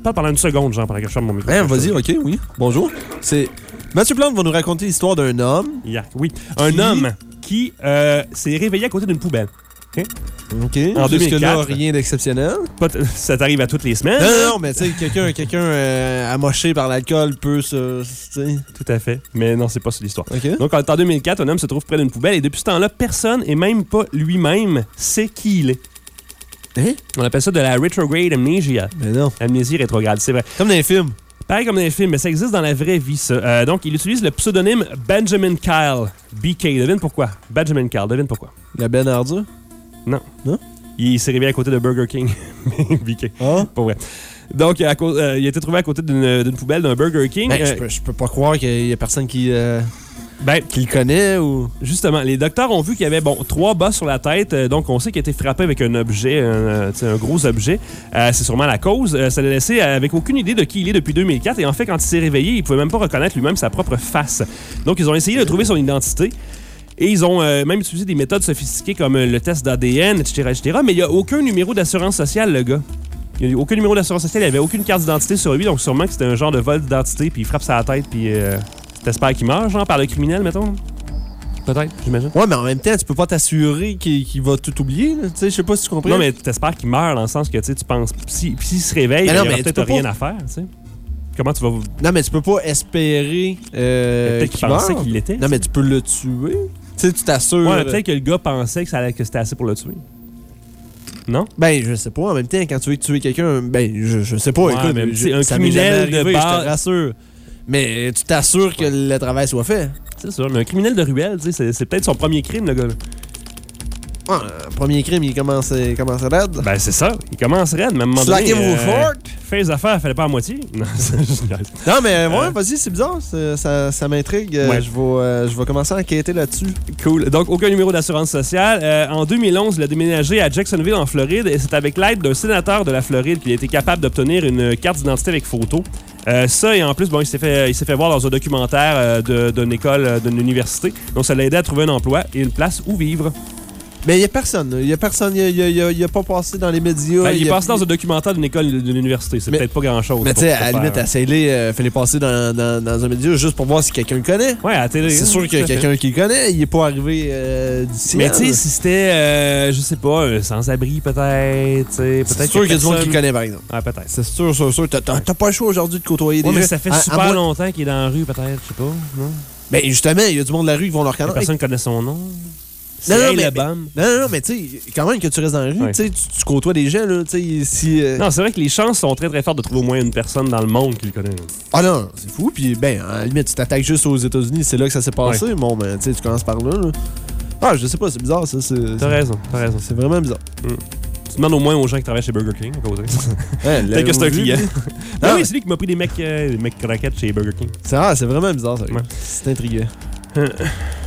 pas pendant une seconde, genre, pendant que je ferme mon micro. Hein, vas-y, OK, oui. Bonjour. C'est... Mathieu Plante va nous raconter l'histoire d'un homme. Yeah, oui. Un Qui? homme qui euh, s'est réveillé à côté d'une poubelle. OK. En Jusque-là, 2004. rien d'exceptionnel. Ça t'arrive à toutes les semaines. Non, non, non, mais tu sais, quelqu'un quelqu'un euh, amoché par l'alcool peut se... Tout à fait. Mais non, c'est pas ça l'histoire. Donc, en 2004, un homme se trouve près d'une poubelle et depuis ce temps-là, personne, et même pas lui-même, sait qui il est. Hein? On appelle ça de la retrograde amnesia. Mais non. Amnésie rétrograde, c'est vrai. Comme dans les films. Pareil comme dans les films, mais ça existe dans la vraie vie, ça. Euh, donc, il utilise le pseudonyme Benjamin Kyle. BK. Devine pourquoi? Benjamin Kyle, devine pourquoi? La Ben Ardur. Il s'est réveillé à côté de Burger King. BK. Ah? Pas vrai. Donc, à cause- euh, il a été trouvé à côté d'une poubelle d'un Burger King. Ben, Euh, je, peux, je peux pas croire qu'il y a personne qui, euh, ben, qui le connaît ou... Justement, les docteurs ont vu qu'il y avait bon trois bas sur la tête, euh, donc on sait qu'il a été frappé avec un objet, un, euh, gros objet. Euh, c'est sûrement la cause. Euh, ça l'a laissé avec aucune idée de qui il est depuis 2004 et en fait, quand il s'est réveillé, il pouvait même pas reconnaître lui-même sa propre face. Donc ils ont essayé de trouver son identité. Et ils ont euh, même utilisé des méthodes sophistiquées comme euh, le test d'ADN, etc., etc. Mais il n'y a aucun numéro d'assurance sociale, le gars. Il n'y a aucun numéro d'assurance sociale, il n'y avait aucune carte d'identité sur lui, donc sûrement que c'était un genre de vol d'identité, puis il frappe sa tête, puis euh, t'espères qu'il meurt, genre, par le criminel, mettons. Peut-être, j'imagine. Ouais, mais en même temps, tu peux pas t'assurer qu'il va tout oublier. Tu sais, je sais pas si tu comprends. Non, mais t'espères qu'il meurt dans le sens que tu sais, tu penses. Si, s'il se réveille, il non, n'y mais tu peut-être rien pas- à faire, tu sais. Comment tu vas. Non, mais tu peux pas espérer euh, Peut-être qu'il pensait qu'il l'était. Non, mais tu peux le tuer. Tu sais, tu t'assures. Ouais, peut-être que le gars pensait que, ça allait- que c'était assez pour le tuer. Non? Ben, je sais pas. En même temps, quand tu veux tuer quelqu'un, ben, je, je sais pas. Ouais, écoute, mais je- c'est un ça m'est criminel de arrivé, base. Je te rassure. Mais tu t'assures que le travail soit fait. C'est sûr. Mais un criminel de ruelle, tu sais, c'est- c'est peut-être son premier crime, le gars. Ouais, le premier crime, il commence, il commence raide. Ben, c'est ça. Il commence raide, un moment donné. him euh, fort. Fait les affaires, fallait pas à moitié. Non, mais ouais, Euh. vas-y, c'est bizarre. Ça, ça m'intrigue. Euh, Ouais. Je vais, euh, je vais commencer à enquêter là-dessus. Cool. Donc, aucun numéro d'assurance sociale. Euh, en 2011, il a déménagé à Jacksonville, en Floride, et c'est avec l'aide d'un sénateur de la Floride qu'il a été capable d'obtenir une carte d'identité avec photo. Euh, ça, et en plus, bon, il s'est fait, il s'est fait voir dans un documentaire euh, d'une école, euh, d'une université. Donc, ça l'a aidé à trouver un emploi et une place où vivre. Mais il y a personne. Il y a personne. Il y a, il y a- il y a pas passé dans les médias. Ben, il est a- passé dans un documentaire d'une école d'une université. C'est peut-être pas grand-chose. Mais tu sais, à la limite, à Sailey, euh, fallait passer dans, dans, dans un média juste pour voir si quelqu'un le connaît. Ouais, à la télé. C'est sûr qu'il y a quelqu'un qui le connaît. Il est pas arrivé euh, d'ici. Mais tu sais, si c'était, euh, je sais pas, un sans-abri peut-être, c'est sûr qu'il y a du monde qui le connaît, par exemple. Ouais, peut-être. C'est sûr, sûr, sûr. T'as- pas le choix aujourd'hui de côtoyer Ouais, des mais ça fait À- super longtemps qu'il est dans la rue, peut-être, je sais pas, non? Ben justement, il y a du monde de la rue qui vont le reconnaître. Personne connaît son nom. Non, non, mais-. Non, non, non, mais tu sais, quand même que tu restes dans la rue, tu tu côtoies des gens, là, tu sais, si... euh, Non, c'est vrai que les chances sont très très fortes de trouver au moins une personne dans le monde qui le connaît. Ah non, c'est fou, puis ben, à la limite, tu t'attaques juste aux États-Unis, c'est là que ça s'est passé, bon, ben, tu sais, tu commences par là, là. Ah, je sais pas, c'est bizarre, ça, c'est... T'as raison, t'as raison. C'est vraiment bizarre. Tu demandes au moins aux gens qui travaillent chez Burger King à côté. Ouais, Peut-être que c'est un client. Ah Ah, oui, c'est lui qui m'a pris des mecs, euh, des mecs croquettes chez Burger King. C'est ah, c'est vraiment bizarre, ça. Ouais. C'est intriguant.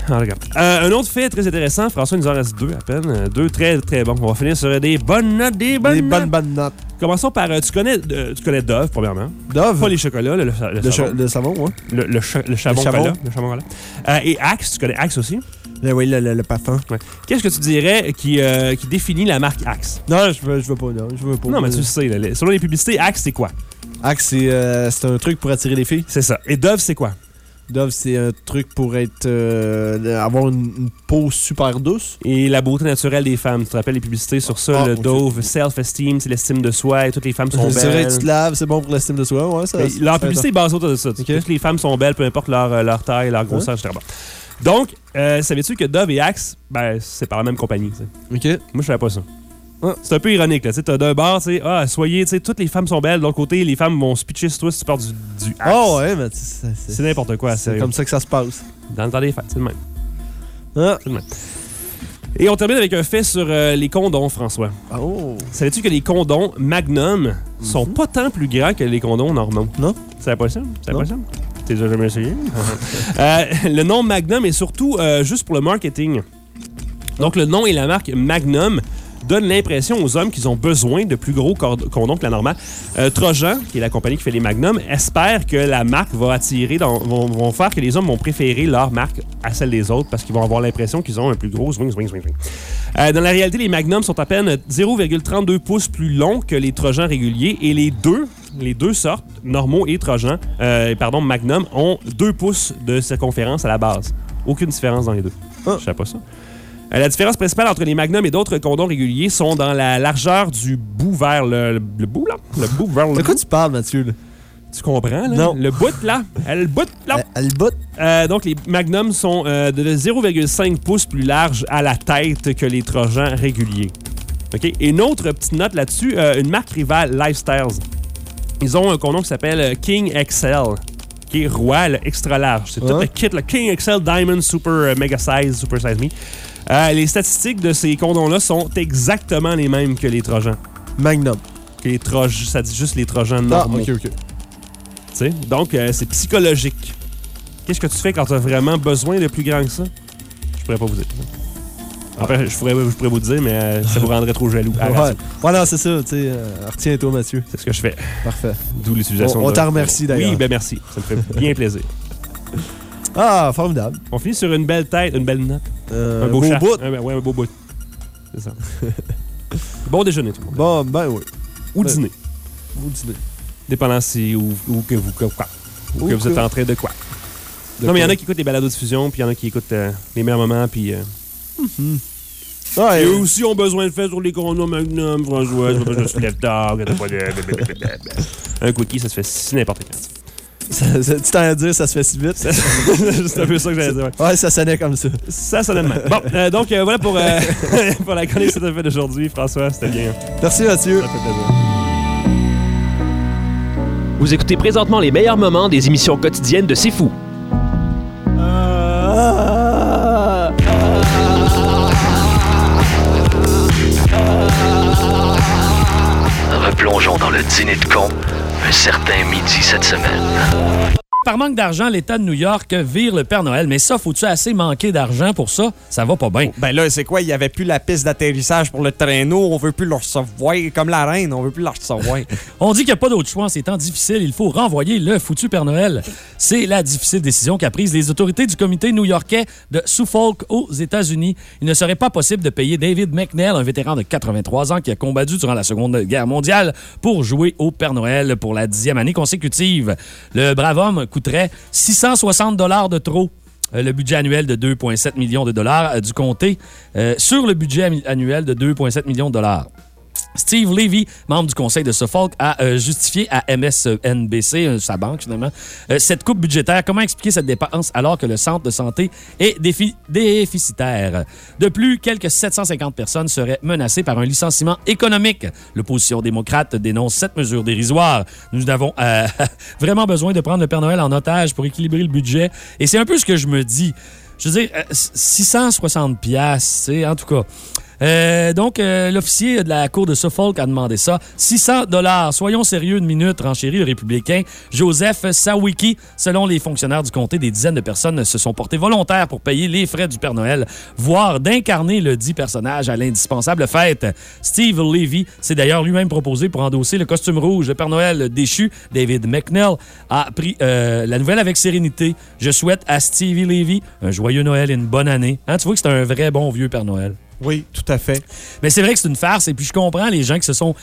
Ah, regarde. Euh, un autre fait très intéressant, François, il nous en reste deux à peine. Euh, Deux très très bons. On va finir sur des bonnes notes, des bonnes Des notes. bonnes, bonnes notes. Commençons par. euh, tu, connais, euh, tu connais Dove, premièrement. Dove? Pas les chocolats, le, le, le Le, savon. cha- le savon, ouais. Le, le, cha- le chabon chabon. cola. Le chabon cola. Euh, et Axe, tu connais Axe aussi? Le- oui, le, le, le parfum. Ouais. Qu'est-ce que tu dirais qui, euh, qui définit la marque Axe? Non, je veux, je veux pas, non. Je veux pas. Non, mais tu le sais, là, les- selon les publicités, Axe, c'est quoi? Axe, c'est euh, c'est un truc pour attirer les filles. C'est ça. Et Dove, c'est quoi? Dove, c'est un truc pour être euh, avoir une, une peau super douce. Et la beauté naturelle des femmes. Tu te rappelles les publicités sur ça? Ah, le. Dove, self-esteem, c'est l'estime de soi et toutes les femmes sont C'est vrai, belles. tu te laves, c'est bon pour l'estime de soi. Ouais, ça, leur ça- publicité est basée autour de ça. Ok. Toutes les femmes sont belles, peu importe leur, euh, leur taille, leur grosseur, etc. Bon. Donc, euh, savais-tu que Dove et Axe, ben, c'est par la même compagnie. Ok. Moi, je savais pas ça. C'est un peu ironique, là. T'as d'un bord, tu ah, soyez, tu sais, toutes les femmes sont belles. De l'autre côté, les femmes vont se pitcher sur toi si tu portes du, du Axe. Oh, ouais, mais c'est C'est n'importe quoi, c'est comme ça que ça se passe. Dans le temps des fêtes, c'est le même. Ah. C'est le même. Et on termine avec un fait sur euh, les condoms, François. Oh. Savais-tu que les condoms Magnum sont pas tant plus grands que les condoms normaux? Non. C'est ça? C'est ça? T'es déjà jamais essayé? Euh, le nom Magnum est surtout euh, juste pour le marketing. Donc, le nom et la marque Magnum donnent l'impression aux hommes qu'ils ont besoin de plus gros condoms que la normale. Euh, Trojan, qui est la compagnie qui fait les Magnum, espère que la marque va attirer, dans- vont, vont faire que les hommes vont préférer leur marque à celle des autres parce qu'ils vont avoir l'impression qu'ils ont un plus gros swing, swing, swing, swing. Euh, dans la réalité, les Magnum sont à peine 0,32 pouces plus longs que les Trojans réguliers et les deux, les deux sortes, normaux et Trojan, euh, pardon, Magnum, ont 2 pouces de circonférence à la base. Aucune différence dans les deux. Ah. Je sais pas ça. Euh, la différence principale entre les Magnum et d'autres condoms réguliers sont dans la largeur du bout vers le, le, le bout, là. Le bout vers le De quoi bout. tu parles, Mathieu? là? Tu comprends, là? Non. Le bout, là. Euh, Le bout, là. Elle, elle botte. Euh, donc, les Magnum sont euh, de 0,5 pouces plus larges à la tête que les Trojans réguliers. OK? Et une autre petite note là-dessus, euh, une marque rivale, Lifestyles. Ils ont un condom qui s'appelle King XL, qui est roi, le extra large. C'est tout Ouais. le kit, le King XL Diamond Super Mega Size, Super Size Me. Euh, les statistiques de ces condoms-là sont exactement les mêmes que les Trojans. Magnum. Que les Troj- ça dit juste les Trojans Ah, normaux. ok, ok. Tu sais? Donc, euh, c'est psychologique. Qu'est-ce que tu fais quand tu as vraiment besoin de plus grand que ça? Je pourrais pas vous dire. Après, je pourrais, je pourrais vous dire, mais euh, ça vous rendrait trop jaloux. Ouais. Voilà, c'est ça. tu sais, euh, Retiens-toi, Mathieu. C'est ce que je fais. Parfait. D'où l'utilisation On- on t'en remercie, d'ailleurs. Oui, ben merci. Ça me fait bien plaisir. Ah, formidable. On finit sur une belle tête, une belle note. Euh, un beau, chat. bout. Un, ouais, un beau bout. C'est ça. bon déjeuner, tout le monde. Bon, ben oui. Ou Ben, dîner. Vous dîner. Dépendant si ou, ou que vous, quoi. Ou Ou que vous êtes en train de quoi. De non, mais il y en a qui écoutent les balados diffusion, puis il y en a qui écoutent euh, les meilleurs moments, puis. euh, Ouais, Et eux aussi ont besoin de faire sur les condoms Magnum, François. Je suis lève tard, que t'as pas de- Un quickie, ça se fait si n'importe quand. Tu t'en as dit, ça se fait si vite. C'est un peu ça que j'allais dire. ouais. Ouais, ça sonnait comme ça. Ça, ça donne mal. Bon, euh, donc euh, voilà pour, euh, pour la chronique que fait d'aujourd'hui, François. C'était bien. Merci, Mathieu. Ça fait plaisir. Vous écoutez présentement les meilleurs moments des émissions quotidiennes de C'est Fou. Replongeons dans le dîner de con un certain midi cette semaine. Par manque d'argent, l'État de New York vire le Père Noël. Mais ça, faut-tu assez manquer d'argent pour ça? Ça va pas bien. Ben là, c'est quoi? Il n'y avait plus la piste d'atterrissage pour le traîneau. On veut plus le recevoir. Comme la reine, on veut plus la recevoir. On dit qu'il n'y a pas d'autre choix en ces temps difficiles. Il faut renvoyer le foutu Père Noël. C'est la difficile décision qu'a prise les autorités du comité new-yorkais de Suffolk aux États-Unis. Il ne serait pas possible de payer David McNeil, un vétéran de 83 ans qui a combattu durant la Seconde Guerre mondiale, pour jouer au Père Noël pour la dixième année consécutive. Le brave homme coûterait 660 dollars de trop. Euh, le budget annuel de 2,7 millions de dollars du comté euh, sur le budget annuel de 2,7 millions de dollars. Steve Levy, membre du conseil de Suffolk, a euh, justifié à MSNBC, euh, sa banque finalement, euh, cette coupe budgétaire. Comment expliquer cette dépense alors que le centre de santé est défi- déficitaire? De plus, quelques 750 personnes seraient menacées par un licenciement économique. L'opposition démocrate dénonce cette mesure dérisoire. Nous avons vraiment besoin de prendre le Père Noël en otage pour équilibrer le budget. Et c'est un peu ce que je me dis. Je veux dire, euh, 660 piastres, en tout cas. Euh, donc, euh, l'officier de la cour de Suffolk a demandé ça. 600 dollars. Soyons sérieux une minute, renchérit le républicain Joseph Sawicki. Selon les fonctionnaires du comté, des dizaines de personnes se sont portées volontaires pour payer les frais du Père Noël, voire d'incarner le dit personnage à l'indispensable fête. Steve Levy s'est d'ailleurs lui-même proposé pour endosser le costume rouge. Le Père Noël déchu, David McNeil, a pris euh, la nouvelle avec sérénité. Je souhaite à Stevie Levy un joyeux Noël et une bonne année. Hein, tu vois que c'est un vrai bon vieux Père Noël. Oui, tout à fait. Mais c'est vrai que c'est une farce. Et puis, je comprends les gens qui se sont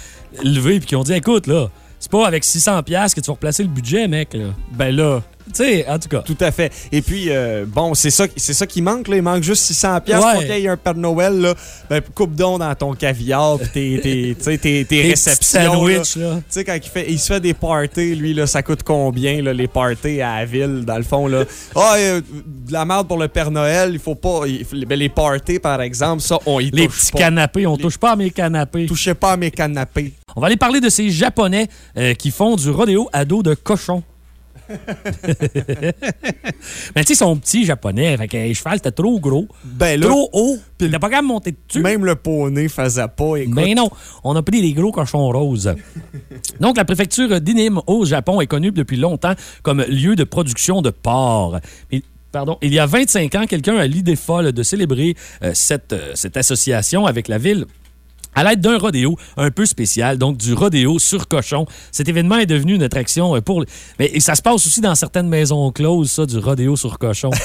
levés et qui ont dit écoute, là, c'est pas avec 600$ que tu vas replacer le budget, mec. Là. Ben là. Tu sais, en tout cas. Tout à fait. Et puis, euh, bon, c'est ça, c'est ça qui manque. Là. Il manque juste 600 pièces Ouais. pour qu'il y ait un Père Noël. Là. Ben, coupe donc dans ton caviar puis tes, tes, tes, tes réceptions. Tu sais, quand il, fait, il se fait des parties, lui, là, ça coûte combien, là, les parties à la ville, dans le fond, là? Ah, euh, de la merde pour le Père Noël, il faut pas... il ben, les parties, par exemple, ça, on y Les touche petits pas. canapés, on touche pas à mes canapés. Touchez pas à mes canapés. On va aller parler de ces Japonais euh, qui font du rodéo à dos de cochon. Mais tu sais, ils sont petits Japonais. Fait que les chevals, c'était trop gros. Ben là, trop haut. Puis t'as pas capable de monter dessus. même le poney faisait pas, écoute. Mais non, on a pris des gros cochons roses. Donc, la préfecture d'Inim au Japon est connue depuis longtemps comme lieu de production de porc. Mais- Pardon, il y a 25 ans, quelqu'un a l'idée folle de célébrer euh, cette, euh, cette association avec la ville à l'aide d'un rodéo un peu spécial, donc du rodéo sur cochon. Cet événement est devenu une attraction euh, pour... Mais et ça se passe aussi dans certaines maisons closes, ça, du rodéo sur cochon.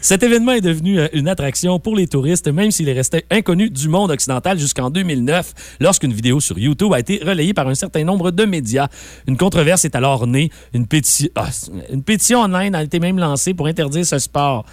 Cet événement est devenu euh, une attraction pour les touristes, même s'il est resté inconnu du monde occidental jusqu'en 2009, lorsqu'une vidéo sur YouTube a été relayée par un certain nombre de médias. Une controverse est alors née. Une, péti- ah, une pétition online a été même lancée pour interdire ce sport.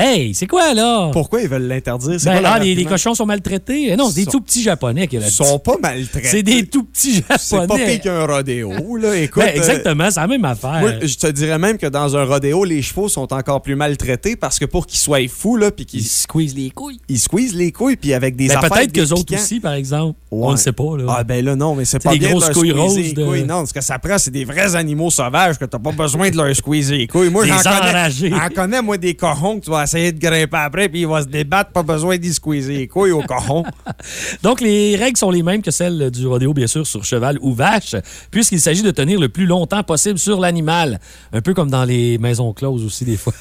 Hey, c'est quoi là? Pourquoi ils veulent l'interdire? Ben, ah, les, cochons sont maltraités. Eh non, c'est des Sont- tout petits japonais qui Ils là sont pas maltraités. C'est des tout petits japonais. C'est pas pire qu'un rodéo, là. Écoute, Ben, euh, exactement, c'est la même affaire. Moi, je te dirais même que dans un rodéo, les chevaux sont encore plus maltraités parce que pour qu'ils soient fous, là, puis qu'ils Ils squeezent les couilles. ils squeezent les couilles, puis avec des Ben, peut-être qu'eux autres aussi, par exemple. On le sait pas, là. Ah ben là, non, mais c'est pas des bien grosses couilles roses de- couilles. Non, ce que ça prend, c'est des vrais animaux sauvages que t'as pas besoin de leur squeezer les couilles. Moi, Des j'en connais, enragés. j'en connais, moi, des corons que tu vas essayer de grimper après, puis il va se débattre, pas besoin d'y squeezer les couilles au coron. Donc, les règles sont les mêmes que celles du rodéo, bien sûr, sur cheval ou vache, puisqu'il s'agit de tenir le plus longtemps possible sur l'animal. Un peu comme dans les maisons closes aussi, des fois.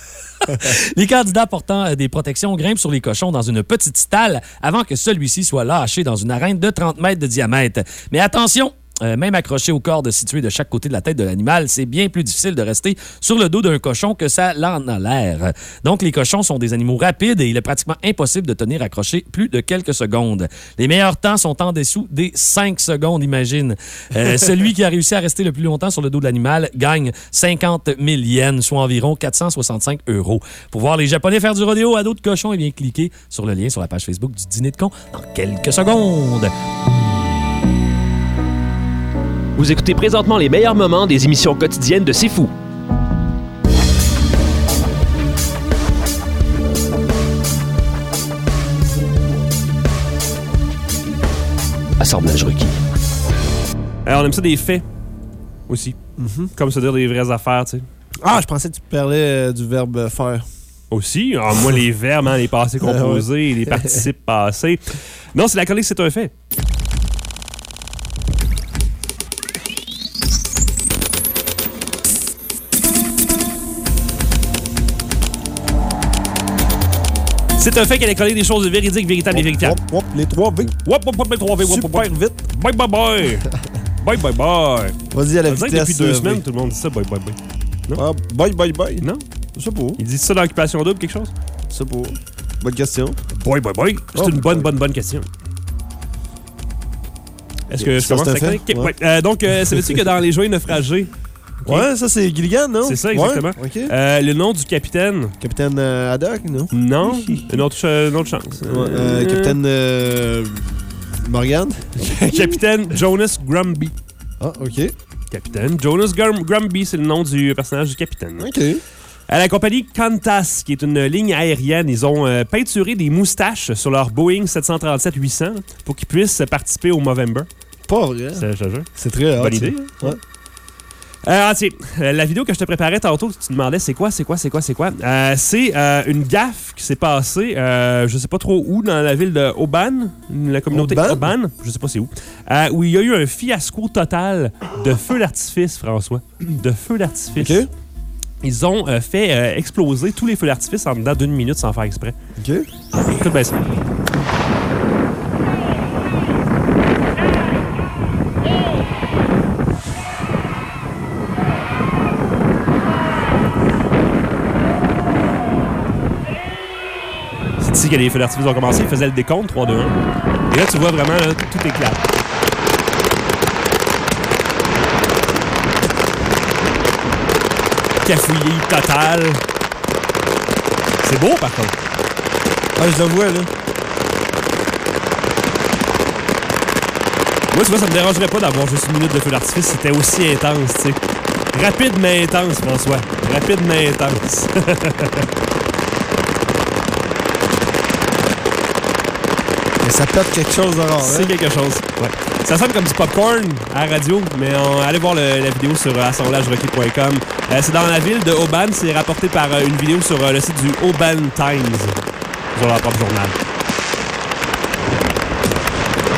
les candidats portant euh, des protections grimpent sur les cochons dans une petite stalle avant que celui-ci soit lâché dans une arène de 30 mètres de diamètre. Mais attention! Euh, même accroché aux cordes situées de chaque côté de la tête de l'animal, c'est bien plus difficile de rester sur le dos d'un cochon que ça l'en a l'air. Donc, les cochons sont des animaux rapides et il est pratiquement impossible de tenir accroché plus de quelques secondes. Les meilleurs temps sont en dessous des 5 secondes, imagine. Euh, celui qui a réussi à rester le plus longtemps sur le dos de l'animal gagne 50 000 yens, soit environ 465 euros. Pour voir les Japonais faire du rodéo à dos de cochons, eh bien, cliquez sur le lien sur la page Facebook du Dîner de con dans quelques secondes. Vous écoutez présentement les meilleurs moments des émissions quotidiennes de C'est Fou. Assemblage requis. Alors, on aime ça des faits aussi. Comme se dire des vraies affaires, tu sais. Ah, je pensais que tu parlais euh, du verbe faire. Aussi, ah, moi, les verbes, hein, les passés composés, les participes passés. Non, c'est la chronique, c'est un fait. C'est un fait qu'elle est collée des choses véridiques, véritables et véritables. Hop, hop, les trois V. Wop, wop, wop, les trois V, wop, wop, Super wop. vite. Bye, bye, bye. Bye, bye, bye. Vas-y à la vitesse. depuis deux euh, semaines, tout le monde dit ça, bye, bye, bye. Ah, bye, bye, bye. Non? Je sais pas. Il dit ça dans l'occupation double, quelque chose? Je sais pas. Bonne question. Bye, bye, bye. C'est Oh, une bonne, bonne, bonne question. Est-ce que je commence? Ouais. Ouais. Euh, donc, euh, savais-tu que dans les joyeux naufragés, Ouais, ça c'est Gilligan, non? C'est ça, exactement. Ouais, ok. euh, le nom du capitaine, Capitaine euh, Haddock, non? non, une autre, ch- une autre chance. Ouais, euh, Capitaine euh, Morgan? capitaine Jonas Grumby. Ah, ok. Capitaine Jonas Grum- Grumby, c'est le nom du personnage du capitaine. Ok. À la compagnie Qantas, qui est une ligne aérienne, ils ont euh, peinturé des moustaches sur leur Boeing 737-800 pour qu'ils puissent participer au Movember. Pas vrai. C'est très hot. Bonne idée. Ouais. Euh, ah, tiens, euh, la vidéo que je te préparais tantôt, tu te demandais c'est quoi, c'est quoi, c'est quoi, c'est quoi? Euh, c'est euh, une gaffe qui s'est passée, euh, je sais pas trop où, dans la ville de Oban, la communauté Oban? Oban, je sais pas c'est où, où il y a eu un fiasco total de feux d'artifice, François. De feux d'artifice. OK. Ils ont fait exploser tous les feux d'artifice en dedans d'une minute sans faire exprès. OK. Écoute bien ça. Que les feux d'artifice ont commencé. Ils faisaient le décompte 3, 2, 1. Et là, tu vois vraiment, là, tout éclate. Cafouillis total. C'est beau, par contre. Ah, je le vois, là. Moi, tu vois, ça me dérangerait pas d'avoir juste une minute de feu d'artifice. C'était aussi intense, tu sais. Rapide mais intense, François. Rapide mais intense. ça pète quelque chose de rare, C'est hein? quelque chose. Ouais. Ça sonne comme du popcorn à la radio, mais on, allez voir le- la vidéo sur euh, assemblagerocky.com. Euh, c'est dans la ville de Auban. C'est rapporté par euh, une vidéo sur euh, le site du Auban Times. Ont leur propre journal.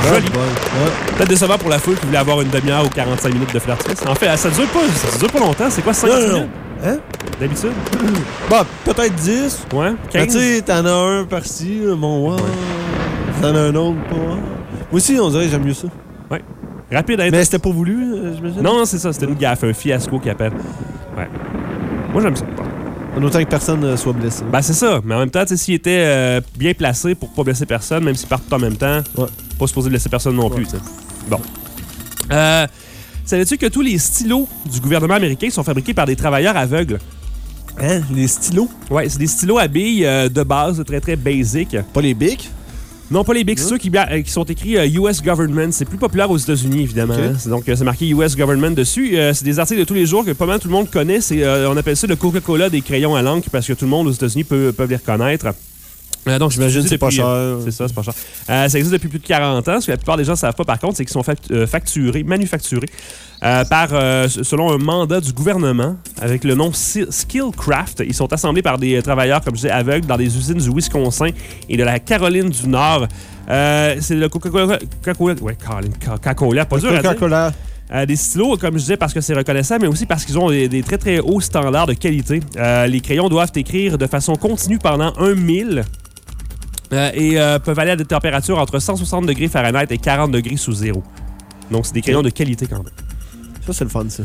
Joli. Bon, ouais. Peut-être décevant pour la foule qui voulait avoir une demi-heure ou 45 minutes de feu d'artifice. En fait, ça dure pas, ça dure pas longtemps. C'est quoi, 5 Non, non, minutes? non. Hein? D'habitude? Bah, peut-être 10. Ouais, Mais 15. tu sais, t'en as un par-ci, bon, ouais. T'en as un autre, ouais. Moi? Aussi, on dirait que j'aime mieux ça. Rapide, hein? Mais c'était pas voulu, euh, j'imagine? Non, non, c'est ça. C'était une gaffe, un fiasco qui appelle. Ouais. Moi, j'aime ça. En autant que personne ne soit blessé. Ben, c'est ça. Mais en même temps, tu sais, s'il était euh, bien placé pour pas blesser personne, même s'ils partent en même temps, Ouais. pas supposé blesser personne non plus, tu sais. Bon. Euh, Savais-tu que tous les stylos du gouvernement américain sont fabriqués par des travailleurs aveugles? Hein? Les stylos? Ouais, c'est des stylos à billes euh, de base, très très basic. Pas les bics? Non, pas les Big, c'est ceux qui, euh, qui sont écrits euh, US Government. C'est plus populaire aux États-Unis, évidemment. Hein. Donc, euh, c'est marqué US Government dessus. Euh, c'est des articles de tous les jours que pas mal tout le monde connaît. C'est, euh, on appelle ça le Coca-Cola des crayons à l'encre parce que tout le monde aux États-Unis peut, les reconnaître. Euh, donc, J'imagine que c'est pas cher. euh, C'est ça, c'est pas cher. Euh, ça existe depuis plus de 40 ans. Ce que la plupart des gens ne savent pas, par contre, c'est qu'ils sont euh, facturés, manufacturés euh, par, selon un mandat du gouvernement avec le nom Skillcraft. Ils sont assemblés par des travailleurs, comme je disais, aveugles dans des usines du Wisconsin et de la Caroline du Nord. C'est le Coca-Cola. Coca-Cola. Ouais, Coca-Cola. Pas dur. Coca-Cola. Euh, des stylos, comme je disais, parce que c'est reconnaissable, mais aussi parce qu'ils ont des, des très très hauts standards de qualité. Euh, les crayons doivent écrire de façon continue pendant un mille euh, et euh, peuvent aller à des températures entre 160 degrés Fahrenheit et 40 degrés sous zéro. Donc, c'est des crayons de qualité quand même. Ça, c'est le fun, ça.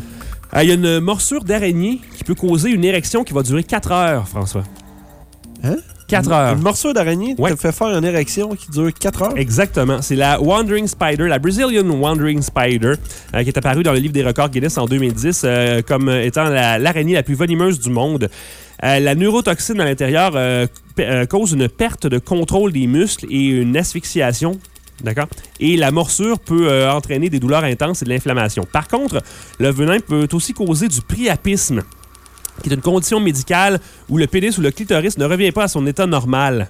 Euh, Il y a une morsure d'araignée qui peut causer une érection qui va durer 4 heures, François. Hein? 4 heures. Une morsure d'araignée Ouais. te fait faire une érection qui dure 4 heures? Exactement. C'est la Wandering Spider, la Brazilian Wandering Spider, euh, qui est apparue dans le livre des records Guinness en 2010 euh, comme étant la- l'araignée la, plus venimeuse du monde. Euh, la neurotoxine à l'intérieur euh, euh, cause une perte de contrôle des muscles et une asphyxiation. D'accord? Et la morsure peut euh, entraîner des douleurs intenses et de l'inflammation. Par contre, le venin peut aussi causer du priapisme, qui est une condition médicale où le pénis ou le clitoris ne revient pas à son état normal.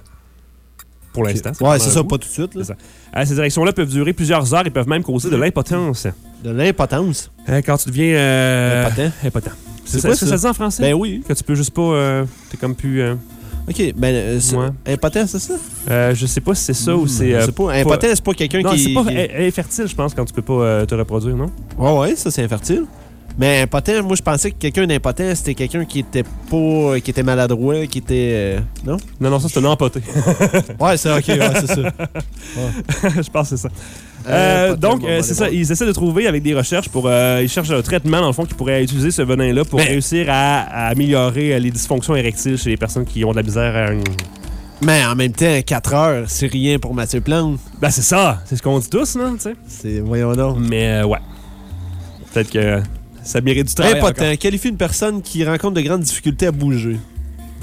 Pour l'instant. Ouais, c'est ça, pas tout de suite. là. Ça. Euh, ces érections-là peuvent durer plusieurs heures et peuvent même causer de l'impotence. De l'impotence. Euh, quand tu deviens... euh, Impotent. impotent. C'est quoi, ça? ça dit en français? Ben oui. Que tu peux juste pas... euh, T'es comme plus... euh, OK, ben, euh, c'est- Ouais. c'est ça? euh, je sais pas si c'est ça ou c'est... euh, pas, impotent, c'est pas quelqu'un non, qui... c'est pas qui- infertile, je pense, quand tu peux pas euh, te reproduire, non? Ouais, ouais, ça, c'est infertile. Mais impotent, moi, je pensais que quelqu'un d'impotent, c'était quelqu'un qui était pas... qui était maladroit, qui était... euh, non? Non, non, ça, c'est un empoté. Ouais, c'est OK, ouais, c'est ça. je pense que c'est ça. Euh, Euh, donc, c'est ça. Ils essaient de trouver avec des recherches pour. euh, ils cherchent un traitement, dans le fond, qui pourrait utiliser ce venin-là pour Mais- réussir à, à améliorer les dysfonctions érectiles chez les personnes qui ont de la misère à. Mais en même temps, 4 heures, c'est rien pour Mathieu Plante. Ben, c'est ça. C'est ce qu'on dit tous, sais. C'est... Voyons donc. Mais, ouais. Peut-être que ça mérite du travail. Impotent. encore. Qualifie une personne qui rencontre de grandes difficultés à bouger.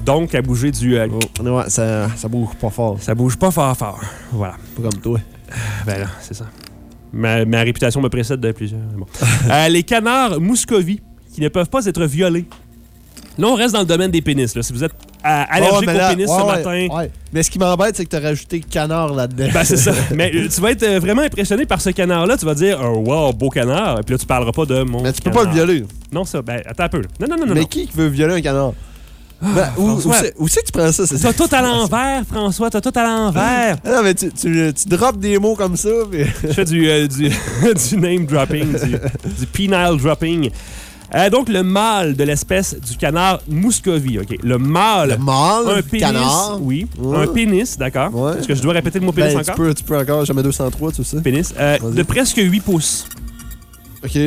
Donc, à bouger du. euh, Oh, ouais, ça, ça bouge pas fort. Ça bouge pas fort, fort. Voilà. Pas comme toi. Ben là, c'est ça. Ma, ma réputation me précède de plusieurs. Bon. Euh, les canards mouscovis qui ne peuvent pas être violés. Là, on reste dans le domaine des pénis. Là. Si vous êtes à- allergique mais au pénis ouais, ce matin. ouais. Mais ce qui m'embête, c'est que t'as rajouté canard là-dedans. Ben, c'est ça. Mais euh, tu vas être euh, vraiment impressionné par ce canard-là. Tu vas dire, oh, wow, beau canard. Et puis là, tu parleras pas de mon. Mais tu peux pas le violer. Non, ça. Ben, attends un peu. Non, non, non, non. Mais non. qui veut violer un canard? Ben, où, c'est que tu prends ça? T'as tout à l'envers, François. T'as tout à l'envers. Ah Non, mais tu, tu, tu drops des mots comme ça. puis- Je fais du, euh, du, du name dropping, du, du penile dropping. Euh, donc, le mâle de l'espèce du canard Muscovy. OK. Le mâle. Le mâle, un pénis. canard. Oui. Ouais. Un pénis, d'accord. Ouais. Est-ce que je dois répéter le mot pénis Ben, tu encore? peux, tu peux encore, jamais 203, tu sais. Pénis. Euh, de presque 8 pouces. OK.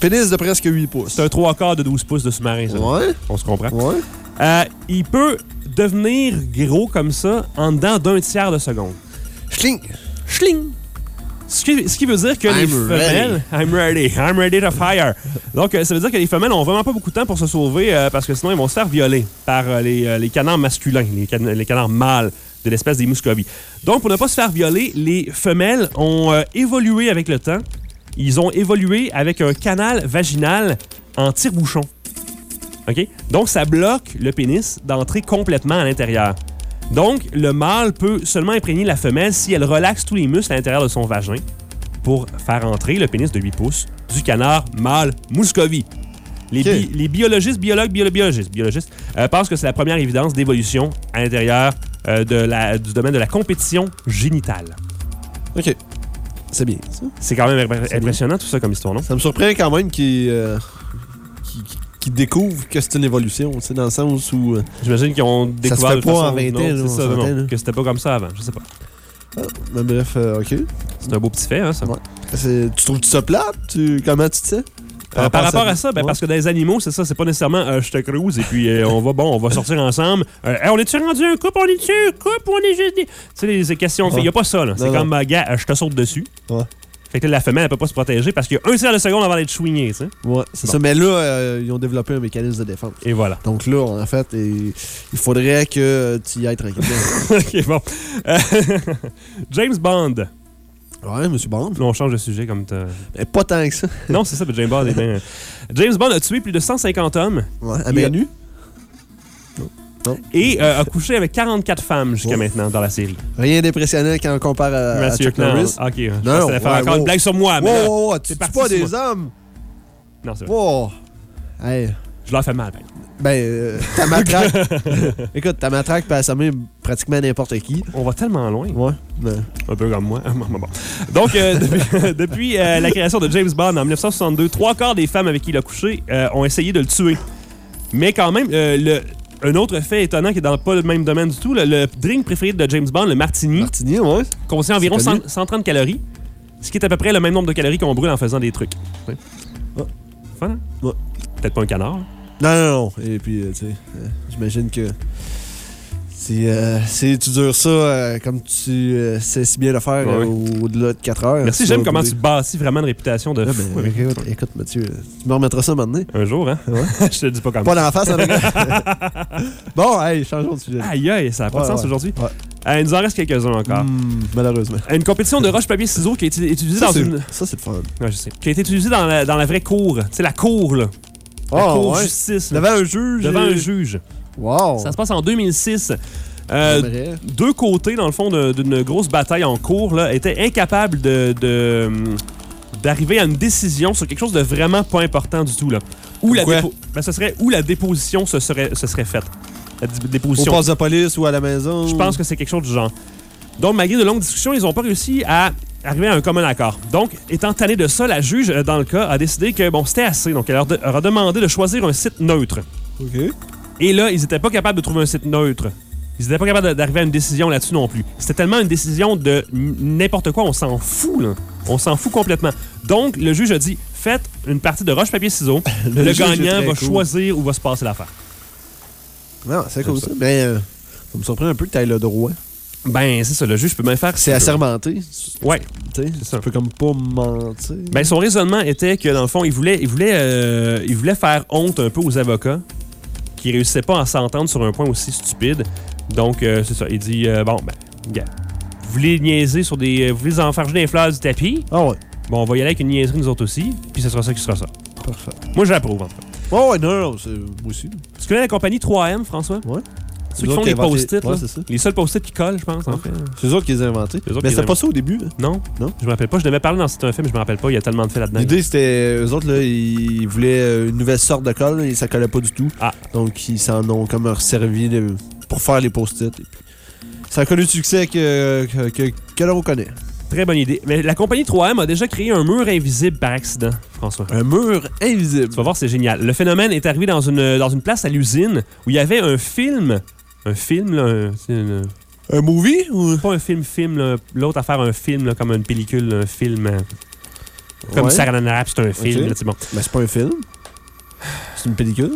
Pénis de presque 8 pouces. C'est un 3 quarts de 12 pouces de sous-marin, ça. Ouais, On se comprend. ouais. Euh, il peut devenir gros comme ça en dedans d'un tiers de seconde. Schling. Schling! Ce qui, ce qui veut dire que les femelles. I'm ready. I'm ready to fire. Donc, euh, ça veut dire que les femelles ont vraiment pas beaucoup de temps pour se sauver euh, parce que sinon, ils vont se faire violer par euh, les, les canards masculins, les, can- les canards mâles de l'espèce des muscovies. Donc, pour ne pas se faire violer, les femelles ont euh, évolué avec le temps. Ils ont évolué avec un canal vaginal en tire-bouchon. OK? Donc, ça bloque le pénis d'entrer complètement à l'intérieur. Donc, le mâle peut seulement imprégner la femelle si elle relaxe tous les muscles à l'intérieur de son vagin pour faire entrer le pénis de 8 pouces du canard mâle Muscovy. Les, OK. bi- les biologistes, biologues, biolo- biologistes, biologistes euh, pensent que c'est la première évidence d'évolution à l'intérieur euh, du domaine de la compétition génitale. OK. C'est bien, ça. C'est quand même impressionnant tout ça comme histoire, non? Ça me surprend quand même qu'ils euh, qu'ils découvrent que c'est une évolution, tu sais, dans le sens où... euh, J'imagine qu'ils ont découvert fait de pas façon- en 20 non, ans, ça, non, là. que c'était pas comme ça avant, je sais pas. ben, bref, euh, OK. C'est un beau petit fait, hein, ça. Ouais. Tu trouves ça plate? Tu, comment tu te sais? Euh, par rapport à ça, ben, Ouais. parce que dans les animaux, c'est ça, c'est pas nécessairement euh, je te cruise et puis euh, on va bon, on va sortir ensemble. Euh, Hey, on est-tu rendu un couple, on est-tu un couple, on est juste des. Tu sais, les, questions, il Ouais. y a pas ça, là. C'est comme, euh, gars, euh, je te saute dessus. Ouais. Fait que là, la femelle, elle peut pas se protéger parce qu'il y a un tiers de seconde avant d'être chouignée, tu sais. Ouais, c'est Bon. ça. Mais là, euh, ils ont développé un mécanisme de défense. Et voilà. Donc là, en fait, il faudrait que tu y ailles tranquillement. ok, bon. Euh, James Bond. ouais, monsieur Bond. Là, on change de sujet comme t'as- Mais pas tant que ça. Non, c'est ça, mais James Bond est bien. James Bond a tué plus de 150 hommes Ouais, à main nue. Et euh, a couché avec 44 femmes jusqu'à Ouais. maintenant dans la série. Rien d'impressionnant quand on compare à, à Chuck. Norris. Ok, je Non, faire ouais, encore une blague sur moi, mais là- wow, tu tues pas des hommes? Non, c'est vrai. Wow. Hey. Je leur fais mal. ben. Ben, euh, ta matraque. Écoute, ta matraque peut assommer pratiquement n'importe qui. On va tellement loin. Ouais. Ben, Un peu comme moi. Donc, euh, depuis, depuis, euh, la création de James Bond en 1962, trois quarts des femmes avec qui il a couché ont essayé de le tuer. Mais quand même, euh, le, un autre fait étonnant qui est dans pas le même domaine du tout, le, le drink préféré de James Bond, le martini, Martini, ouais. contient environ C'est connu. 100 130 calories, ce qui est à peu près le même nombre de calories qu'on brûle en faisant des trucs. Ouais. Ouais. Fun, hein? Ouais. Peut-être pas un canard. Non, non, non. Et puis, euh, tu sais, euh, j'imagine que si, euh, si tu dures ça euh, comme tu euh, sais si bien le faire Ouais, euh, au-delà de 4 heures. Merci, j'aime comment tu bâtis vraiment une réputation de fou ben, écoute, écoute, Mathieu, tu me remettras ça maintenant. un jour, hein? Ouais. Je te le dis pas comme Pas ça. dans la face, avec Bon, hey, changeons de sujet. Aïe, aïe, ça n'a pas de sens aujourd'hui. Ouais. Il nous en reste quelques-uns encore. Hmm, malheureusement. Une compétition de roche-papier-ciseaux qui a été utilisée dans c'est une. ça, c'est le fun. Je sais. Qui a été utilisée dans la, dans la vraie cour. Tu sais, la cour, là. La Ah, cour justice. Devant un juge. Devant un juge. Wow. Ça se passe en 2006. Euh, deux côtés, dans le fond, d'une grosse bataille en cours, là, étaient incapables de. de, hum, d'arriver à une décision sur quelque chose de vraiment pas important du tout là. Où la Pourquoi? ben, ce serait où la déposition se serait se serait faite. La dé- Au déposition. poste de police ou à la maison? Je pense que c'est quelque chose du genre. Donc, malgré de longues discussions, ils n'ont pas réussi à arriver à un commun accord. Donc, étant tanné de ça, la juge, euh, dans le cas, a décidé que bon, c'était assez. Donc, elle leur, de- leur a demandé de choisir un site neutre. OK. Et là, ils n'étaient pas capables de trouver un site neutre. Ils n'étaient pas capables d'arriver à une décision là-dessus non plus. C'était tellement une décision de n'importe quoi, on s'en fout, là. On s'en fout complètement. Donc, le juge a dit faites une partie de roche-papier-ciseaux. le gagnant va cool. choisir où va se passer l'affaire. Non, c'est cool ça. Mais euh, ça me surprend un peu que tu aies le droit. Ben, c'est ça, le juge peut bien faire. C'est assermenté. Ouais. Tu sais, ça. tu peux comme pas mentir. Ben, son raisonnement était que, dans le fond, il voulait, il voulait, euh, il voulait faire honte un peu aux avocats qui réussissaient pas à s'entendre sur un point aussi stupide. Donc, euh, c'est ça. Il dit euh, Bon, ben, gars, vous voulez niaiser sur des. Vous voulez enfarger des fleurs du tapis? Ah ouais. Bon, on va y aller avec une niaiserie, nous autres aussi. Puis ce sera ça qui sera ça. Parfait. Moi, j'approuve, en tout cas. Oh ouais, non, non, c'est moi aussi. Tu connais la compagnie 3M, François? Ouais. Ceux qui font les post-it, Ouais. Les seuls post-it qui collent, je pense, en fait. C'est eux autres qui les ont inventés. Mais c'était pas ça au début. hein. Non, Non? je me rappelle pas. Je devais parler dans un film, mais je me rappelle pas. Il y a tellement de faits là-dedans. L'idée, c'était. Eux autres, là, ils voulaient euh, une nouvelle sorte de colle et ça collait pas du tout. Ah. Donc, ils s'en ont comme servi pour faire les post-it. Ça a connu le succès que, que, que, que l'on connaît. Très bonne idée. Mais la compagnie 3M a déjà créé un mur invisible par accident, François. Un mur invisible. Tu vas voir, c'est génial. Le phénomène est arrivé dans une, dans une place à l'usine où il y avait un film. Un film, là. un- c'est une- Un movie ou? pas un film-film, l'autre affaire, un film, là, comme une pellicule, un film. euh, Comme Ouais. Sarah Rap, c'est un film. Ok. là, c'est bon. Mais c'est pas un film. C'est une pellicule.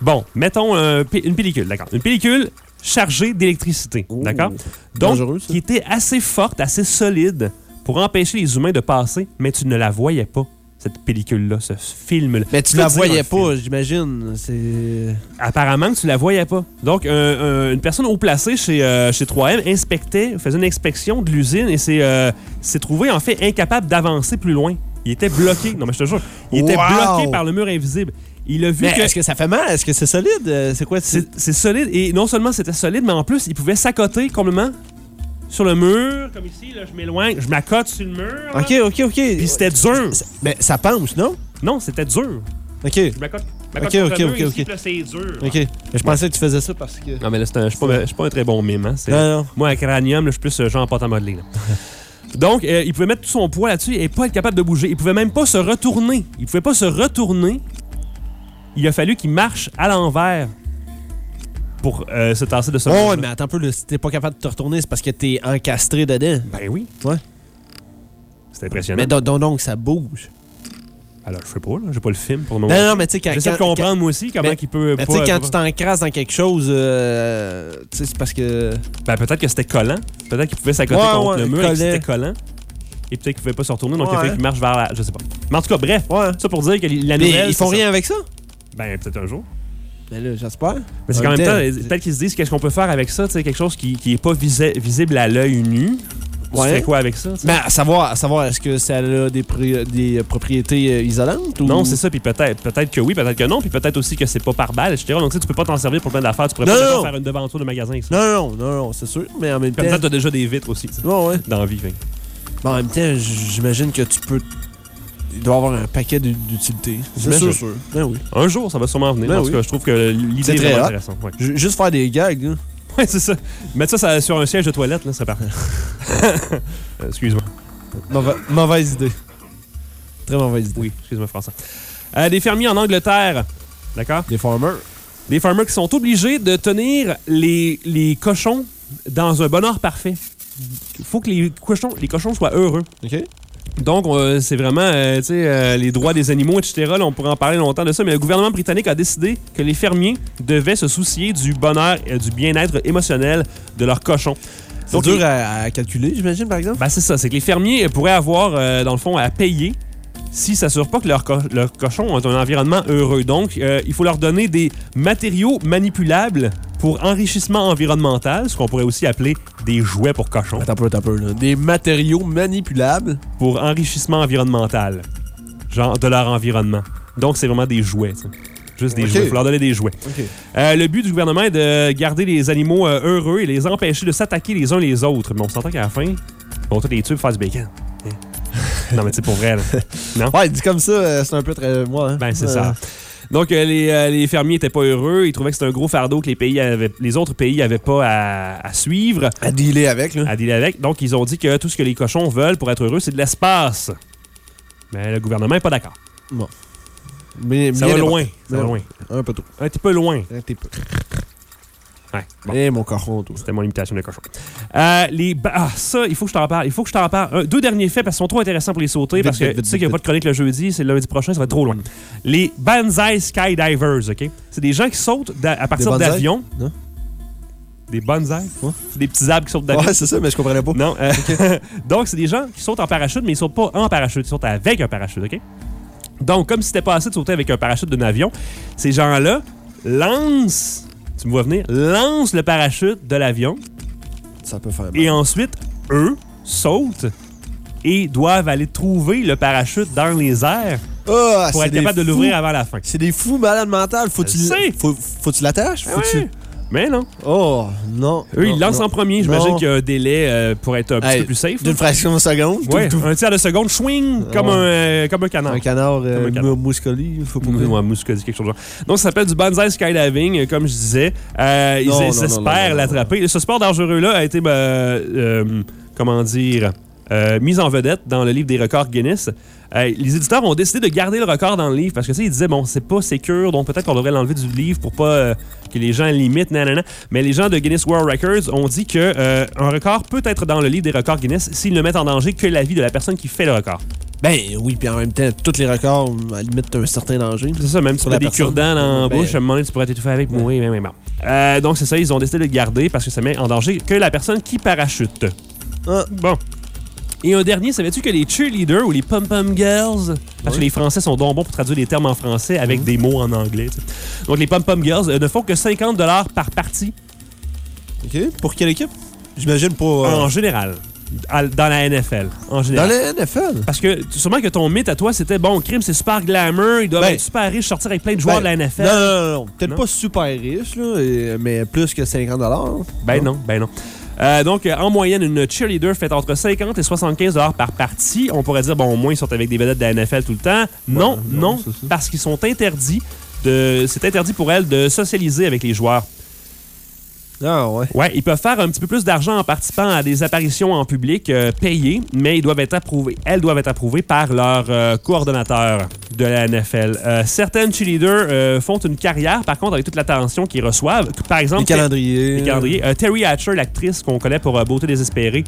bon, mettons pe- une pellicule, d'accord. Une pellicule chargée d'électricité, Oh. d'accord? Donc, qui était assez forte, assez solide pour empêcher les humains de passer, mais tu ne la voyais pas, cette pellicule-là, ce film-là. Mais tu peux la voyais pas, j'imagine. Apparemment que tu la voyais pas. Donc, un- un- une personne haut placée chez, euh, chez 3M inspectait, faisait une inspection de l'usine et s'est euh, trouvé en fait incapable d'avancer plus loin. Il était bloqué. Non, mais je te jure, il était bloqué par le mur invisible. Il a vu Mais que est-ce que ça fait mal? Est-ce que c'est solide? Euh, C'est quoi? c'est c'est solide et non seulement c'était solide, mais en plus, il pouvait s'accoter complètement sur le mur, comme ici. Là, je m'éloigne, je m'accote sur le mur. là. Ok, ok, ok. Puis c'était dur. Mais ça penche, non? Non, c'était dur. Ok. Je m'accote. Ok, ok, le mur ok, ici, ok. puis là, c'est dur. Ok. Mais je pensais que tu faisais ça parce que. Non, mais là, c'est un- je suis pas, je suis pas un très bon mime. Hein. C'est- Non, non. Moi, à cranium, là, je suis plus euh, genre pâte à modeler. là. Donc, euh, il pouvait mettre tout son poids là-dessus et pas être capable de bouger. Il pouvait même pas se retourner. Il pouvait pas se retourner. Il a fallu qu'il marche à l'envers pour euh, se tasser de ce Oh, mur-là. mais attends un peu, là, si t'es pas capable de te retourner, c'est parce que t'es encastré dedans. Ben oui. Ouais. C'est impressionnant. Mais donc, donc, donc, ça bouge. Alors, je sais pas, là. J'ai pas le film pour le Non, moment. non, mais tu sais, quand. J'essaie de quand- comprendre, moi aussi, comment Mais- il peut. Mais tu sais, quand pas- tu t'encrasses dans quelque chose, euh, tu sais, c'est parce que. Ben, peut-être que c'était collant. Peut-être qu'il pouvait s'accoter Ouais, contre ouais, le mur et que c'était collant. Et peut-être qu'il pouvait pas se retourner, donc il a Ouais. fallu qu'il marche vers la. Je sais pas. Mais en tout cas, bref. Ouais. Ça pour dire que la Mais nouvelle. ils font c'est rien avec ça? Ben, peut-être un jour. Ben là, j'espère. Mais c'est qu'en même temps, peut-être qu'ils se disent qu'est-ce qu'on peut faire avec ça, tu sais, quelque chose qui, qui est pas visible à l'œil nu. Tu Ouais. fais quoi avec ça? tu? Mais à savoir, à savoir est-ce que ça a des, des propriétés euh, isolantes ou? Non, c'est ça, puis peut-être peut-être que oui, peut-être que non, puis peut-être aussi que c'est pas par balle, etc. Donc, tu sais, tu peux pas t'en servir pour plein d'affaires. Tu pourrais Non, pas non, faire une devanture de magasin ça. Non, non, non, non, c'est sûr. Mais en même Comme temps. ça, t'as déjà des vitres aussi, tu Ouais, ouais. dans la vie. fait. Mais en même temps, j'imagine que tu peux. Il doit y avoir un paquet d'u- d'utilités. C'est sûr, sûr. Ben oui. Un jour, ça va sûrement venir. Ben en tout oui. cas, je trouve que l'idée est très vraiment intéressante. Ouais. Juste faire des gags, là. Ouais, c'est ça. Mettre ça, ça sur un siège de toilette, là, parfait. Euh, Excuse-moi. Mauva- mauvaise idée. Très mauvaise idée. Oui, excuse-moi, François. Euh, des fermiers en Angleterre, d'accord? Des farmers. Des farmers qui sont obligés de tenir les, les cochons dans un bonheur parfait. Il faut que les cochons, les cochons soient heureux. OK? Donc, euh, c'est vraiment euh, tu sais, euh, les droits des animaux, etc. Là, on pourrait en parler longtemps de ça, mais le gouvernement britannique a décidé que les fermiers devaient se soucier du bonheur et du bien-être émotionnel de leurs cochons. C'est dur à, à calculer, j'imagine, par exemple? ben, c'est ça, c'est que les fermiers pourraient avoir, euh, dans le fond, à payer s'ils s'assurent pas que leurs co- leurs cochons ont un environnement heureux. Donc, euh, il faut leur donner des matériaux manipulables pour enrichissement environnemental, ce qu'on pourrait aussi appeler des jouets pour cochons, Attends un peu, attends un peu, là. Des matériaux manipulables? pour enrichissement environnemental, genre de leur environnement. Donc, c'est vraiment des jouets. tu sais. Juste des jouets. Il faut leur donner des jouets. Euh, le but du gouvernement est de garder les animaux euh, heureux et les empêcher de s'attaquer les uns les autres. Mais on s'entend qu'à la fin, on va tous les tuer pour faire du bacon. Non, mais sais, pour vrai, là. Ouais, dit comme ça, euh, c'est un peu très. Moi, hein. Ben, c'est Euh, ça. Donc, euh, les, euh, les fermiers étaient pas heureux. Ils trouvaient que c'était un gros fardeau que les, pays avaient, les autres pays n'avaient pas à, à suivre, À dealer avec, là. à dealer avec. Donc, ils ont dit que tout ce que les cochons veulent pour être heureux, c'est de l'espace. Mais le gouvernement n'est pas d'accord. Mais, Ça va loin. Ça va loin. Un peu trop. Un petit peu loin. Un petit peu. Ouais. Bon. Eh, mon cochon, toi. C'était mon imitation de cochon. Euh, les ba- ah, ça, il faut que je t'en parle. Il faut que je t'en parle. Un- deux derniers faits parce qu'ils sont trop intéressants pour les sauter. Vite, parce que vite, vite, tu sais qu'il n'y a pas de chronique le jeudi, c'est le lundi prochain, ça va être trop loin. Les Banzai Skydivers, OK? C'est des gens qui sautent à partir d'avions. Des bonsaïs? Ouais. C'est des petits arbres qui sautent d'avion. Ouais, c'est ça, mais je comprenais pas. Non. euh, Donc, c'est des gens qui sautent en parachute, mais ils sautent pas en parachute, ils sautent avec un parachute, OK? Donc, comme si c'était pas assez de sauter avec un parachute d'un avion, ces gens-là lancent, tu me vois venir, lancent le parachute de l'avion Ça peut faire mal. et ensuite, eux sautent et doivent aller trouver le parachute dans les airs Ah, pour être capable de l'ouvrir avant la fin. C'est des fous malades mentales. Faut Je tu sais. Faut, faut l'attaches? Ah Faut. Mais non. Oh, non. Eux, Non, ils lancent non. en premier. J'imagine qu'il y a un délai euh, pour être un petit Hey, peu plus safe. D'une fraction de seconde. Ouais, tout- tout- un tiers de seconde, swing, comme, un, euh, comme un canard. Un canard, euh, canard. mou- mouscoli, faut pas Ouais, quelque chose de genre. Donc, ça s'appelle du banzai skydiving, euh, comme je disais. Ils espèrent l'attraper. Ce sport dangereux-là a été, ben, comment dire, euh, mis en vedette dans le livre des records Guinness. Euh, les éditeurs ont décidé de garder le record dans le livre parce que, sais, ils disaient, bon, c'est pas sécure, donc peut-être qu'on devrait l'enlever du livre pour pas euh, que les gens limitent, nanana. Mais les gens de Guinness World Records ont dit que euh, un record peut être dans le livre des records Guinness s'ils ne mettent en danger que la vie de la personne qui fait le record. Ben oui, puis en même temps, tous les records, à la limite, t'as un certain danger. C'est ça, même si Pour tu as la des cure-dents dans la Ben, bouche, à un moment donné, tu pourrais t'étouffer avec, mourir, mais, mais bon. Donc, c'est ça, ils ont décidé de le garder parce que ça met en danger que la personne qui parachute. Ah. Bon. Et un dernier, savais-tu que les cheerleaders ou les pom-pom girls, parce que les Français sont donc bons pour traduire les termes en français avec Mm. des mots en anglais, tu sais. donc les pom-pom girls euh, ne font que 50 par partie OK. Pour quelle équipe? J'imagine pour... euh, en général, dans la NFL. En dans général. la NFL? Parce que sûrement que ton mythe à toi, c'était bon, crime, c'est super glamour, ils doivent Ben, être super riches, sortir avec plein de joueurs Ben, de la NFL. Non, non, non, non. Peut-être pas super riche, là, mais plus que 50 Ben non, ben non. Euh, donc, en moyenne, une cheerleader fait entre 50 et 75 par partie. On pourrait dire, bon, au moins, ils sont avec des vedettes de la NFL tout le temps. Non, non, parce qu'ils sont interdits de. C'est interdit pour elles de socialiser avec les joueurs. Ah ouais. Ouais, ils peuvent faire un petit peu plus d'argent en participant à des apparitions en public euh, payées, mais ils doivent être approuvés. Elles doivent être approuvées par leur euh, coordonnateur de la NFL. Euh, certaines cheerleaders euh, font une carrière, par contre, avec toute l'attention qu'ils reçoivent. Par exemple, Les calendriers. les calendriers. Terry Hatcher, l'actrice qu'on connaît pour Beauté désespérée,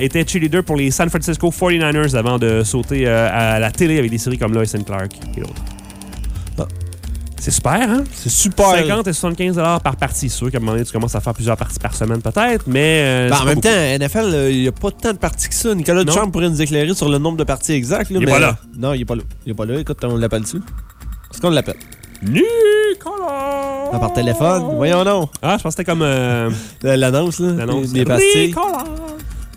était cheerleader pour les San Francisco 49ers avant de sauter à la télé avec des séries comme Lois and Clark et autres. C'est super, hein? C'est super. 50 et 75 par partie. C'est sûr qu'à un moment donné, tu commences à faire plusieurs parties par semaine, peut-être, mais. euh, Ben, en même beaucoup. temps, NFL, il n'y a pas tant de parties que ça. Nicolas. Duchamp pourrait nous éclairer sur le nombre de parties exactes. Il est mais- pas là. Non, il est pas là. Il est pas là. Écoute, on l'appelle dessus. Est-ce qu'on l'appelle? Nicolas! Ah, par téléphone? Voyons non. Ah, je pense que c'était comme. euh, L'annonce, là. L'annonce. Des pastilles. Nicolas!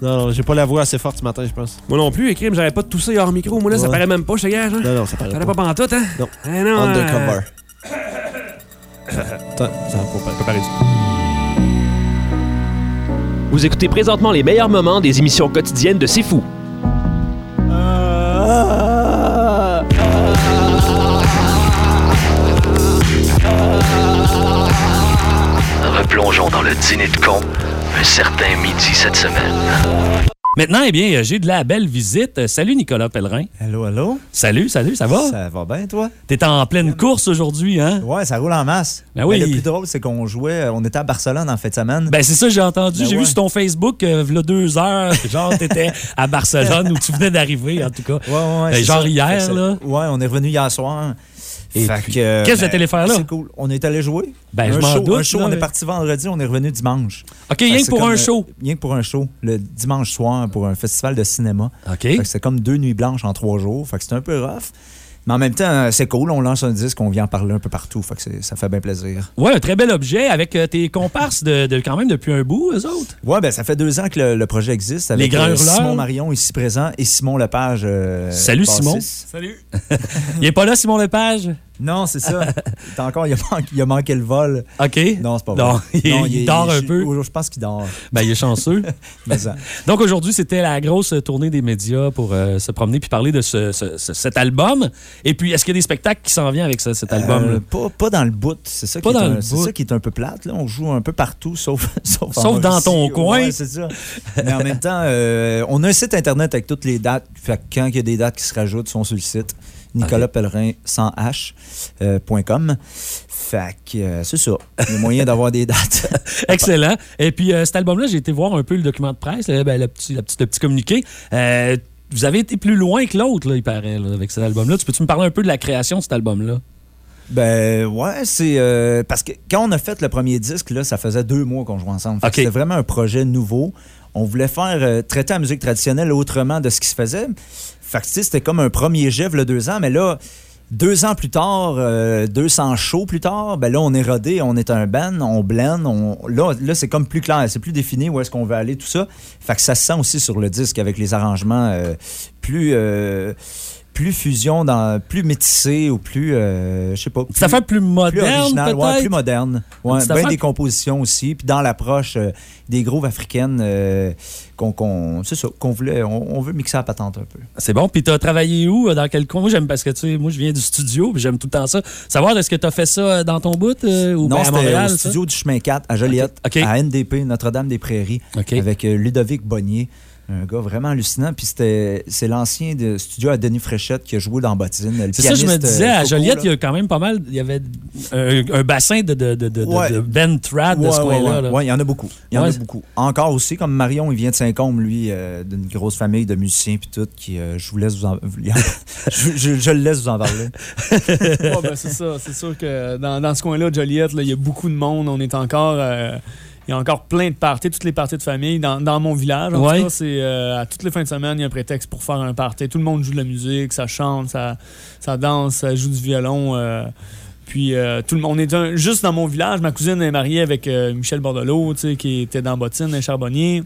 Non, non, j'ai pas la voix assez forte ce matin, je pense. Moi non plus, écrit, j'avais pas de tousser hors micro. Moi là, ça Ouais. paraît même pas, je gage. Hein? Non, non, ça paraît Ça paraît pas. pas pantoute, hein? Non. Eh non, euh, Undercover. Vous écoutez présentement les meilleurs moments des émissions quotidiennes de C'est Fou. Replongeons dans le dîner de con un certain midi cette semaine. Maintenant, eh bien, j'ai de la belle visite. Euh, Salut, Nicolas Pellerin. Allô, allô? Salut, salut, ça va? Ça va bien, toi? T'es en pleine course aujourd'hui, hein? Ouais, ça roule en masse. Ben oui. Mais le plus drôle, c'est qu'on jouait, on était à Barcelone en fin de semaine. Ben, c'est ça, j'ai entendu. Ben j'ai ouais. vu sur ton Facebook, euh, v'là deux heures, genre, t'étais à Barcelone où tu venais d'arriver, en tout cas. ouais, ouais, ouais, Ben, c'est genre ça. hier, là. Ouais, on est revenu hier soir. Qu'est-ce que ben, vous êtes allé faire là? C'est cool. On est allé jouer. Ben, un je show, doute, Un show, on est parti vendredi, on est revenu dimanche. OK, rien que pour comme, un show. Rien que pour un show, le dimanche soir, pour un festival de cinéma. OK. C'est comme deux nuits blanches en trois jours. Fait que c'est un peu rough. Mais en même temps, euh, c'est cool. On lance un disque, on vient en parler un peu partout. Fait que c'est- ça fait bien plaisir. Ouais, un très bel objet avec euh, tes comparses de, de quand même depuis un bout, eux autres. Ouais, ben ça fait deux ans que le, le projet existe avec Les Grands euh. Simon Marion ici présent et Simon Lepage. euh, Salut, Simon. Salut. Il est pas là, Simon Lepage? Non, c'est ça. Encore, il a, manqué, il a manqué le vol. OK. Non, c'est pas vrai. Non, il- il dort un je- peu. Je pense qu'il dort. Ben, il est chanceux. Mais ça. Donc aujourd'hui, c'était la grosse tournée des médias pour euh, se promener puis parler de ce- ce- ce- cet album. Et puis, est-ce qu'il y a des spectacles qui s'en viennent avec ce- cet album? Euh, pas, pas dans le bout. C'est ça, Pas qui est un- le c'est bout. ça qui est un peu plate. Là. On joue un peu partout, sauf, sauf, dans ton coin. Ouais, c'est ça. Mais en même temps, euh, on a un site internet avec toutes les dates. Fait que quand il y a des dates qui se rajoutent, ils sont sur le site. Nicolas Pellerin sans H, euh. Fait que euh, c'est ça. Il y a moyen d'avoir des dates. Excellent. Et puis, euh, cet album-là, j'ai été voir un peu le document de presse, là, ben, le, petit, le communiqué. Vous avez été plus loin que l'autre, il paraît, là, avec cet album-là. Tu peux-tu me parler un peu de la création de cet album-là? Ben ouais, c'est euh, parce que quand on a fait le premier disque, là, ça faisait deux mois qu'on jouait ensemble. C'était vraiment un projet nouveau. On voulait faire euh, traiter la musique traditionnelle autrement de ce qui se faisait. Fait c'était comme un premier jet, le deux ans, mais là, deux ans plus tard, euh, 200 shows plus tard, ben là, on est rodé, on est un band, on blend, on, là, là c'est comme plus clair, c'est plus défini où est-ce qu'on veut aller, tout ça. Fait que ça se sent aussi sur le disque avec les arrangements euh, plus, euh, plus fusion, dans, plus métissé ou plus, euh, je sais pas. Cette affaire plus moderne, original, ouais, plus moderne. Ouais, affaire- des compositions aussi, puis dans l'approche euh, des grooves africaines euh, qu'on, qu'on- c'est ça, qu'on voulait, on, on veut mixer la patente un peu. C'est bon. Puis t'as travaillé où? Dans quel coin? Moi, j'aime parce que, tu sais, moi, je viens du studio, puis j'aime tout le temps ça. Savoir, est-ce que t'as fait ça dans ton bout ou non, ben, à c'était Montréal? au ça? studio du chemin 4 à Joliette, à NDP, Notre-Dame-des-Prairies, OK. avec euh, Ludovic Bonnier. Un gars vraiment hallucinant. Puis c'était, c'est l'ancien de studio à Denis Fréchette qui a joué dans Bottine. le C'est ça, je me pianiste, disais, euh, à Joliette, là. il y a quand même pas mal. Il y avait un, un bassin de, de, de, de, Ouais. de Ben Trad de ce coin-là. ouais. Ouais, il y en a beaucoup. Il y en a beaucoup. Encore aussi, comme Marion, il vient de Saint-Côme, lui, euh, d'une grosse famille de musiciens puis tout, qui, euh, je vous laisse vous en... je, je- je le laisse vous en parler. Ouais, ben, c'est ça. C'est sûr que dans, dans ce coin-là, Joliette, là, il y a beaucoup de monde. On est encore. euh, il y a encore plein de parties, toutes les parties de famille dans, dans mon village. En Ouais. tout cas, c'est euh, à toutes les fins de semaine, il y a un prétexte pour faire un party. Tout le monde joue de la musique, ça chante, ça, ça danse, ça joue du violon. euh, puis euh, tout le monde on est un- juste dans mon village. Ma cousine est mariée avec Michel Bordelot, qui était dans Bottine, un charbonnier.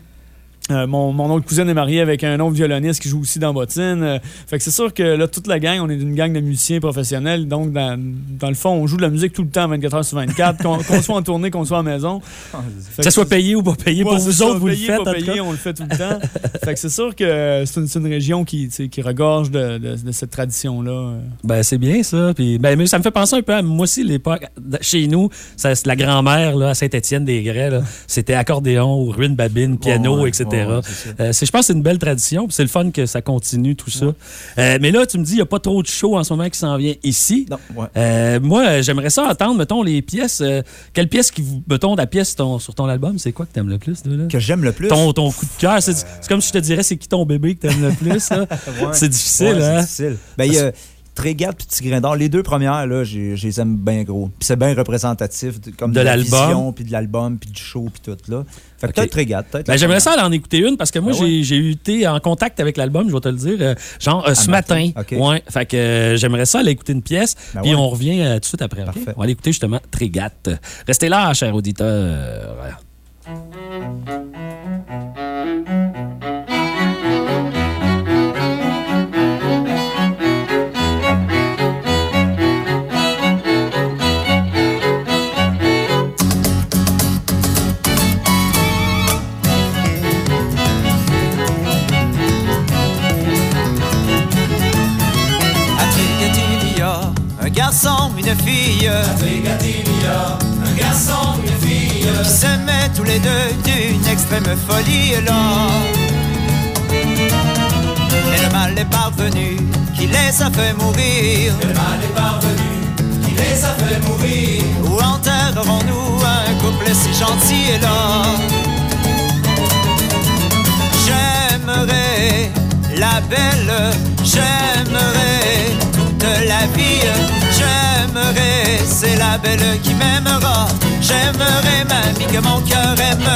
Euh, mon, mon autre cousine est mariée avec un autre violoniste qui joue aussi dans Bottine. Euh, fait que c'est sûr que là, toute la gang, on est une gang de musiciens professionnels. Donc, dans, dans le fond, on joue de la musique tout le temps, 24 heures sur 24, qu'on qu'on soit en tournée, qu'on soit à la maison. Fait Que ça soit payé ou pas payé, Ouais, pour vous ça, autres, vous le faites. pas payé, on le fait tout le temps. fait que c'est sûr que c'est une, c'est une région qui, regorge de, de- de cette tradition-là. Ben, c'est bien ça. Puis, ben, mais ça me fait penser un peu à moi aussi, l'époque. Chez nous, ça, c'est la grand-mère là, à Saint-Étienne-des-Grès, là, c'était accordéon ruine babine, piano, Ouais, etc. ouais. Euh, je pense que c'est une belle tradition. C'est le fun que ça continue, tout ça. Euh, mais là, tu me dis, il n'y a pas trop de show en ce moment qui s'en vient ici. Non, ouais. Euh, moi, j'aimerais ça entendre, mettons, les pièces. quelle pièce qui vous. Mettons, la pièce ton- sur ton album, c'est quoi que t'aimes le plus, toi, là? Que j'aime le plus? Ton, ton coup de cœur. C'est comme si je te dirais, c'est qui ton bébé que t'aimes le plus. C'est difficile, hein? C'est difficile. Ben, Trégat puis Tigrin d'Or. Les deux premières, là, je les aime bien gros. Puis c'est bien représentatif de, comme De de, la l'album. puis de l'album, puis du show, puis tout, là. Fait que Ok. peut-être Trégat, peut-être. Ben, j'aimerais ça aller en écouter une parce que moi, Ben ouais. j'ai- été en contact avec l'album, je vais te le dire, euh, genre euh, ce matin. Ouais. Fait que euh, j'aimerais ça aller écouter une pièce, Ben puis ouais. on revient tout de suite après. On va aller écouter justement Trégat. Restez là, chers auditeurs. Un garçon, une fille. Qui s'aimaient tous les deux d'une extrême folie là. Et le mal est parvenu, qui les a fait mourir. Le mal est parvenu, qui les a fait mourir. Où enterrerons-nous un couple si gentil là? J'aimerais la belle, j'aimerais toute la vie, j'aimerais, c'est la belle qui m'aimera, j'aimerais mamie que mon cœur aime,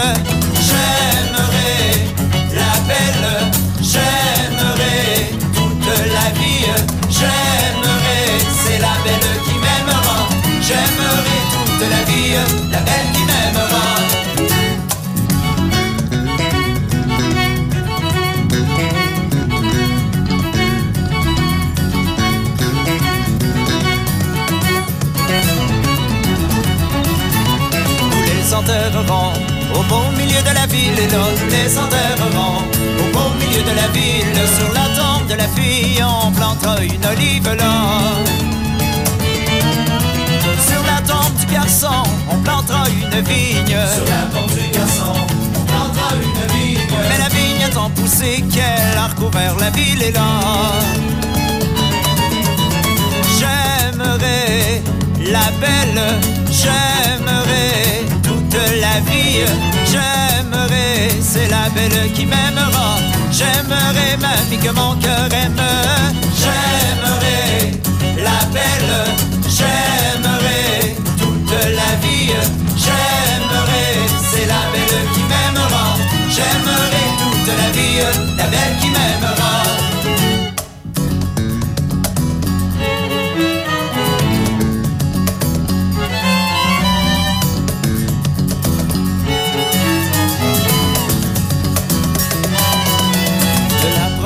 j'aimerais la belle, j'aimerais toute la vie, j'aimerais, c'est la belle qui m'aimera, j'aimerais toute la vie, Au beau milieu de la ville et nous les au beau milieu de la ville. Sur la tombe de la fille, on plantera une olive là. Sur la tombe du garçon, on plantera une vigne. Sur la tombe du garçon, on plantera une vigne. Mais la vigne a tant poussé qu'elle a recouvert la ville et là. J'aimerais la belle, j'aimerais la vie, j'aimerais, c'est la belle qui m'aimera, j'aimerais mamie que mon cœur aime, j'aimerais la belle, j'aimerais toute la vie, j'aimerais, c'est la belle qui m'aimera, j'aimerais toute la vie, la belle qui m'aimera.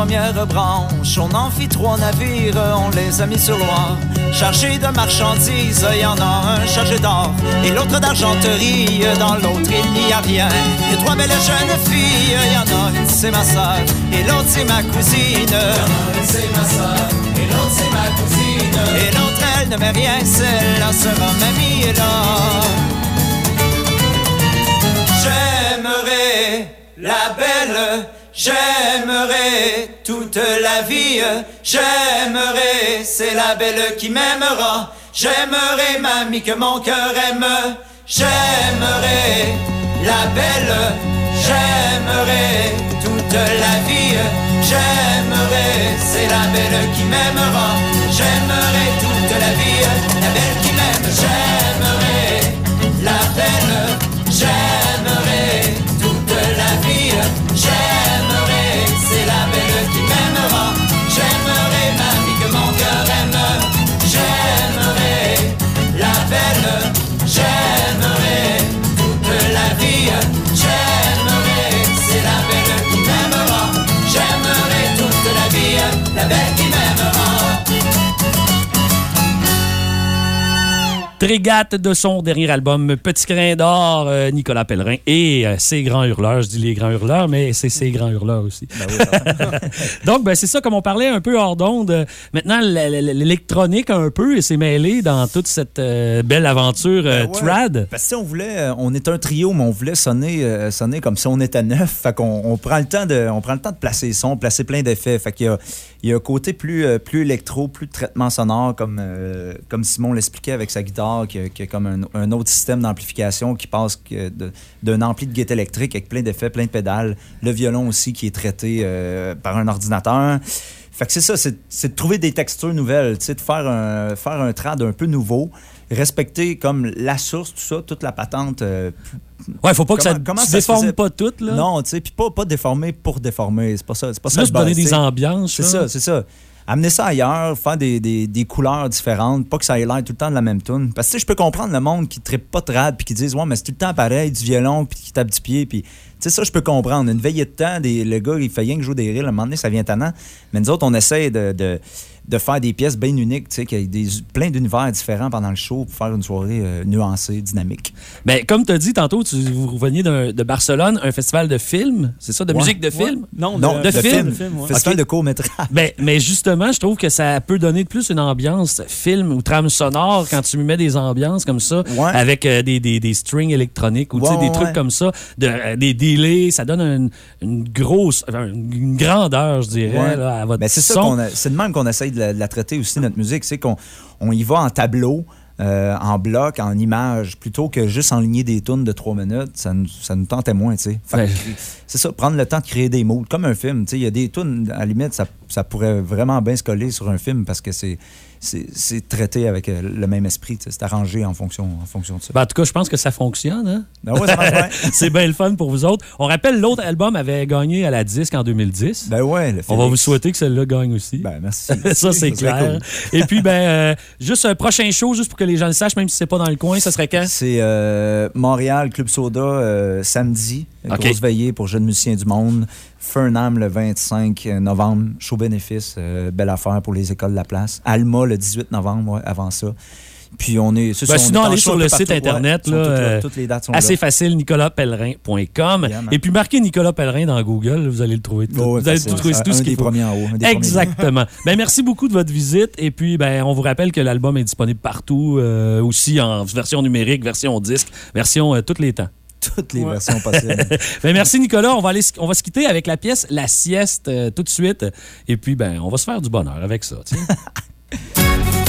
Première branche. On en fit trois navires, on les a mis sur Loire. Chargés de marchandises, il y en a un chargé d'or et l'autre d'argenterie. Dans l'autre, il n'y a rien. Et trois belles jeunes filles, il y en a une, c'est ma soeur et l'autre, c'est ma cousine. c'est ma soeur et l'autre, c'est ma cousine. Et l'autre, elle ne met rien, celle-là sera mamie là. J'aimerais la belle, j'aimerais toute la vie, j'aimerais, c'est la belle qui m'aimera, j'aimerais mamie que mon cœur aime, j'aimerais la belle, j'aimerais toute la vie, j'aimerais, c'est la belle qui m'aimera, j'aimerais toute la vie, la belle qui m'aime, j'aimerais la belle, j'aimerais Trégate de son dernier album Petit Grain d'Or, euh, Nicolas Pellerin et euh, ses grands hurleurs. Je dis les grands hurleurs, mais c'est ses grands hurleurs aussi. Donc, ben, c'est ça, comme on parlait un peu hors d'onde. euh, Maintenant, l'électronique un peu s'est mêlée dans toute cette euh, belle aventure Ben ouais. trad. Parce que si on voulait, on est un trio, mais on voulait sonner, sonner comme si on était neuf. Fait qu'on on prend le temps de, on prend le temps de placer les sons, placer plein d'effets. Fait qu'il y a, il y a un côté plus, plus électro, plus de traitement sonore, comme, comme Simon l'expliquait avec sa guitare, qui a, qui a comme un, un autre système d'amplification qui passe que de- d'un ampli de guitare électrique avec plein d'effets, plein de pédales. Le violon aussi qui est traité euh, par un ordinateur. Fait que c'est ça, c'est de trouver des textures nouvelles, tu de faire un, faire un trad un peu nouveau, respecter comme la source, tout ça, toute la patente. euh, Ouais, faut pas que ça, Comment- tu ça se déformes faisait? pas tout. Là. non, tu sais, puis pas, pas déformer pour déformer, c'est pas ça. C'est pas ça. Juste donner tu des ambiances. C'est ça, c'est ça. Amener ça ailleurs, faire des, des- des couleurs différentes, pas que ça ait l'air tout le temps de la même tune. Parce que je peux comprendre le monde qui ne pas de rad puis qui disent Ouais, mais c'est tout le temps pareil, du violon, puis qui tape du pied. Puis, tu sais, ça, je peux comprendre. Une veillée de temps, des, le gars, il fait rien que jouer des reels, à un moment donné, ça vient tannant. Mais nous autres, on essaie de, de faire des pièces bien uniques, tu sais, qu'il y ait des, plein d'univers différents pendant le show pour faire une soirée euh, nuancée, dynamique. Ben, comme tu as dit tantôt, tu, vous reveniez de Barcelone, un festival de films, c'est ça, de Ouais. musique de Ouais. film? Non, Non, de, de film. ouais. Festival Ok. de court-métrage. Ben, mais justement, je trouve que ça peut donner de plus une ambiance film ou trame sonore quand tu mets des ambiances comme ça, Ouais. avec euh, des, des, des strings électroniques ou des trucs ouais. comme ça, de, euh, des délais, ça donne une, une grosse, une grandeur, je dirais, Ouais. là, à votre Ben, c'est ça son. qu'on a- c'est de même qu'on essaye de la, de la traiter aussi notre musique, c'est qu'on on y va en tableau. euh, en bloc, en images, plutôt que juste enligner des tunes de trois minutes, ça nous, ça nous tentait moins, tu sais. Ouais. C'est ça, prendre le temps de créer des mots, comme un film, tu sais. Il y a des tunes, à la limite, ça, ça pourrait vraiment bien se coller sur un film parce que c'est c'est traité avec euh, le même esprit. C'est arrangé en fonction, en fonction de ça. Ben, en tout cas, je pense que ça fonctionne. Hein? Ben ouais, ça marche bien. c'est bien le fun pour vous autres. On rappelle, l'autre album avait gagné à la disque en 2010. Ben ouais, le On va vous souhaiter que celle-là gagne aussi. Ben merci. ça, c'est clair. cool. Et puis, ben, euh, juste un prochain show, juste pour que les gens le sachent, même si c'est pas dans le coin, ça serait quand? C'est euh, Montréal, Club Soda, euh, samedi. OK. Grosse veillée pour Jeunes musiciens du monde. Fernam le 25 novembre. Show bénéfice. euh, belle affaire pour les écoles de la place. Alma le 18 novembre, ouais, avant ça. Puis on est. Ben, ça, on sinon, est allez sur le site. Ouais, internet. là, toutes, euh, toutes les dates sont assez là. facile. Yeah, man. Et puis, marquez Nicolas Pellerin dans Google, vous allez le trouver. tout. Oh, ouais, vous allez tout trouver Un tout ce qu'il faut. premiers en haut. un des premiers. Exactement. ben, merci beaucoup de votre visite. Et puis, ben, on vous rappelle que l'album est disponible partout, euh, aussi en version numérique, version disque, version euh, tous les temps. Toutes les versions possibles. Ben, merci Nicolas. On va, aller, se- on va se quitter avec la pièce La sieste euh, tout de suite. Et puis, ben, on va se faire du bonheur avec ça.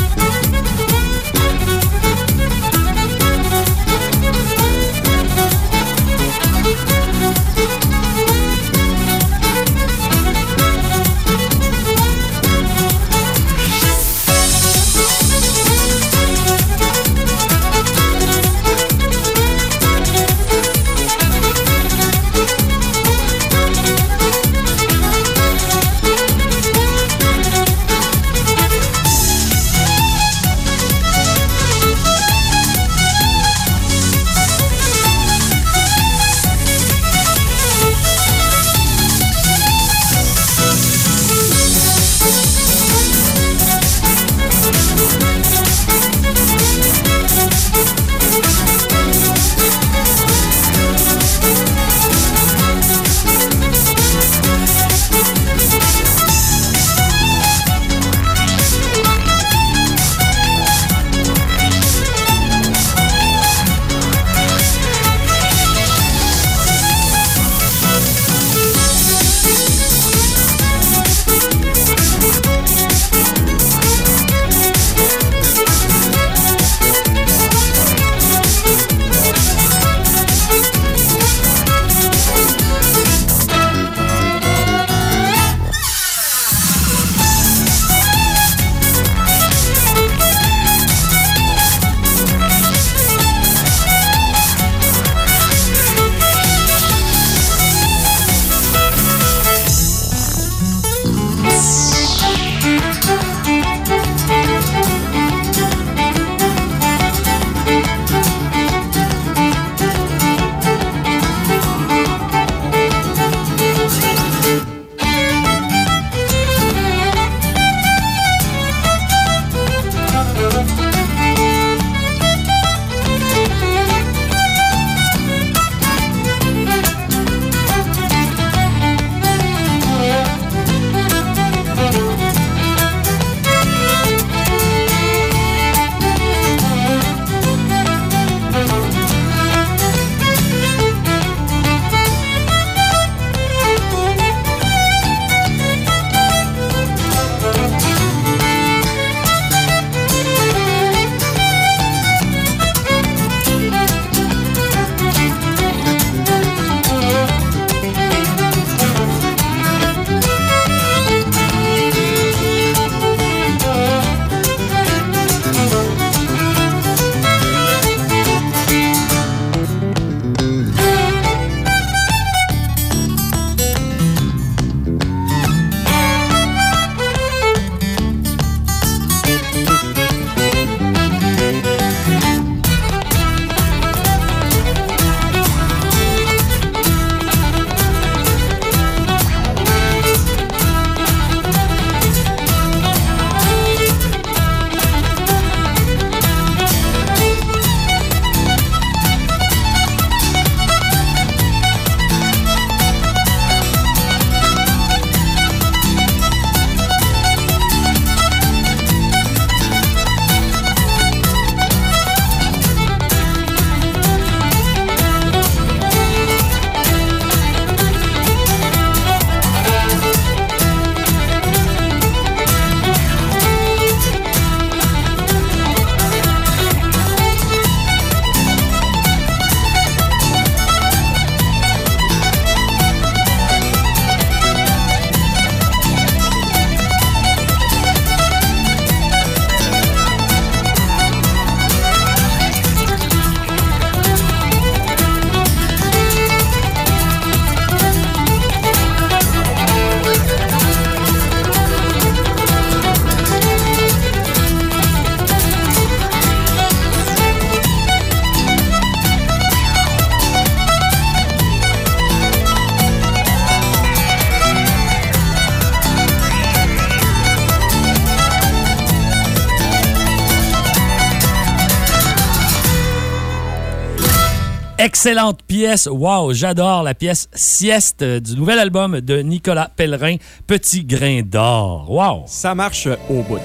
Excellente pièce. Wow, j'adore la pièce Sieste du nouvel album de Nicolas Pellerin, Petit grain d'or. Wow. Ça marche au bout.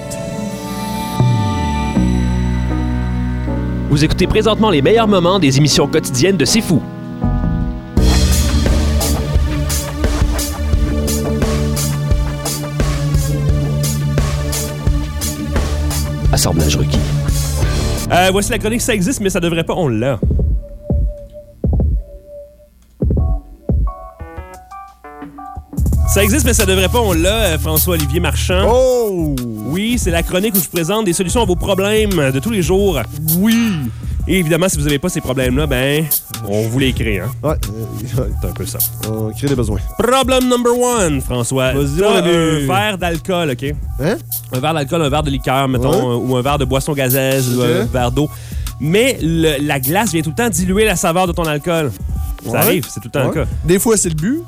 Vous écoutez présentement les meilleurs moments des émissions quotidiennes de C'est Fou. Assemblage requis. Euh, voici la chronique, ça existe, mais ça devrait pas, on l'a. Ça existe, mais ça devrait pas, on l'a, euh, François-Olivier Marchand. Oh! Oui, c'est la chronique où je vous présente des solutions à vos problèmes de tous les jours. Oui! Et évidemment, si vous n'avez pas ces problèmes-là, ben, on vous les crée, hein. Ouais, euh, ouais, C'est un peu ça. on crée des besoins. Problem number one, François. Vas-y, on a un verre d'alcool, OK? Hein? Un verre d'alcool, un verre de liqueur, mettons, Ouais. ou un verre de boisson gazeuse, ou un verre d'eau. Mais le- la glace vient tout le temps diluer la saveur de ton alcool. Ça Ouais. arrive, c'est tout le temps Ouais. le cas. Des fois, c'est le but.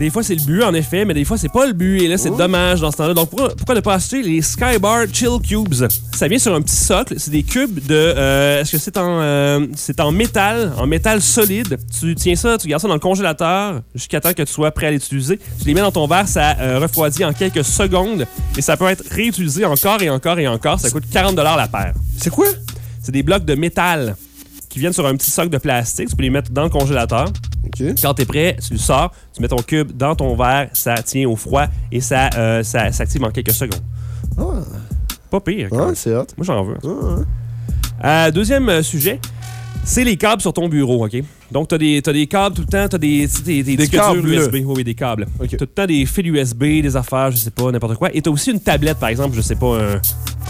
Des fois, c'est le but, en effet, mais des fois, c'est pas le but. Et là, c'est dommage dans ce temps-là. Donc, pourquoi, pourquoi ne pas acheter les Skybar Chill Cubes? Ça vient sur un petit socle. C'est des cubes de... euh, Est-ce que c'est en, euh, c'est en métal, en métal solide? Tu tiens ça, tu gardes ça dans le congélateur jusqu'à temps que tu sois prêt à l'utiliser. Tu les mets dans ton verre, ça euh, refroidit en quelques secondes et ça peut être réutilisé encore et encore et encore. Ça coûte 40 la paire. C'est quoi? C'est des blocs de métal qui viennent sur un petit socle de plastique. Tu peux les mettre dans le congélateur. Quand tu es prêt, tu le sors, tu mets ton cube dans ton verre, ça tient au froid et ça, euh, ça s'active en quelques secondes. Ah, Pas pire. c'est hot. Moi, j'en veux. Ah. Euh, deuxième euh, sujet, c'est les câbles sur ton bureau, OK? Donc, tu as, des câbles tout le temps, tu as des, des, des câbles. USB. Oui, oui, des câbles. Tu as tout le temps des fils USB, des affaires, je sais pas, n'importe quoi. Et tu as aussi une tablette, par exemple, je sais pas, un,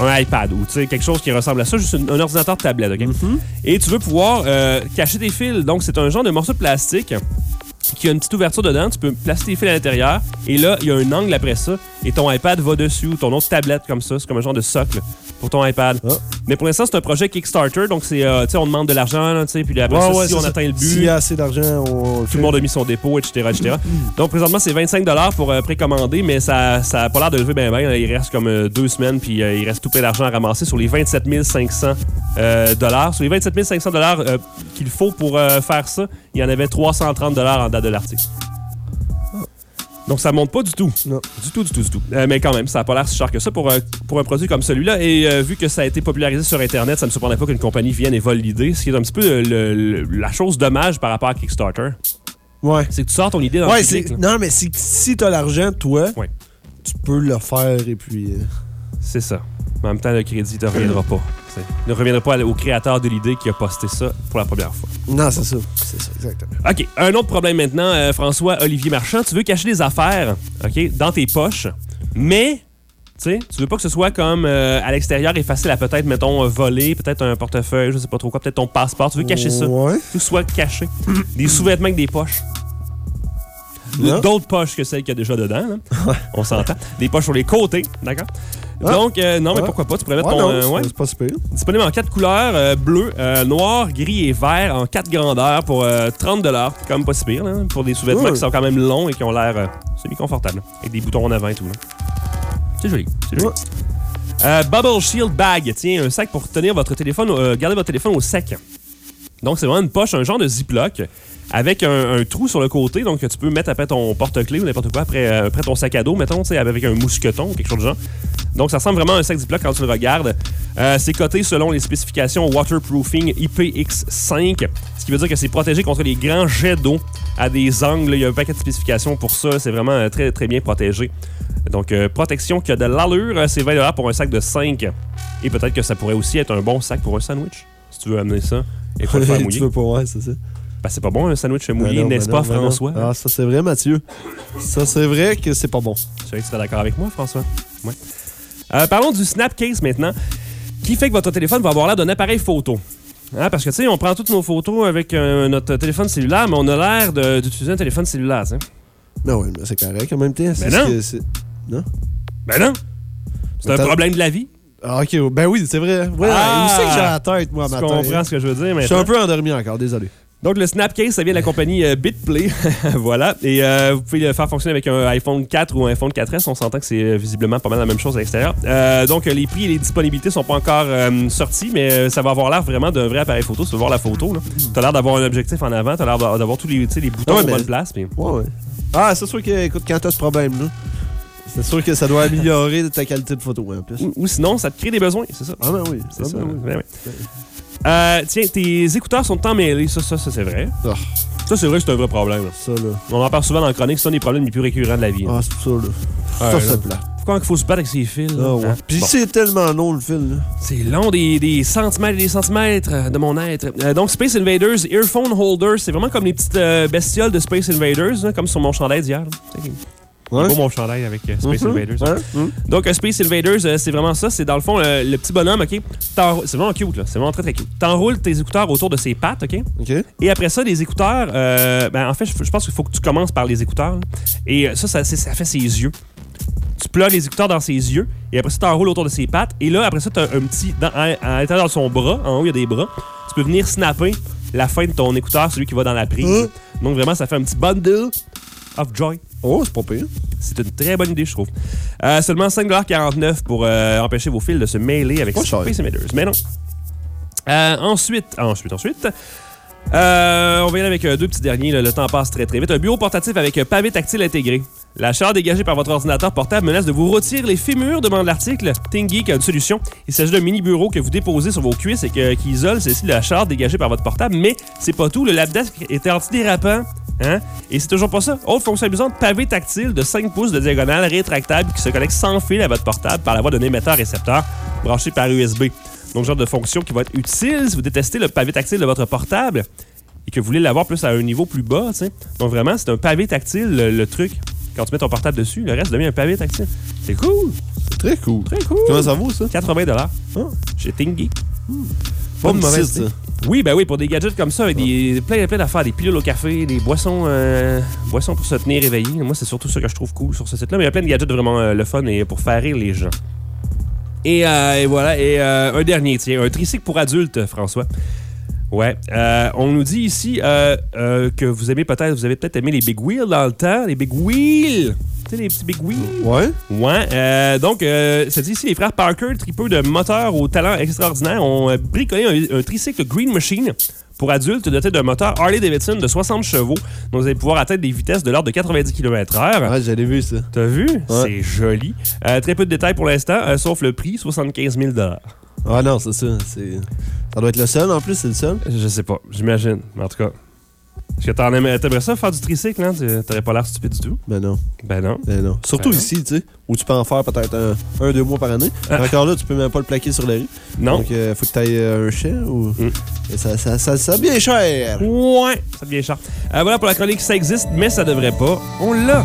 un iPad ou tu sais, quelque chose qui ressemble à ça, juste un, un ordinateur de tablette, OK? Mm-hmm. Et tu veux pouvoir euh, cacher tes fils. Donc, c'est un genre de morceau de plastique qui a une petite ouverture dedans. Tu peux placer tes fils à l'intérieur. Et là, il y a un angle après ça. Et ton iPad va dessus ou ton autre tablette comme ça. C'est comme un genre de socle pour ton iPad. Ah. Mais pour l'instant, c'est un projet Kickstarter. Donc, c'est, euh, tu sais, on demande de l'argent, là, tu sais, puis après Ouais, si on ça. atteint le but, S'il y a assez d'argent, on tout le monde a mis son dépôt, etc. etc. Donc, présentement, c'est 25 pour euh, précommander, mais ça n'a pas l'air de lever bien, bien. Il reste comme euh, deux semaines, puis euh, il reste tout plein d'argent à ramasser sur les 27 500 euh, dollars. Sur les 27 500 dollars qu'il faut pour faire ça, il y en avait 330 dollars en date de l'article. Donc, ça monte pas du tout. Non. Du tout, du tout, du tout. Euh, mais quand même, ça n'a pas l'air si cher que ça pour, euh, pour un produit comme celui-là. Et euh, vu que ça a été popularisé sur Internet, ça ne me surprendrait pas qu'une compagnie vienne et vole l'idée. Ce qui est un petit peu euh, le- le- la chose dommage par rapport à Kickstarter. Ouais. C'est que tu sors ton idée dans Ouais, le public. Non, mais c'est que si t'as l'argent, toi, Ouais. tu peux le faire et puis. C'est ça. Mais en même temps, le crédit ne reviendra pas. T'sais. Ne reviendra pas au créateur de l'idée qui a posté ça pour la première fois. Non, c'est ça. C'est ça, exactement. OK. Un autre problème maintenant, euh, François-Olivier Marchand. Tu veux cacher des affaires OK, dans tes poches, mais tu tu veux pas que ce soit comme euh, à l'extérieur et facile à peut-être, mettons, voler, peut-être un portefeuille, je sais pas trop quoi, peut-être ton passeport. Tu veux cacher ça. Ouais. Tout soit caché. des sous-vêtements avec des poches. D'autres poches que celles qu'il y a déjà dedans. là. On s'entend. Des poches sur les côtés, d'accord? Ah. Donc, euh, non, mais Ouais. pourquoi pas? Tu pourrais mettre Ouais, ton. non, euh, c'est- ouais. c'est pas super. Disponible en quatre couleurs euh, bleu, euh, noir, gris et vert en quatre grandeurs pour euh, 30 dollars. Quand même pas si pire, là, pour des sous-vêtements Ouais. qui sont quand même longs et qui ont l'air semi-confortables. Avec des boutons en avant et tout. C'est joli. C'est joli. Ouais. Euh, Bubble Shield Bag. Tiens, un sac pour tenir votre téléphone, euh, garder votre téléphone au sec. Donc, c'est vraiment une poche, un genre de Ziploc avec un, un trou sur le côté. Donc, tu peux mettre après ton porte-clés ou n'importe quoi après, euh, après ton sac à dos, mettons, tu sais, avec un mousqueton ou quelque chose de genre. Donc, ça ressemble vraiment à un sac Ziploc quand tu le regardes. Euh, c'est coté selon les spécifications Waterproofing IPX5, ce qui veut dire que c'est protégé contre les grands jets d'eau à des angles. Il y a un paquet de spécifications pour ça. C'est vraiment euh, très, très bien protégé. Donc, euh, protection qui a de l'allure, c'est 20 pour un sac de 5. Et peut-être que ça pourrait aussi être un bon sac pour un sandwich, si tu veux amener ça et pas le faire mouiller. tu veux pas, ouais, c'est ça. Ben, c'est pas bon un sandwich mouillé, Ben non, n'est-ce ben pas, ben. François? Ah, ça c'est vrai, Mathieu. Ça c'est vrai que c'est pas bon. Je sais que tu serais d'accord avec moi, François. Ouais. Euh, parlons du Snapcase maintenant, qui fait que votre téléphone va avoir l'air d'un appareil photo? Hein, parce que, tu sais, on prend toutes nos photos avec euh, notre téléphone cellulaire, mais on a l'air d'utiliser un téléphone cellulaire, tu sais. Ben oui, mais c'est correct en même temps. c'est non. ce que c'est- Non? Ben non! C'est un problème de la vie. Ah, ok, ben oui, c'est vrai. Ouais, Ah! où c'est que j'ai la tête, moi, Tu matin? comprends ce que je veux dire Je maintenant? suis un peu endormi encore, désolé. Donc, le Snapcase, ça vient de la compagnie euh, BitPlay. voilà. Et euh, vous pouvez le faire fonctionner avec un iPhone 4 ou un iPhone 4S. On s'entend que c'est euh, visiblement pas mal la même chose à l'extérieur. Donc, les prix et les disponibilités sont pas encore sortis, mais ça va avoir l'air vraiment d'un vrai appareil photo. Tu veux voir la photo, là? T'as l'air d'avoir un objectif en avant, t'as l'air d'a- d'avoir tous les, tu les boutons Ouais, mais- bonnes places. mais- Ouais, ouais. Ah, c'est sûr que, écoute, quand t'as ce problème-là, c'est sûr que ça doit améliorer ta qualité de photo, en plus. Ou, ou sinon, ça te crée des besoins, c'est ça. Ah, ben oui. C'est Ah, ça. ben oui. Ben oui. Euh, tiens, tes écouteurs sont emmêlés. Ça, ça, ça c'est vrai. Ah. Ça, c'est vrai que c'est un vrai problème. là. Ça, là. On en parle souvent dans la chronique. C'est un des problèmes les plus récurrents de la vie. Ah, c'est ça, là. Ça, c'est plat. Pourquoi il faut se battre avec ces fils? là? Ah, ouais. Hein? Puis Bon. c'est tellement long, le fil, là. C'est long, des, des centimètres et des centimètres de mon être. Euh, donc, Space Invaders, Earphone Holder, c'est vraiment comme les petites euh, bestioles de Space Invaders, hein, comme sur mon chandail d'hier. Ouais. Beau mon chandail avec euh, Space Mhm. Invaders. Ouais. Mhm. Donc, euh, Space Invaders, euh, c'est vraiment ça. C'est dans le fond euh, le petit bonhomme, OK? C'est vraiment cute, là. C'est vraiment très, très cute. T'enroules tes écouteurs autour de ses pattes, OK? OK. Et après ça, les écouteurs, euh, ben, en fait, je, pense qu'il faut que tu commences par les écouteurs. là. Et euh, ça, ça, fait ses yeux. Tu plugues les écouteurs dans ses yeux, et après ça, tu enroules autour de ses pattes. Et là, après ça, tu as un petit. Dans, à, à l'intérieur de son bras, en haut, il y a des bras. Tu peux venir snapper la fin de ton écouteur, celui qui va dans la prise. Hein? Donc, vraiment, ça fait un petit bundle of joy. Oh, c'est pas pire. C'est une très bonne idée, je trouve. Euh, seulement 5,49$ pour euh, empêcher vos fils de se mêler avec. Space Invaders. Mais non. Euh, ensuite, ensuite, ensuite. on va y aller avec deux petits derniers. là. le temps passe très très vite. Un bureau portatif avec pavé tactile intégré. La chaleur dégagée par votre ordinateur portable menace de vous retirer les fémurs, demande l'article. ThinkGeek a une solution. Il s'agit d'un mini bureau que vous déposez sur vos cuisses et qui isole ceci de la chaleur dégagée par votre portable. Mais c'est pas tout. Le lapdesk était antidérapant. Hein? Et c'est toujours pas ça. Autre fonction amusante, pavé tactile de 5 pouces de diagonale rétractable qui se connecte sans fil à votre portable par la voie d'un émetteur-récepteur branché par USB. Donc, genre de fonction qui va être utile si vous détestez le pavé tactile de votre portable et que vous voulez l'avoir plus à un niveau plus bas. tu sais. Donc, vraiment, c'est un pavé tactile, le, le truc. Quand tu mets ton portable dessus, le reste devient un pavé tactile. C'est cool. C'est très cool. Très cool. Comment ça vaut, ça? 80 Chez Tingy. Pas Pas de mauvaise idée. Oui, ben oui, pour des gadgets comme ça, avec des, plein, plein d'affaires, des pilules au café, des boissons, euh, boissons pour se tenir éveillé. Moi, c'est surtout ça que je trouve cool sur ce site-là. Mais il y a plein de gadgets vraiment euh, le fun et pour faire rire les gens. Et, euh, et voilà, et euh, un dernier, tiens, un tricycle pour adultes, François. Ouais. euh, on nous dit ici euh, euh, que vous aimez peut-être, vous avez peut-être aimé les Big Wheels dans le temps, les Big Wheels. Tu sais, les petits Big Wheels. Ouais. Ouais. donc, euh, ça dit ici, les frères Parker, tripeux de moteurs au talent extraordinaire, ont bricolé un, un tricycle Green Machine pour adultes doté d'un moteur Harley-Davidson de 60 chevaux. Donc, vous allez pouvoir atteindre des vitesses de l'ordre de 90 km/h. Ouais, j'avais vu ça. T'as vu? Ouais. C'est joli. Euh, très peu de détails pour l'instant, euh, sauf le prix, 75 000 Ah non, c'est ça. Ça doit être le seul, en plus, c'est le seul. Je sais pas, j'imagine. Mais en tout cas. Est-ce que t'en aimerais, t'aimerais ça faire du tricycle, hein? T'aurais pas l'air stupide du tout. Ben non. Ben non. Ben non. Surtout Ben non. ici, tu sais, où tu peux en faire peut-être un, un, deux mois par année. Ah. Encore là, tu peux même pas le plaquer sur la rue. Non. Donc, il faut que tu ailles un chien ou. Mm. Et ça, ça, ça, ça bien cher. Ouais, ça devient cher. Euh, voilà pour la chronique, ça existe, mais ça devrait pas. On l'a.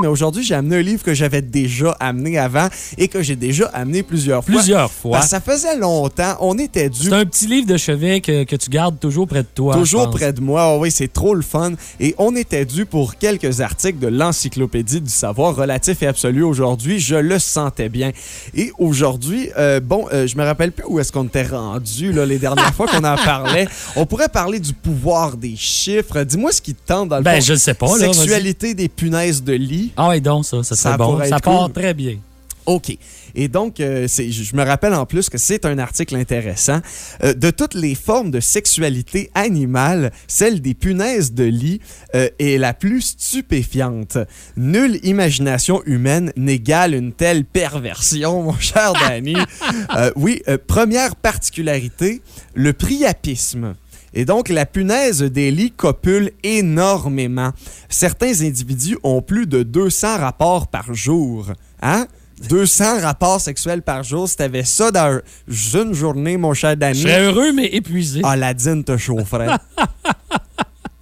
Mais aujourd'hui, j'ai amené un livre que j'avais déjà amené avant et que j'ai déjà amené plusieurs fois. Plusieurs fois. Parce que ça faisait longtemps. On était dû. C'est un petit livre de chevet que, que tu gardes toujours près de toi. Toujours près de moi. Oh oui, c'est trop le fun. Et on était dû pour quelques articles de l'Encyclopédie du savoir relatif et absolu aujourd'hui. Je le sentais bien. Et aujourd'hui, euh, bon, euh, je me rappelle plus où est-ce qu'on était rendu là, les dernières fois qu'on en parlait. On pourrait parler du pouvoir des chiffres. Dis-moi ce qui te tente dans le Ben, fond. je le sais pas, là. Sexualité des punaises de lit. Ah oui, donc ça, ça Ça bon. Ça part cool. très bien. OK. Et donc, euh, je me rappelle en plus que c'est un article intéressant. Euh, de toutes les formes de sexualité animale, celle des punaises de lit euh, est la plus stupéfiante. Nulle imagination humaine n'égale une telle perversion, mon cher Danny. Oui, première particularité, le priapisme. Et donc, la punaise des lits copule énormément. Certains individus ont plus de 200 rapports par jour. Hein? 200 rapports sexuels par jour. Si t'avais ça dans une journée, mon cher Danny, Je serais heureux, mais épuisé. Aladdin te chaufferait.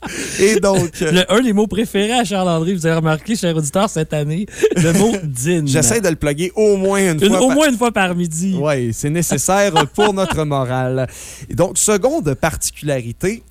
Et donc... euh, Le- un des mots préférés à Charles-André, vous avez remarqué, cher auditeur, cette année, le mot dîne. J'essaie de le plugger au moins une, Une- fois. au par- moins une fois par midi. Oui, c'est nécessaire pour notre morale. Et donc, seconde particularité,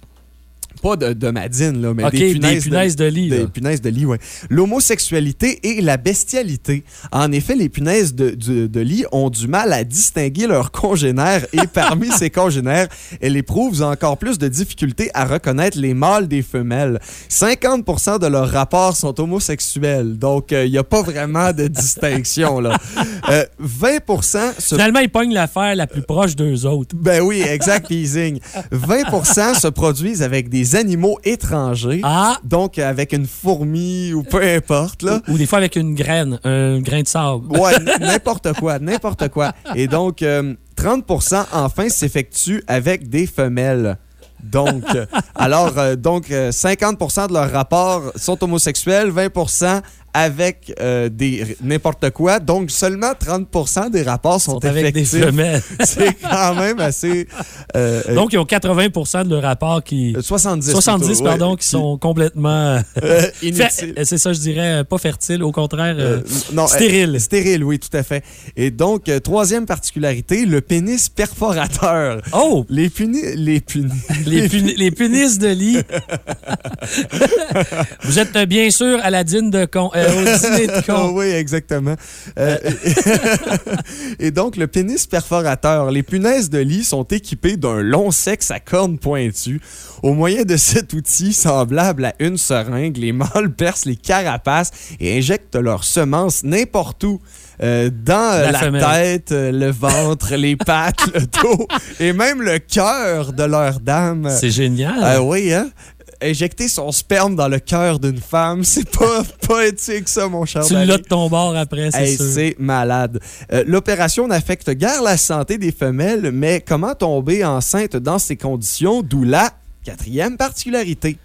pas de, de Madine, là, mais Ok, des des punaises, de lit, Des là. punaises de lit, oui. L'homosexualité et la bestialité. En effet, les punaises de, de- de lit ont du mal à distinguer leurs congénères et parmi ces congénères, elles éprouvent encore plus de difficultés à reconnaître les mâles des femelles. 50 de leurs rapports sont homosexuels, donc euh, il n'y a pas vraiment de distinction. Là. Euh, 20 se Finalement, ils pognent l'affaire la plus proche d'eux autres. ben oui, exact teasing. 20 se produisent avec des animaux étrangers. Donc avec une fourmi ou peu importe. Là. Ou des fois avec une graine, un grain de sable. Ouais, n'importe quoi, n'importe quoi. Et donc, euh, 30 enfin s'effectuent avec des femelles. Donc, euh, alors, euh, donc euh, 50% de leurs rapports sont homosexuels, 20 avec euh, des n'importe quoi. Donc, seulement 30% des rapports sont, Sont avec des effectifs. C'est quand même assez... euh, euh, Donc, ils ont 80% de leur rapport qui. 70. 70, plutôt, pardon, ouais. qui sont complètement. Euh, inutiles. C'est ça, je dirais, euh, pas fertile, au contraire, euh, non, stérile. euh, stérile, oui, tout à fait. Et donc, euh, troisième particularité, le pénis perforateur. Oh! Les punis... Les punis... Les, puni- les punis de lit. Vous êtes euh, bien sûr à la dîne de con, euh, au dîner de con. oui, exactement. Euh, et donc, le pénis perforateur. Les punaises de lit sont équipées d'un long sexe à cornes pointues. Au moyen de cet outil, semblable à une seringue, les mâles percent les carapaces et injectent leurs semences n'importe où. euh, dans euh, La la, tête, euh, le ventre, les pattes, le dos et même le cœur de leur dame. C'est génial. Oui, hein? Injecter son sperme dans le cœur d'une femme, c'est pas, pas éthique, ça, mon cher. Tu l'as de ton bord après, c'est Hey, c'est malade. Euh, L'opération n'affecte guère la santé des femelles, mais comment tomber enceinte dans ces conditions? D'où la quatrième particularité.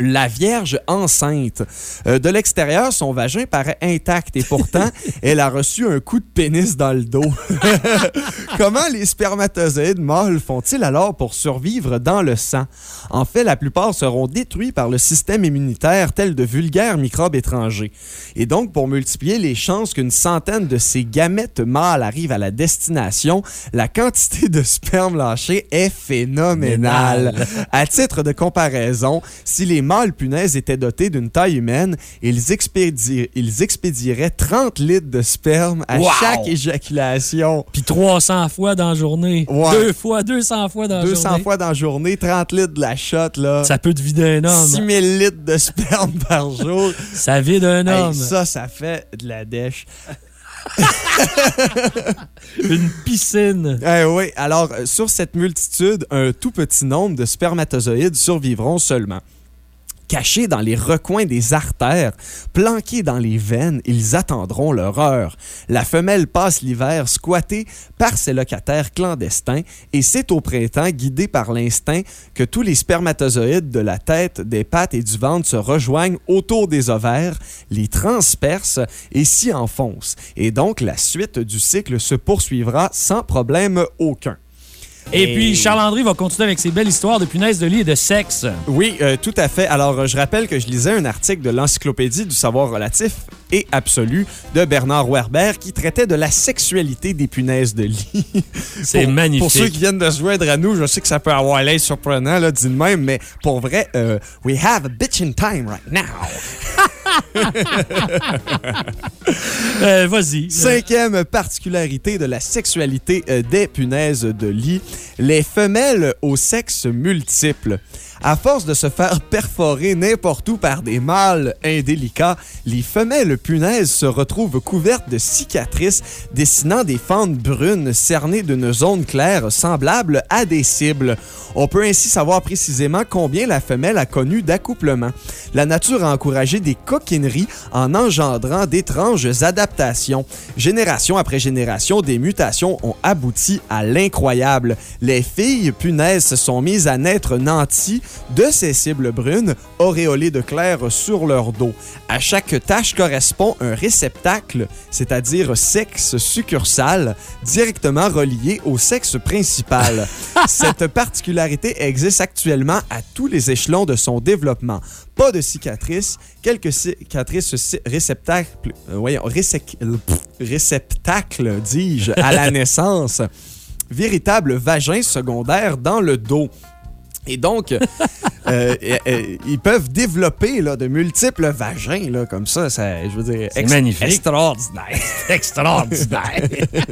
La Vierge enceinte. Euh, de l'extérieur, son vagin paraît intact et pourtant, elle a reçu un coup de pénis dans le dos. Comment les spermatozoïdes mâles font-ils alors pour survivre dans le sang? En fait, la plupart seront détruits par le système immunitaire tel de vulgaires microbes étrangers. Et donc, pour multiplier les chances qu'une centaine de ces gamètes mâles arrivent à la destination, la quantité de sperme lâché est phénoménale. Ménal. À titre de comparaison, si les mâles punaises étaient dotés d'une taille humaine, ils, expédi- ils expédieraient 30 litres de sperme à Wow! chaque éjaculation. Puis 300 fois dans la journée. Ouais. Deux fois, 200 fois dans la 200 journée. fois dans la journée, 30 litres de la shot, là. Ça peut te vider un homme. 6000 litres de sperme par jour. Ça vide un Hey, homme. ça, ça fait de la dèche. Une piscine. Eh oui, alors euh, sur cette multitude, un tout petit nombre de spermatozoïdes survivront seulement. Cachés dans les recoins des artères, planqués dans les veines, ils attendront leur heure. La femelle passe l'hiver squattée par ses locataires clandestins et c'est au printemps, guidé par l'instinct, que tous les spermatozoïdes de la tête, des pattes et du ventre se rejoignent autour des ovaires, les transpercent et s'y enfoncent. Et donc la suite du cycle se poursuivra sans problème aucun. Et puis, Charles-André va continuer avec ses belles histoires de punaises de lit et de sexe. Oui, euh, tout à fait. Alors, euh, je rappelle que je lisais un article de l'Encyclopédie du savoir relatif et absolu de Bernard Werber qui traitait de la sexualité des punaises de lit. C'est magnifique. Pour ceux qui viennent de se joindre à nous, je sais que ça peut avoir l'air surprenant, là, dit de même, mais pour vrai, euh, we have a bitchin' time right now. Euh, Vas-y. Cinquième particularité de la sexualité des punaises de lit, les femelles au sexe multiple. À force de se faire perforer n'importe où par des mâles indélicats, les femelles punaises se retrouvent couvertes de cicatrices dessinant des fentes brunes cernées d'une zone claire semblable à des cibles. On peut ainsi savoir précisément combien la femelle a connu d'accouplement. La nature a encouragé des coquineries en engendrant d'étranges adaptations. Génération après génération, des mutations ont abouti à l'incroyable. Les filles punaises se sont mises à naître nanties de ces cibles brunes, auréolées de clair sur leur dos. À chaque tâche correspond un réceptacle, c'est-à-dire sexe succursal, directement relié au sexe principal. Cette particularité existe actuellement à tous les échelons de son développement. Pas de cicatrices, quelques cicatrices ci- réceptacles, euh, voyons, réceptacles, dis-je, à la naissance. Véritable vagin secondaire dans le dos. Et donc, euh, euh, euh, ils peuvent développer là, de multiples vagins, là, comme ça, ça, je veux dire, ex- magnifique. extraordinaire. Extraordinaire.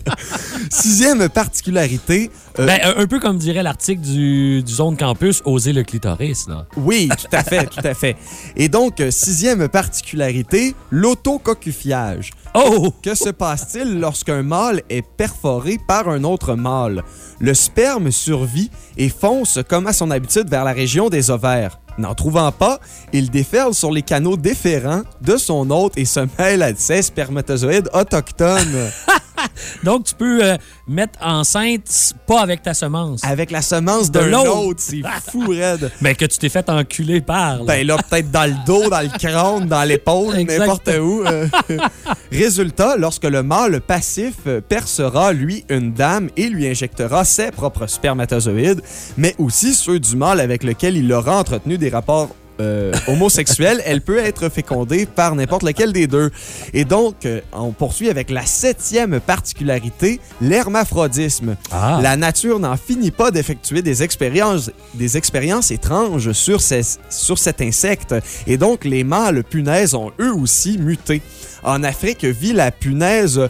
Sixième particularité, Ben, un, peu comme dirait l'article du, du Zone Campus, oser le clitoris. Là. Oui, tout à fait, tout à fait. Et donc, sixième particularité, l'autococufiage. Oh! Que se passe-t-il lorsqu'un mâle est perforé par un autre mâle? Le sperme survit et fonce comme à son habitude vers la région des ovaires. N'en trouvant pas, il déferle sur les canaux déférents de son hôte et se mêle à ses spermatozoïdes autochtones. Donc, tu peux euh, mettre enceinte pas avec ta semence. Avec la semence De d'un l'autre. autre, c'est fou raide. Ben, que tu t'es fait enculer par. là. Ben là, peut-être dans le dos, dans le crâne, dans l'épaule, n'importe où. euh. Résultat, lorsque le mâle passif percera, lui, une dame et lui injectera ses propres spermatozoïdes, mais aussi ceux du mâle avec lequel il aura entretenu des rapports euh, homosexuels, elle peut être fécondée par n'importe lequel des deux. Et donc, euh, on poursuit avec la septième particularité, l'hermaphrodisme. Ah. La nature n'en finit pas d'effectuer des expériences, des expériences étranges sur, ces- sur cet insecte. Et donc, les mâles punaises ont eux aussi muté. En Afrique vit la punaise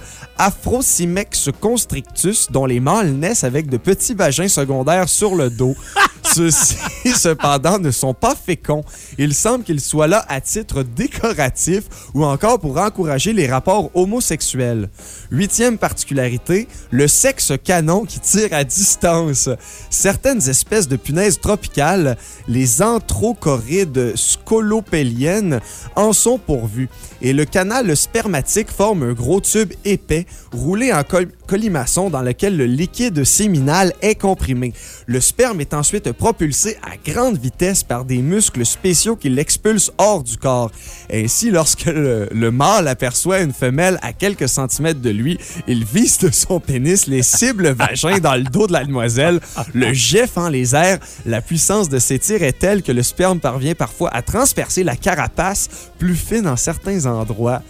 Afrosimex constrictus, dont les mâles naissent avec de petits vagins secondaires sur le dos. Ceux-ci, cependant, ne sont pas féconds. Il semble qu'ils soient là à titre décoratif ou encore pour encourager les rapports homosexuels. Huitième particularité, le sexe canon qui tire à distance. Certaines espèces de punaises tropicales, les anthrochorides scolopéliennes, en sont pourvues. Et le canal spermatique forme un gros tube épais roulé en col- colimaçon dans lequel le liquide séminal est comprimé. Le sperme est ensuite propulsé à grande vitesse par des muscles spéciaux qui l'expulsent hors du corps. Ainsi, lorsque le, le mâle aperçoit une femelle à quelques centimètres de lui, il vise de son pénis les cibles vagins dans le dos de la demoiselle, le jet fend les airs. La puissance de ces tirs est telle que le sperme parvient parfois à transpercer la carapace plus fine en certains endroits.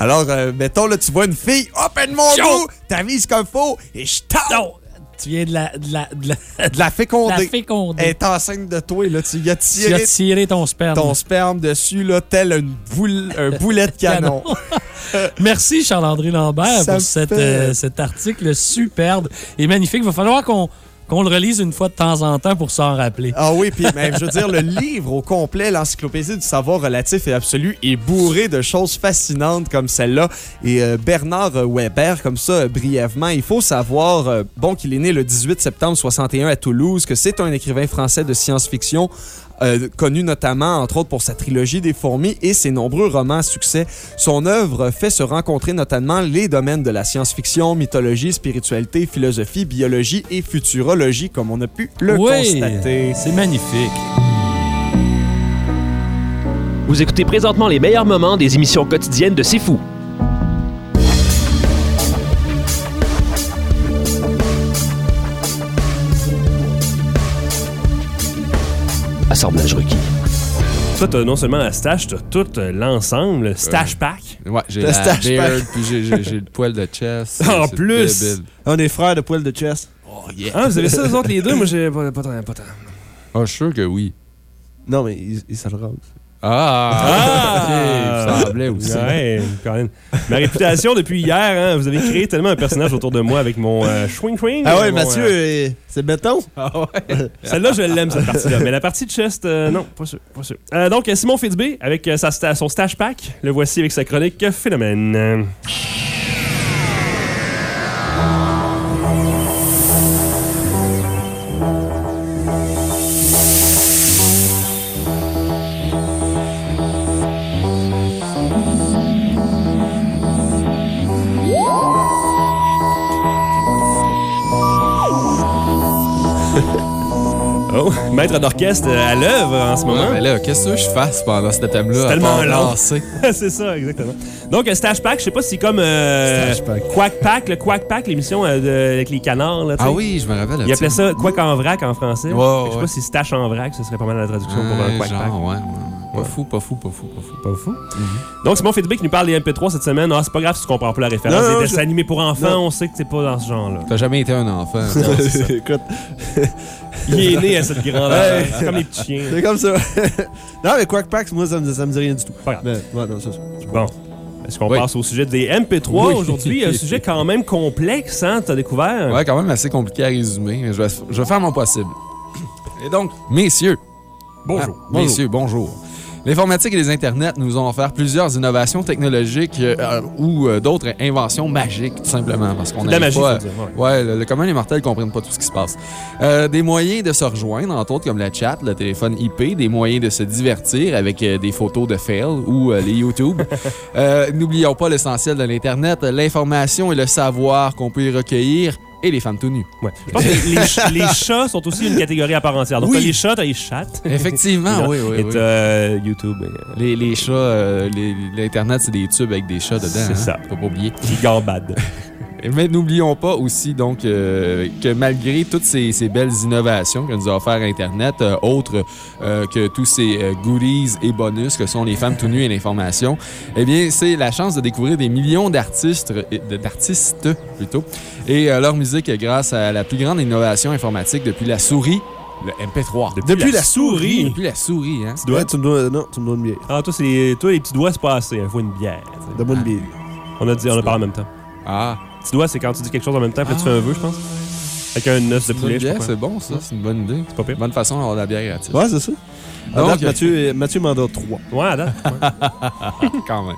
Alors, euh, mettons, là, tu vois une fille, open mon Yo! go, t'avises comme faut, et je! Non! Tu viens de la, de la, de la, De la. Elle est enceinte de toi, là. Tu y as Tu as tiré tiré ton sperme. ton sperme dessus, là, tel une boule, un boulet de canon. Merci Charles-André Lambert Ça pour cette, euh, cet article superbe et magnifique. Il va falloir qu'on qu'on le relise une fois de temps en temps pour s'en rappeler. Ah oui, puis même, je veux dire, le livre au complet, l'encyclopédie du savoir relatif et absolu, est bourré de choses fascinantes comme celle-là. Et euh, Bernard Weber, comme ça, brièvement, il faut savoir, euh, bon, qu'il est né le 18 septembre 61 à Toulouse, que c'est un écrivain français de science-fiction. Euh, connu notamment, entre autres, pour sa trilogie des fourmis et ses nombreux romans à succès. Son œuvre fait se rencontrer notamment les domaines de la science-fiction, mythologie, spiritualité, philosophie, biologie et futurologie, comme on a pu le Oui, constater. c'est magnifique. Vous écoutez présentement les meilleurs moments des émissions quotidiennes de C'est Fou. Assemblage requis. Toi, t'as non seulement la stache, t'as tout euh, l'ensemble, le stash pack. Ouais, j'ai Le la stash beard, pack. puis j'ai- j'ai j'ai le poil de chest. En C'est plus! débile. On est frères de poil de chest. Oh yeah! Ah, vous avez ça, les autres, les deux? Moi, j'ai pas, pas tant. Pas tant. Ah, je suis sûr que oui. Non, mais il, il se le rase. Ah! ok, il semblait aussi. Ouais, quand même. Ma réputation depuis hier, hein, vous avez créé tellement un personnage autour de moi avec mon euh, swing swing. Ah ouais, mon, Mathieu, euh, c'est béton? Ah ouais? Celle-là, je l'aime, cette partie-là. Mais la partie de chest, euh, non, pas sûr. Pas sûr. Euh, donc, Simon Fitzbé, avec euh, sa sta- son stash pack, le voici avec sa chronique euh, Phénomène. Maître d'orchestre euh, à l'œuvre en ce moment. Ouais, mais là, qu'est-ce que je fasse pendant ce thème-là? C'est tellement long. c'est ça, exactement. Donc, euh, Stash Pack, je sais pas si c'est comme euh, Stash Pack. Quack Pack, le Quack Pack, l'émission euh, avec les canards. Là. Ah oui, je me rappelle. Il appelait ça Quack en vrac en français. Je sais ouais. pas si Stash en vrac, ce serait pas mal la traduction pour un Quack genre, Pack. Pas fou, pas fou, pas fou, pas fou. Pas fou. Donc, Simon Fitzbé qui nous parle des MP3 cette semaine. Ah, c'est pas grave si tu comprends pas la référence. Non, non, des dessins je- animés pour enfants, Non. on sait que t'es pas dans ce genre-là. T'as jamais été un enfant. Non, c'est ça. Écoute, Il est né à cette grandeur. C'est comme les petits chiens. c'est comme ça. non, mais Quack Packs, moi, ça me, ça me dit rien du tout. Pas grave. Mais, ouais, non, ça, c'est- Bon. Est-ce qu'on Oui. passe au sujet des MP3 Oui. aujourd'hui? Un sujet quand même complexe, hein? T'as découvert? Ouais, quand même assez compliqué à résumer, mais je vais, je vais faire mon possible. Et donc, messieurs. Bonjour. Ah, messieurs, bonjour. L'informatique et les internets nous ont offert plusieurs innovations technologiques euh, ou euh, d'autres inventions magiques, tout simplement, parce qu'on la magie, pas dire, Ouais, le, le commun des mortels ne comprennent pas tout ce qui se passe. Euh, des moyens de se rejoindre, entre autres comme la chat, le téléphone IP, des moyens de se divertir avec des photos de fail ou les YouTube. N'oublions pas l'essentiel de l'Internet, l'information et le savoir qu'on peut y recueillir et les femmes tout nues. Ouais. Je pense que les, ch- les chats sont aussi une catégorie à part entière. Donc, Oui. t'as les chats, t'as les chattes. Effectivement, oui, oui, Et oui. euh, YouTube. euh, Les, les chats, euh, l'Internet, c'est des tubes avec des chats dedans. C'est hein. ça. Faut pas oublier. qui gambadent. Mais n'oublions pas aussi donc euh, que malgré toutes ces, ces belles innovations que nous a offert Internet, euh, autres euh, que tous ces euh, goodies et bonus que sont les femmes tout nues et l'information, eh bien, c'est la chance de découvrir des millions d'artistes, d'artistes plutôt, et euh, leur musique grâce à la plus grande innovation informatique depuis la souris, le MP3. Depuis la souris. Depuis la souris, hein. Tu me dois, non, tu me dois une bière. Ah, toi, c'est, toi, les petits doigts, c'est pas assez. Il faut une bière. Donne-moi une bière. On a dit, on a parlé en même temps. Ah, Petit doigt, c'est quand tu dis quelque chose en même temps, puis là, tu fais un vœu, je pense. Avec un os de poulet, je c'est bon ça, c'est une bonne idée. C'est pas pire. Bonne façon d'avoir de la bière gratuite. Ouais, c'est ça. À Donc, date, Mathieu, Mathieu m'en donne trois. quoi. Ouais, à date. ouais. quand même.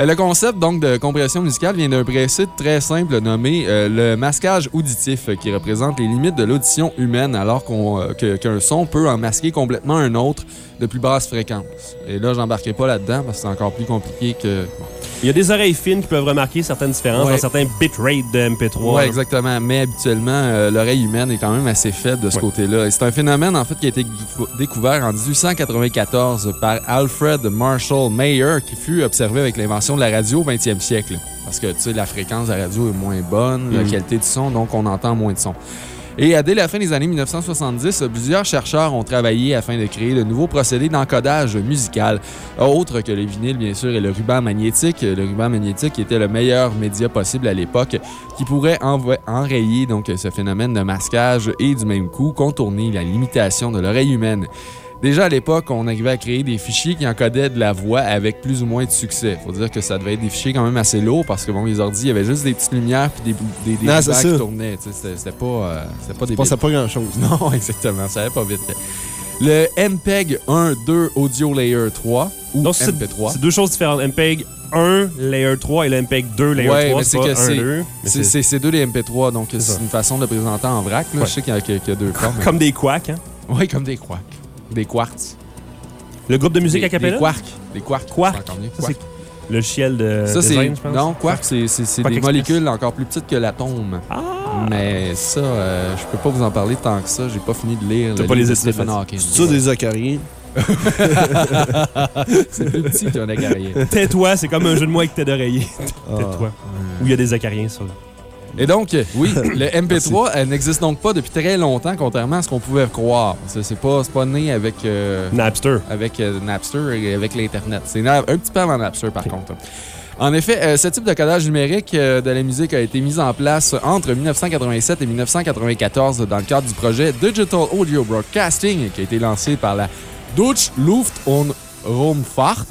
Euh, Le concept donc de compression musicale vient d'un principe très simple nommé euh, le masquage auditif, euh, qui représente les limites de l'audition humaine, alors euh, qu'un son peut en masquer complètement un autre de plus basse fréquence. Et là, j'embarquerai pas là-dedans parce que c'est encore plus compliqué que. bon. Il y a des oreilles fines qui peuvent remarquer certaines différences Ouais. dans certains bitrates de MP3. Ouais, là. exactement. Mais habituellement, euh, l'oreille humaine est quand même assez faible de ce Ouais. côté-là. Et c'est un phénomène, en fait, qui a été décou- découvert en 1894 par Alfred Marshall Mayer, qui fut observé avec l'invention de la radio au 20e siècle. Parce que, tu sais, la fréquence de la radio est moins bonne, la Mhm. qualité du son, donc on entend moins de son. Et dès la fin des années 1970, euh, plusieurs chercheurs ont travaillé afin de créer de nouveaux procédés d'encodage musical, autres que le vinyle, bien sûr, et le ruban magnétique. Le ruban magnétique était le meilleur média possible à l'époque qui pourrait enrayer donc, ce phénomène de masquage et du même coup contourner la limitation de l'oreille humaine. Déjà à l'époque, on arrivait à créer des fichiers qui encodaient de la voix avec plus ou moins de succès. Faut dire que ça devait être des fichiers quand même assez lourds parce que bon, les ordi, il y avait juste des petites lumières puis des, des, des Non, ça. qui tournaient. tu sais, C'était pas, euh, c'était pas des pensais pas grand-chose. non, exactement, ça allait pas vite. Le MPEG 1, 2 Audio Layer 3 ou Donc, c'est MP3. c'est deux choses différentes. MPEG 1, Layer 3 et le MPEG 2, Layer Ouais, 3. mais C'est que 1, c'est- 2. mais C'est deux les MP3, donc ça. c'est une façon de le présenter en vrac. Là. Ouais. Je sais qu'il y, y a- deux formes. Comme des quacks, hein? Oui, comme des quarks. Des quartz. Le groupe de musique Des- à capella? Des quarks. Des quarks. Quark. c'est. Ça, le logiciel de Ça, c'est. design, je pense. Non, quark, c'est c'est- c'est Quark des Express. molécules encore plus petites que l'atome. Ah! Mais ça, euh, je peux pas vous en parler tant que ça. J'ai pas fini de lire T'as le pas les de Stephen Hawking. C'est ça des acariens? C'est plus petit qu'un acarien. Tais-toi, c'est comme un jeu de mots avec tête d'oreiller. Ah. Tais-toi. Où il y a des acariens sur Et donc, euh, oui, le MP3 elle n'existe donc pas depuis très longtemps, contrairement à ce qu'on pouvait croire. C'est pas, pas né avec, euh, Napster. avec euh, Napster et avec l'Internet. C'est un petit peu avant Napster, par contre. En effet, euh, ce type de codage numérique euh, de la musique a été mis en place entre 1987 et 1994 dans le cadre du projet Digital Audio Broadcasting qui a été lancé par la Deutsche Luft- und Raumfahrt.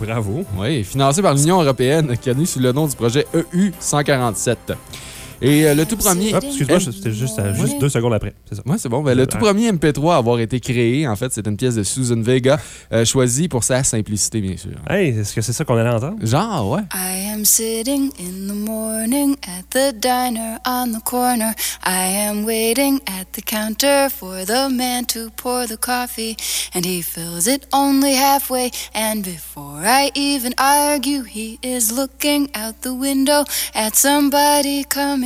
Bravo. Oui, financé par l'Union européenne, connu sous le nom du projet EU 147. Et euh, le tout premier. Excuse-moi, c'était juste, euh, juste deux secondes après. C'est ça. Ouais, c'est bon. Ben, le tout premier MP3 à avoir été créé, en fait, c'est une pièce de Susan Vega, euh, choisie pour sa simplicité, bien sûr. Hey, est-ce que c'est ça qu'on allait entendre? Genre, ouais. I am sitting in the morning at the diner on the corner. I am waiting at the counter for the man to pour the coffee, and he fills it only halfway. And before I even argue, he is looking out the window at somebody coming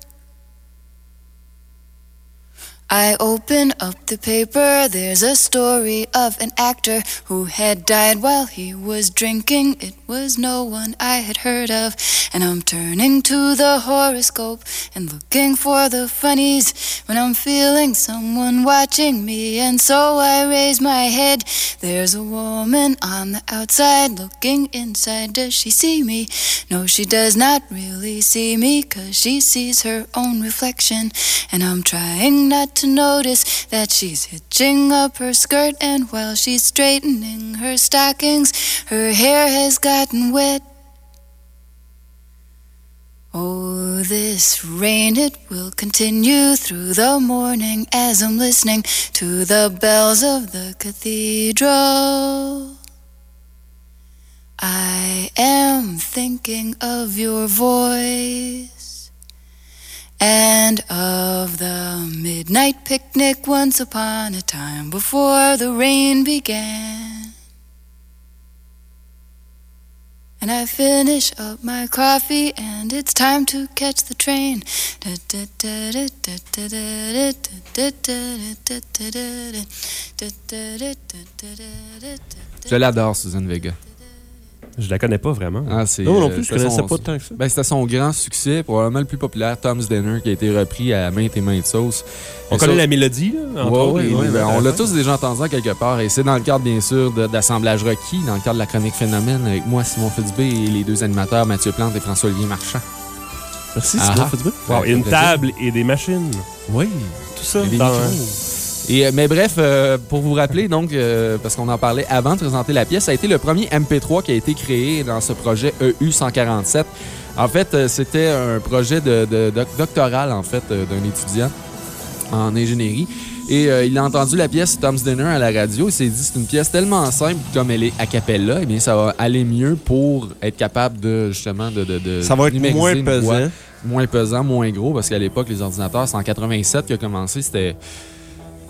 I open up the paper. There's a story of an actor who had died while he was drinking. It was no one I had heard of. And I'm turning to the horoscope and looking for the funnies when I'm feeling someone watching me. And so I raise my head. There's a woman on the outside looking inside. Does she see me? No, she does not really see me because she sees her own reflection. And I'm trying not to notice that she's hitching up her skirt, and while she's straightening her stockings, her hair has wet. Oh, this rain, it will continue through the morning as I'm listening to the bells of the cathedral. I am thinking of your voice and of the midnight picnic once upon a time before the rain began. And I finish up my coffee, and it's time to catch the train. Je l'adore, Suzanne Vega. Je la connais pas vraiment. Ah, c'est, Non, non euh, plus, je c'était connaissais son- pas tant que ça. Ben, c'était son grand succès, probablement le plus populaire, Tom's Dinner, qui a été repris à maintes et maintes sauces. On Et connaît ça- la mélodie, là, entre Ouais, autres, ouais, ouais, ben, on l'a tous déjà entendu quelque part. Et c'est dans le cadre, bien sûr, d'assemblage requis, dans le cadre de la chronique Phénomène, avec moi, Simon Fitzbé, et les deux animateurs, Mathieu Plante et François-Olivier Marchand. Merci, Ah, Simon ah. Fitzbé. Wow, une table et des machines. Oui. Tout ça. Et des dans micros. Et, euh, mais bref, euh, pour vous rappeler, donc, euh, parce qu'on en parlait avant de présenter la pièce, ça a été le premier MP3 qui a été créé dans ce projet EU 147. En fait, c'était un projet de, de- doc- doctoral, en fait, d'un étudiant en ingénierie. Et euh, il a entendu la pièce Tom's Dinner à la radio. Il s'est dit c'est une pièce tellement simple comme elle est a cappella, eh bien ça va aller mieux pour être capable de justement de, de, de Ça va être moins pesant. voix. moins pesant, moins gros parce qu'à l'époque les ordinateurs c'est en 87 qu'il a commencé, c'était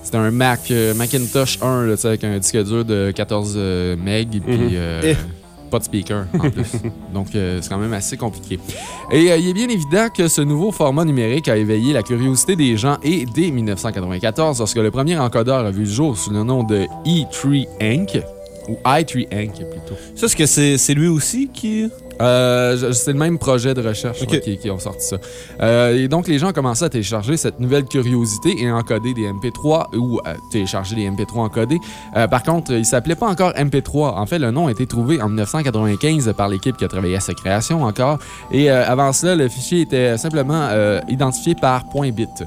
c'était un Mac euh, Macintosh 1 là, tu sais, avec un disque dur de 14 euh, MB et puis pas de speaker en plus. Donc euh, c'est quand même assez compliqué. Et euh, il est bien évident que ce nouveau format numérique a éveillé la curiosité des gens et dès 1994, lorsque le premier encodeur a vu le jour sous le nom de E3 Inc. ou i3 Inc. plutôt. Ça, est-ce que c'est c'est lui aussi qui. Euh, c'est le même projet de recherche ouais, qui, qui ont sorti ça. Euh, et donc, les gens ont commencé à télécharger cette nouvelle curiosité et encoder des MP3 ou à télécharger des MP3 encodés. Euh, par contre, il s'appelait pas encore MP3. En fait, le nom a été trouvé en 1995 par l'équipe qui a travaillé à sa création encore. Et euh, avant cela, le fichier était simplement euh, identifié par point .bit.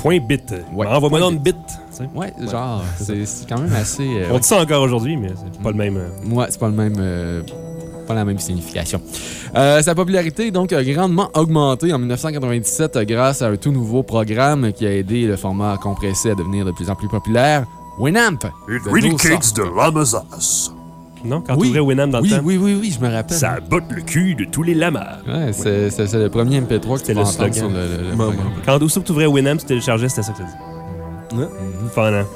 Point bit. Ouais. Envoie-moi donc une bit. Ouais, genre, c'est quand même assez... euh, On dit ça encore aujourd'hui, mais c'est pas le même. euh, Ouais, c'est pas le même. Pas la même signification. Euh, sa popularité donc a grandement augmenté en 1997 euh, grâce à un tout nouveau programme qui a aidé le format compressé à devenir de plus en plus populaire, Winamp. It de really kicks the llama's ass. Non, quand Oui. tu ouvrais Winamp dans Oui, le temps. oui, oui, oui, je me rappelle. Ça botte le cul de tous les lamas. Ouais, c'est c'est- c'est le premier MP3 que tu le entendre slogan. sur le, le- le Bon, programme. bon. Quand que tu ouvrais Winamp, tu téléchargeais, c'était ça que ça dit. Ouais. Fun, hein?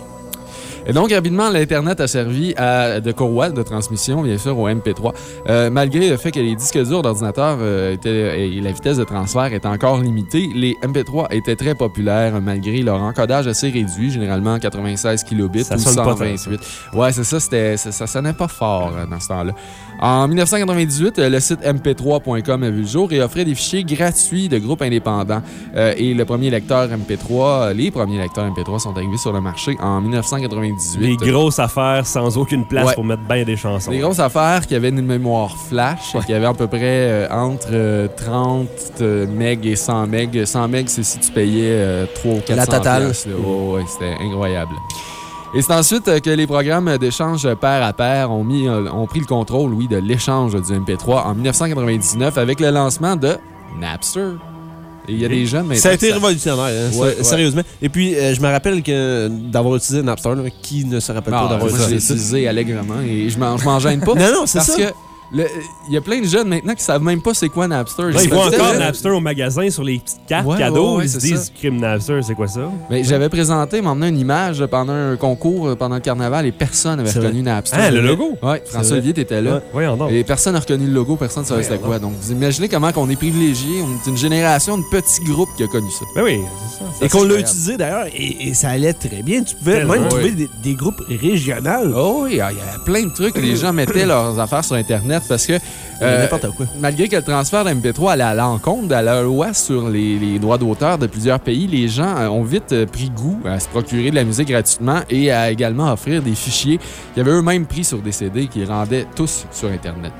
Et donc, rapidement, l'Internet a servi à, de courroie de transmission, bien sûr, au MP3. Euh, malgré le fait que les disques durs d'ordinateur euh, étaient- et la vitesse de transfert était encore limitée, les MP3 étaient très populaires malgré leur encodage assez réduit, généralement 96 kilobits Ça ou sonne pas tant, 128. ouais, c'est ça, c'était, ça, ça sonnait pas fort euh, dans ce temps-là. En 1998, euh, le site mp3.com a vu le jour et offrait des fichiers gratuits de groupes indépendants. Euh, et le premier lecteur MP3, euh, les premiers lecteurs MP3 sont arrivés sur le marché en 1998. Les grosses affaires sans aucune place Ouais. pour mettre bien des chansons. Des grosses affaires qui avaient une mémoire flash, qui avait à peu près euh, entre euh, 30 euh, meg et 100 meg. 100 meg, c'est si tu payais euh, 3 ou 400 La totale. Oh, ouais, c'était incroyable. Et c'est ensuite euh, que les programmes d'échange pair à pair ont, mis, euh, ont pris le contrôle, oui, de l'échange du MP3 en 1999 avec le lancement de Napster. Il y a des jeunes maintenant. Ça a été révolutionnaire, hein, Ouais, ça- ouais. sérieusement. Et puis, euh, je me rappelle que d'avoir utilisé Napster, là, qui ne se rappelle Ah, pas d'avoir je l'ai utilisé utilisé allègrement et je m'en gêne pas. Non, non, c'est parce ça. que il y a plein de jeunes maintenant qui savent même pas c'est quoi Napster. J'ai ils voient encore Napster au magasin sur les petites cartes Ouais, cadeaux. ouais, ouais, ils se disent ça. crime Napster, c'est quoi ça? Mais j'avais présenté, m'emmener une image pendant un concours, euh, pendant le carnaval, et personne n'avait reconnu vrai. Napster. Ah, le logo? Oui, François. Olivier, t'étais là. Ouais, voyons donc. Et personne n'a reconnu le logo, personne ne savait c'était quoi. Donc, vous imaginez comment on est privilégié. On est une génération de petits groupes qui a connu ça. Ben oui, c'est ça. Et qu'on l'a utilisé d'ailleurs, et, et ça allait très bien. Tu pouvais même trouver des, des groupes régionaux. Oh oui, il y a plein de trucs. Les gens mettaient leurs affaires sur Internet parce que. euh, N'importe quoi. Malgré que le transfert d'MP3 allait à l'encontre de la loi sur les, les droits d'auteur de plusieurs pays, les gens euh, ont vite euh, pris goût à se procurer de la musique gratuitement et à également offrir des fichiers qu'ils avaient eux-mêmes pris sur des CD qu'ils rendaient tous sur Internet.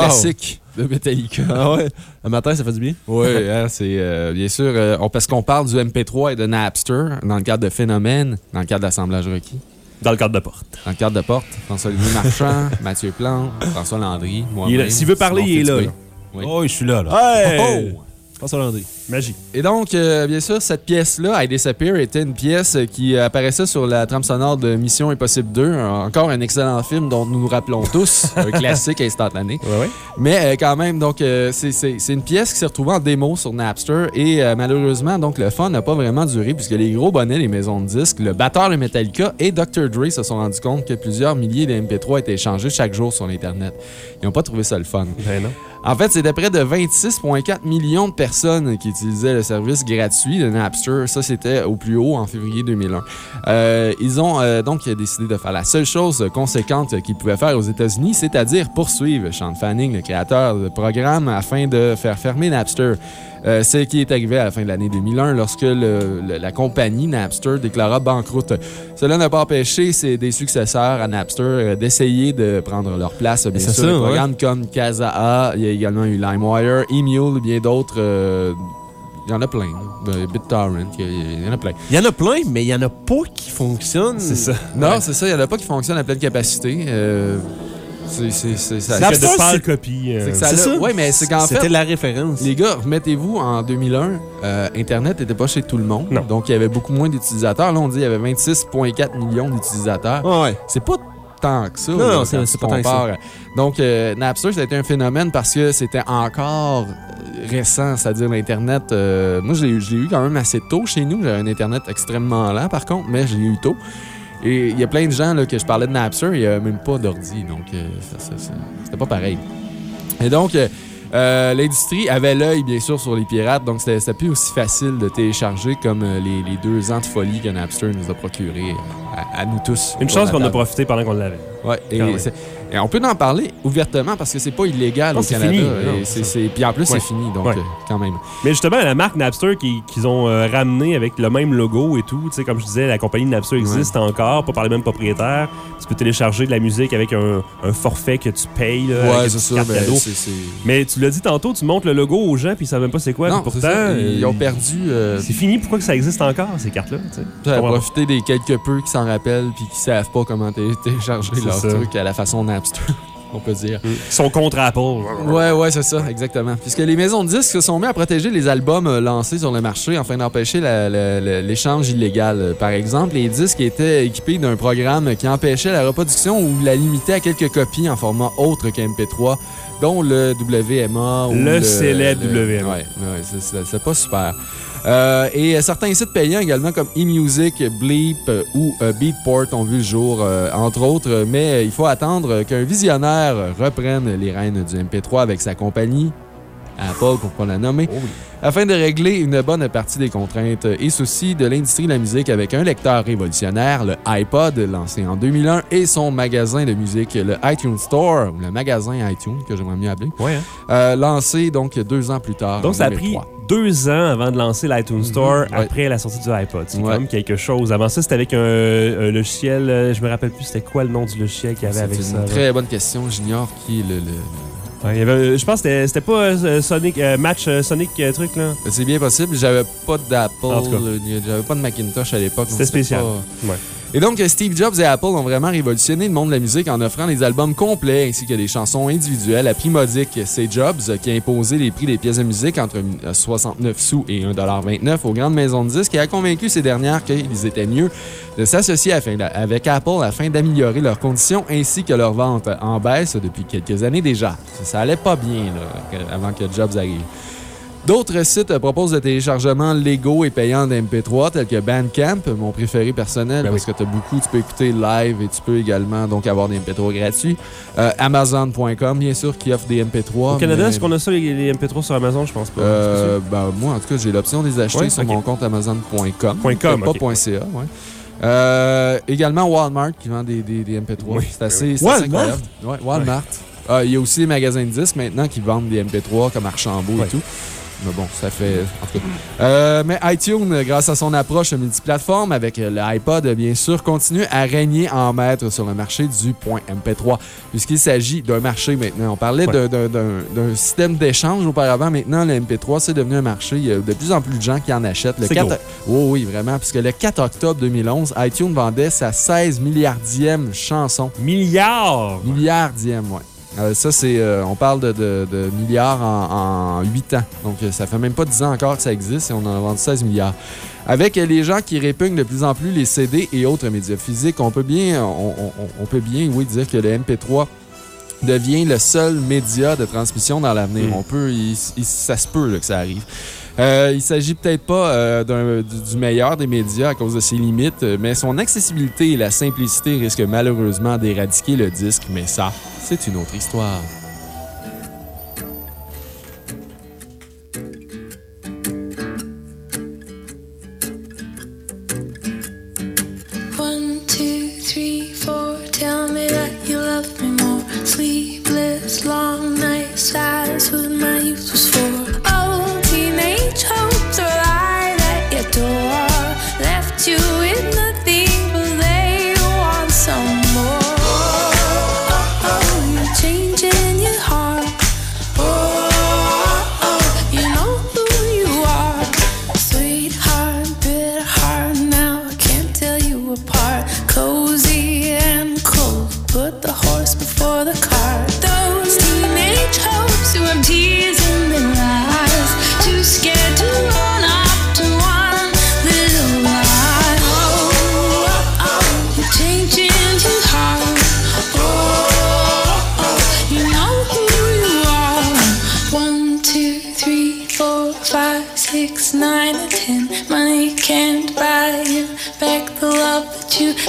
Classique de Metallica. Ah ouais? Un matin, ça fait du bien? Oui, hein, c'est euh, bien sûr, euh, on- parce qu'on parle du MP3 et de Napster dans le cadre de Phénomène, dans le cadre d'assemblage requis. Dans le cadre de porte. Dans le cadre de porte, François-Olivier Marchand, Mathieu Plante, François Landry, moi Il est là. S'il veut parler, il est là, là. Oui. Oh, je suis là, là. Hey! Oh! François Landry. Magie. Et donc, euh, bien sûr, cette pièce-là, I Disappear, était une pièce qui apparaissait sur la trame sonore de Mission Impossible 2. Un- Encore un excellent film dont nous nous rappelons tous, un classique instantané. Mais euh, quand même, donc, euh, c'est- une pièce qui s'est retrouvée en démo sur Napster et euh, malheureusement, donc, le fun n'a pas vraiment duré puisque les gros bonnets, les maisons de disques, le batteur de Metallica et Dr. Dre se sont rendus compte que plusieurs milliers de MP3 étaient échangés chaque jour sur l'Internet. Ils n'ont pas trouvé ça le fun. Ben non. En fait, c'était près de 26,4 millions de personnes qui utilisaient le service gratuit de Napster. Ça, c'était au plus haut en février 2001. Euh, ils ont euh, donc décidé de faire la seule chose conséquente qu'ils pouvaient faire aux États-Unis, c'est-à-dire poursuivre Sean Fanning, le créateur du programme, afin de faire fermer Napster. Euh, ce qui est arrivé à la fin de l'année 2001 lorsque le- le- la compagnie Napster déclara banqueroute. Cela n'a pas empêché des successeurs à Napster euh, d'essayer de prendre leur place. Bien sûr, ça, des ouais. programmes comme Kazaa, il y a également eu LimeWire, Emule, bien d'autres. euh, il y en a plein. Euh, BitTorrent, il y y en a plein. Il y en a plein, mais il y en a pas qui fonctionnent. C'est ça. Non, Ouais. c'est ça, il n'y en a pas qui fonctionnent à pleine capacité. Euh, c'est ça- de pâles copies. euh, c'est ça mais c'est qu'en fait. C'était la référence. Les gars, remettez-vous en 2001, euh, Internet n'était pas chez tout le monde. Non. Donc, il y avait beaucoup moins d'utilisateurs. Là, on dit qu'il y avait 26,4 millions d'utilisateurs. Ouais. C'est pas tant que ça. Non, c'est- pas tant que ça. Donc, euh, Napster, ça a été un phénomène parce que c'était encore récent, c'est-à-dire l'Internet. euh, moi, je l'ai eu- quand même assez tôt chez nous. J'avais un Internet extrêmement lent, par contre, mais je l'ai eu tôt. Et il y a plein de gens là, que je parlais de Napster, il n'y a même pas d'ordi. Donc, euh, c'était pas pareil. Et donc, euh, l'industrie avait l'œil, bien sûr, sur les pirates, donc c'était plus aussi facile de télécharger comme euh, les, les deux ans de folie que Napster nous a procuré à, à nous tous. Une chance qu'on a profité pendant qu'on l'avait. Ouais, et, et on peut en parler ouvertement parce que c'est pas illégal Non, au Canada. fini. et Non, Puis en plus, Ouais. c'est fini, donc Ouais. euh, quand même. Mais justement, la marque Napster qui- qu'ils ont euh, ramené avec le même logo et tout, tu sais, comme je disais, la compagnie Napster existe encore, pas par les mêmes propriétaires. Tu peux télécharger de la musique avec un, un forfait que tu payes. Là, Ouais, c'est ça, ben, Mais tu l'as dit tantôt, tu montres le logo aux gens puis ils savent même pas c'est quoi. Non, pourtant, ils ont perdu. euh, C'est fini, pourquoi que ça existe encore, ces cartes-là? tu sais? Ça Je a comprends pas. profité des quelques peu qui s'en rappellent puis qui savent pas comment té- télécharger leur truc à la façon Napster, on peut dire. Ils sont contre Apple. Ouais, ouais, c'est ça, exactement. Puisque les maisons de disques se sont mis à protéger les albums euh, lancés sur le marché afin d'empêcher l'échange illégal. Par exemple, les disques étaient équipés d'un programme qui empêchait la reproduction ou la limitait à quelques copies en format autre que MP3, dont le WMA ou Le célèbre le- WMA. Ouais, c'est pas super. Euh, et certains sites payants également comme eMusic, Bleep euh, ou euh, Beatport ont vu le jour, entre autres, mais il faut attendre qu'un visionnaire reprenne les rênes du MP3 avec sa compagnie, Apple pour pas la nommer, afin de régler une bonne partie des contraintes et soucis de l'industrie de la musique avec un lecteur révolutionnaire, le iPod, lancé en 2001, et son magasin de musique, le iTunes Store, ou le magasin iTunes, que j'aimerais mieux appeler, Ouais, hein? euh, lancé donc deux ans plus tard. Donc, en ça a pris 2003. deux ans avant de lancer l'iTunes Store Mhm, ouais. après la sortie du iPod. C'est Ouais. quand même quelque chose. Avant ça, c'était avec un, un logiciel, euh, je me rappelle plus c'était quoi le nom du logiciel qu'il y avait C'est avec une ça. là. très bonne question. J'ignore qui est le. le- Ouais, il y avait- je pense que c'était- pas euh, Sonic, euh, Match euh, Sonic truc là. C'est bien possible. J'avais pas d'Apple. J'avais pas de Macintosh à l'époque. C'était spécial. pas- Ouais. Et donc, euh, Steve Jobs et Apple ont vraiment révolutionné le monde de la musique en offrant des albums complets ainsi que des chansons individuelles à prix modique. C'est Jobs euh, qui a imposé les prix des pièces de musique entre euh, 69 sous et 1,29 aux grandes maisons de disques et a convaincu ces dernières qu'il était mieux de s'associer avec Apple afin d'améliorer leurs conditions ainsi que leurs ventes en baisse depuis quelques années déjà. Ça, allait pas bien avant que Jobs arrive. D'autres sites euh, proposent des téléchargements légaux et payants d'MP3 tels que Bandcamp, mon préféré personnel Ben parce que tu as beaucoup, tu peux écouter live et tu peux également donc avoir des MP3 gratuits. Euh, Amazon.com bien sûr qui offre des MP3. Au Canada, mais- est-ce qu'on a ça les, les MP3 sur Amazon? Je pense pas. euh, ben, moi, en tout cas, j'ai l'option de les acheter sur mon compte Amazon.com. Com, pas ok. point .ca, ouais. Euh, également Walmart qui vend des, des, des MP3. Oui, c'est assez, oui, assez Walmart? incroyable. Ouais, Walmart. Ah, il y a aussi les magasins de disques maintenant qui vendent des MP3 comme Archambault et tout. Mais bon, ça fait. En tout cas. Euh, mais iTunes, grâce à son approche multiplateforme avec euh, l'iPod, bien sûr, continue à régner en maître sur le marché du point MP3, puisqu'il s'agit d'un marché maintenant. On parlait Ouais. d'un- système d'échange auparavant. Maintenant, le MP3, c'est devenu un marché. Il y a de plus en plus de gens qui en achètent. Le C'est 4 gros. Oh oui, vraiment, puisque le 4 octobre 2011, iTunes vendait sa 16 milliardième chanson. Milliards! Milliardième, oui. Euh, ça, c'est. euh, on parle de, de- de milliards en, en 8 ans. Donc, euh, ça fait même pas 10 ans encore que ça existe et on en a vendu 16 milliards. Avec les gens qui répugnent de plus en plus les CD et autres médias physiques, on peut bien, on, on- on peut bien, oui, dire que le MP3 devient le seul média de transmission dans l'avenir. On peut, il- il- ça se peut là, que ça arrive. Euh, il s'agit peut-être pas euh, du meilleur des médias à cause de ses limites, euh, mais son accessibilité et la simplicité risquent malheureusement d'éradiquer le disque, mais ça, c'est une autre histoire.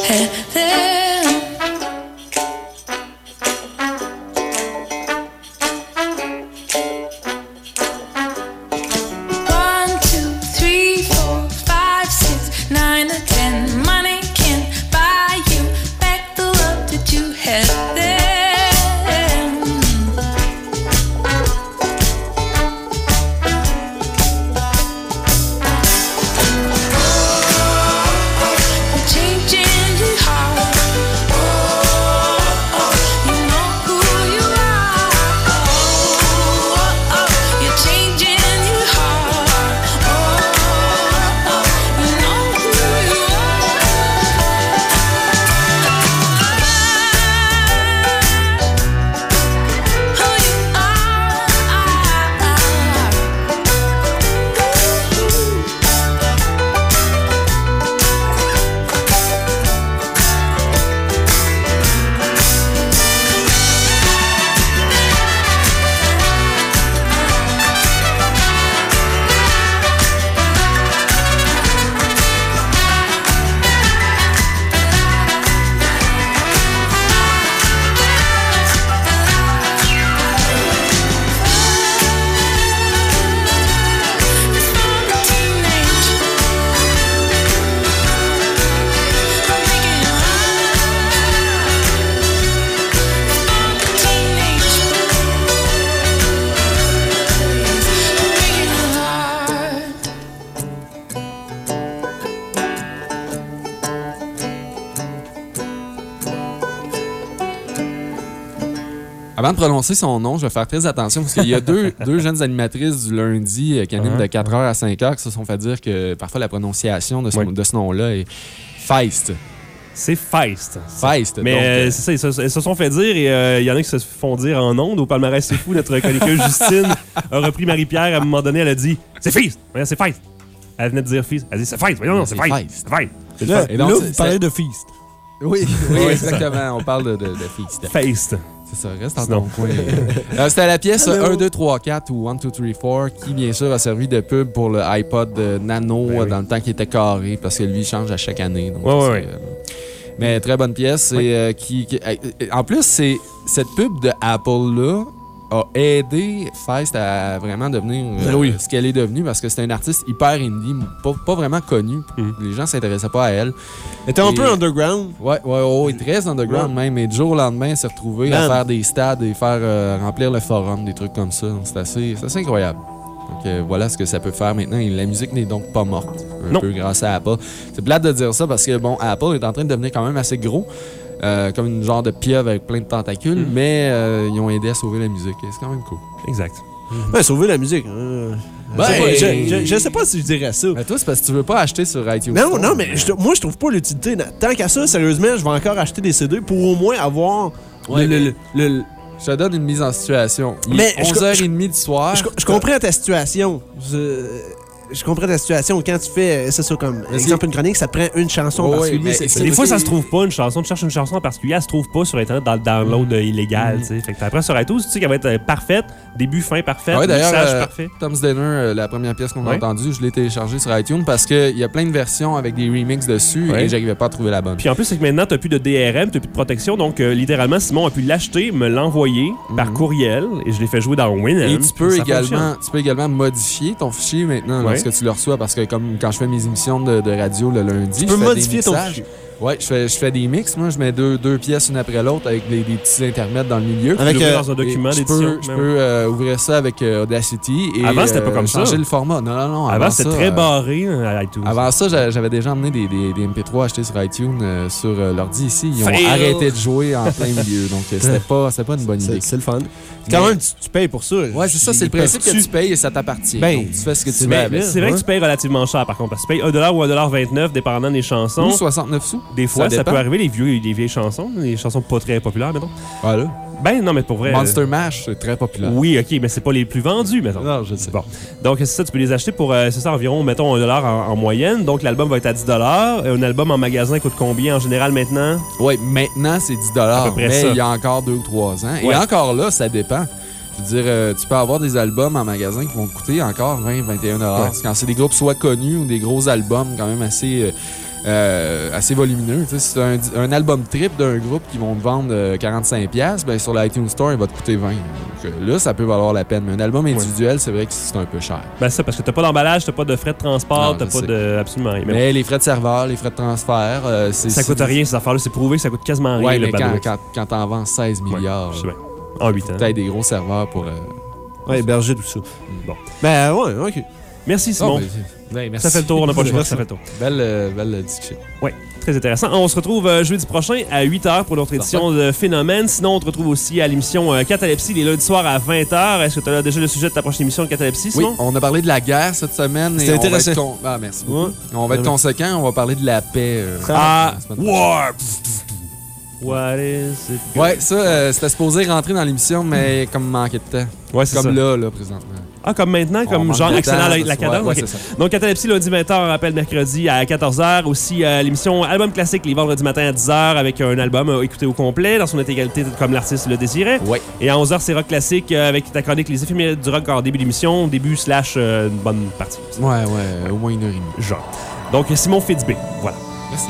head prononcer son nom, je vais faire très attention parce qu'il y a deux, deux jeunes animatrices du lundi euh, qui animent de 4h à 5h qui se sont fait dire que parfois la prononciation de ce, de ce nom-là est Feist. C'est Feist. Feist. Mais donc, euh, euh, c'est ça, ils se, sont fait dire et euh, il y en a qui se font dire en ondes. Au palmarès, c'est fou. Notre chroniqueuse Justine a repris Marie-Pierre. À un moment donné, elle a dit C'est Feist. Voyons, c'est Feist. Elle venait de dire Feist. Elle a dit C'est Feist. Voyons, non, c'est C'est Feist. Feist. C'est Feist. Feist. Et donc, là, vous parlez de Feast. Oui, exactement. On parle de, de, de Feist. Feist. C'est ça, reste en ton coin. Euh, C'était la pièce Allô? 1, 2, 3, 4 ou 1, 2, 3, 4 qui, bien sûr, a servi de pub pour le iPod euh, Nano Ben oui. dans le temps qui était carré parce que lui, il change à chaque année. donc Ouais, euh, mais très bonne pièce. Oui. Et, euh, qui, qui- euh, en plus, c'est cette pub de Apple-là a aidé Feist à vraiment devenir euh, Ben oui. ce qu'elle est devenue parce que c'était une artiste hyper indie, pas, pas vraiment connue. Les gens s'intéressaient pas à elle. Elle était un Et- peu underground. Ouais, ouais, ouais, très underground même. Et du jour au lendemain, elle s'est retrouvée à faire des stades et faire euh, remplir le forum, des trucs comme ça. C'est assez, assez incroyable. Donc euh, voilà ce que ça peut faire maintenant. Et la musique n'est donc pas morte, un Non. peu grâce à Apple. C'est plate de dire ça parce que bon, Apple est en train de devenir quand même assez gros. Euh, comme une genre de pieuvre avec plein de tentacules, mais euh, ils ont aidé à sauver la musique. C'est quand même cool. Exact. Ben, sauver la musique. Ben, Je sais pas, je, je- je sais pas si je dirais ça. Mais toi, c'est parce que tu veux pas acheter sur iTunes. Non, Store, non, mais je- moi, je trouve pas l'utilité. Tant qu'à ça, sérieusement, je vais encore acheter des CD pour au moins avoir Ouais, le- mais- le- le- le- Je te donne une mise en situation. Il Mais est je- 11h30 du soir. Je, je comprends ta situation. Je, je comprends ta situation. Quand tu fais, euh, c'est ça, comme exemple, une chronique, ça te prend une chanson en particulier. mais Des fois, ça se trouve pas, une chanson. Tu cherches une chanson en particulier, elle se trouve pas sur Internet dans le download euh, illégal. Fait que après, sur iTunes, tu sais qu'elle va être euh, parfaite, début, fin parfaite, Ah ouais, d'ailleurs, mixage euh, parfait. Tom's Dinner, euh, la première pièce qu'on a entendue, je l'ai téléchargée sur iTunes parce qu'il y a plein de versions avec des remixes dessus Ouais. et j'arrivais pas à trouver la bonne. Puis en plus, c'est que maintenant, tu plus de DRM, tu plus de protection. Donc, euh, littéralement, Simon a pu l'acheter, me l'envoyer par courriel et je l'ai fait jouer dans Winamp. Et tu peux, également, tu peux également modifier ton fichier maintenant Ouais. lorsque tu le reçois parce que comme quand je fais mes émissions de, de radio le lundi, Tu peux je fais modifier des ton mixages. fichier. Ouais, je fais, je fais des mix. Moi, je mets deux, deux pièces une après l'autre avec des, des petits intermèdes dans le milieu. Avec, euh, dans un document je peux, je peux euh, ouvrir ça avec euh, Audacity et Avant, c'était pas euh, comme ça. changer le format. Non, non, non. Avant, c'était ça, très barré hein, à iTunes. Avant ça, j'a- j'avais déjà emmené des, des- des MP3 achetés sur iTunes euh, sur euh, l'ordi ici. Ils ont Fail. arrêté de jouer en plein milieu. Donc, c'était pas, pas une bonne idée. C'est le fun. Quand Mais- même, tu, tu payes pour ça. Ouais, c'est ça, c'est le principe que tu payes et ça t'appartient. Ben, tu fais ce que tu c'est veux. C'est vrai que tu payes relativement cher, par contre, parce que tu payes 1$ ou 1,29$ dépendant des chansons. Ou 69 sous. Des fois, ça, peut arriver, les, vieux, les vieilles chansons, les chansons pas très populaires, mettons. Voilà. Ben non, mais pour vrai. Monster euh, Mash, c'est très populaire. Oui, ok, mais c'est pas les plus vendus, mettons. Non, je sais. Bon. Donc, c'est ça, tu peux les acheter pour, euh, c'est ça, environ, mettons, 1$ en, en moyenne. Donc, l'album va être à 10$. Un album en magasin coûte combien en général maintenant? Oui, maintenant, c'est 10 À peu près mais ça. il y a encore 2 ou 3 ans. Ouais. Et encore là, ça dépend. Je veux dire, euh, tu peux avoir des albums en magasin qui vont te coûter encore 20, 21 Ouais. Quand c'est des groupes soit connus ou des gros albums quand même assez, euh, euh, assez volumineux. C'est un, un album trip d'un groupe qui vont te vendre euh, 45$, ben sur l'iTunes Store, il va te coûter 20$. Donc euh, là, ça peut valoir la peine. Mais un album individuel, c'est vrai que c'est un peu cher. Ben, ça, parce que t'as pas d'emballage, t'as pas de frais de transport, Non, t'as pas sais. de. Absolument rien. Mais Mais les frais de serveur, les frais de transfert, euh, c'est. ça coûte c'est- rien, ces affaires-là. C'est prouvé que ça coûte quasiment rien, Ouais, le mais quand, quand, quand t'en vends 16 milliards, bien. En 8 ans. Peut-être des gros serveurs pour. euh, Ouais, héberger tout ça. Bon. Ben ouais, ok. Merci, Simon. Oh, ben, merci. Ça fait le tour, on n'a pas le choix, ça fait le tour. Belle, euh, belle euh, discussion. Oui, très intéressant. On se retrouve euh, jeudi prochain à 8h pour notre édition de Phénomène. Sinon, on te retrouve aussi à l'émission euh, Catalepsie les lundis soirs à 20h. Est-ce que tu as déjà le sujet de ta prochaine émission de Catalepsie, Oui, Simon? on a parlé de la guerre cette semaine. C'était on va intéressant. con- Ah, merci beaucoup. Ouais. On va être Ouais. conséquent, on va parler de la paix. Ah. War! What is it? Ouais, ça, c'était supposé rentrer dans l'émission, mais comme manquait de temps. Ouais, c'est Comme ça. là, là, présentement. Ah, comme maintenant, comme genre temps, la, la cadence? ouais, Ok. c'est ça. Donc, Catalepsie, lundi 20h, on rappelle mercredi à 14h. Aussi, euh, l'émission Album Classique, les vendredis matin à 10h, avec un album à écouter au complet, dans son intégralité, comme l'artiste le désirait. Ouais. Et à 11h, c'est Rock Classique, euh, avec ta chronique Les éphémérides du rock en début d'émission, début slash euh, une bonne partie. Ouais, ouais, au moins une heure et demie. Genre. Donc, Simon Fitzbé, voilà. Merci.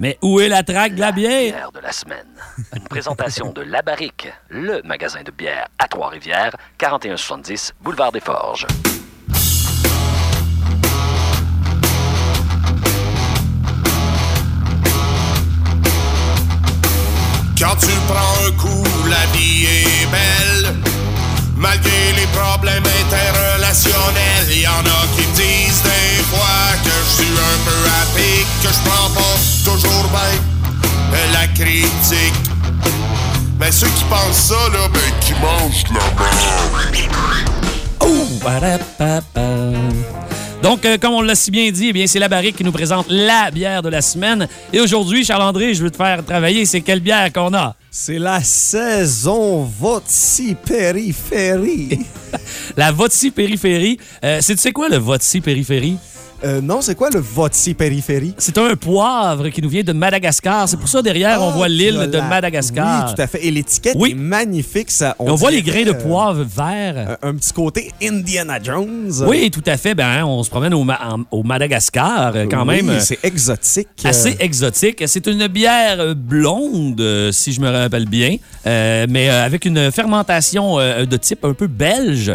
Mais où est la traque de la bière? Bière de la semaine. Une présentation de La Barrique, le magasin de bière à Trois-Rivières, 4170 Boulevard des Forges. Quand tu prends un coup, la vie est belle. Malgré les problèmes interrelationnels, y en a qui me disent des fois que je suis un peu pic, que je prends pas toujours bien la critique. Mais ceux qui pensent ça, là, ben, qui mangent la merde. Oh. Donc, euh, comme on l'a si bien dit, eh bien, c'est la barrique qui nous présente la bière de la semaine. Et aujourd'hui, Charles-André, je veux te faire travailler. C'est quelle bière qu'on a? C'est la saison Votsi Périphérie. la Votsi Périphérie. Euh, c'est tu sais quoi le Votsi Périphérie? Euh, non, c'est quoi le Votsi Périphérie? C'est un poivre qui nous vient de Madagascar. C'est pour ça, derrière, on Ah, voit l'île de Madagascar. Oui, tout à fait. Et l'étiquette Oui. est magnifique. Ça, on voit les grains de euh, poivre vert. un, un petit côté Indiana Jones. Oui, tout à fait. Ben, on se promène au, Ma- en- au Madagascar, euh, quand Oui, même. c'est exotique. Assez exotique. C'est une bière blonde, si je me rappelle bien, euh, mais avec une fermentation de type un peu belge.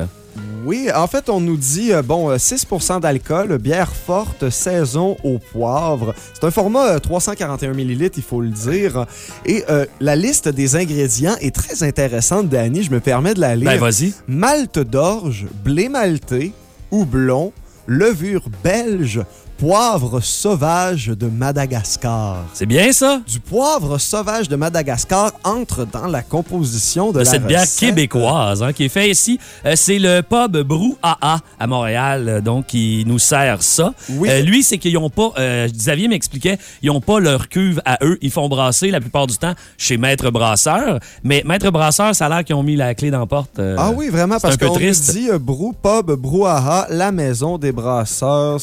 Oui, en fait, on nous dit, euh, bon, euh, 6% d'alcool, bière forte, saison au poivre. C'est un format euh, 341 ml, il faut le dire. Et euh, la liste des ingrédients est très intéressante, Danny. Je me permets de la lire. Ben, vas-y. Malte d'orge, blé maltais, houblon, levure belge, poivre sauvage de Madagascar. C'est bien ça? Du poivre sauvage de Madagascar entre dans la composition de, de la cette bière recette. québécoise hein, qui est faite ici. Euh, c'est le pub Brou AA à Montréal, euh, donc qui nous sert ça. Euh, lui, c'est qu'ils n'ont pas, Xavier m'expliquait, ils n'ont pas leur cuve à eux. Ils font brasser la plupart du temps chez Maître Brasseur. Mais Maître Brasseur, ça a l'air qu'ils ont mis la clé dans la porte. Ah oui, vraiment, parce qu'on dit Brou Pub Brouhaha, la maison des brasseurs,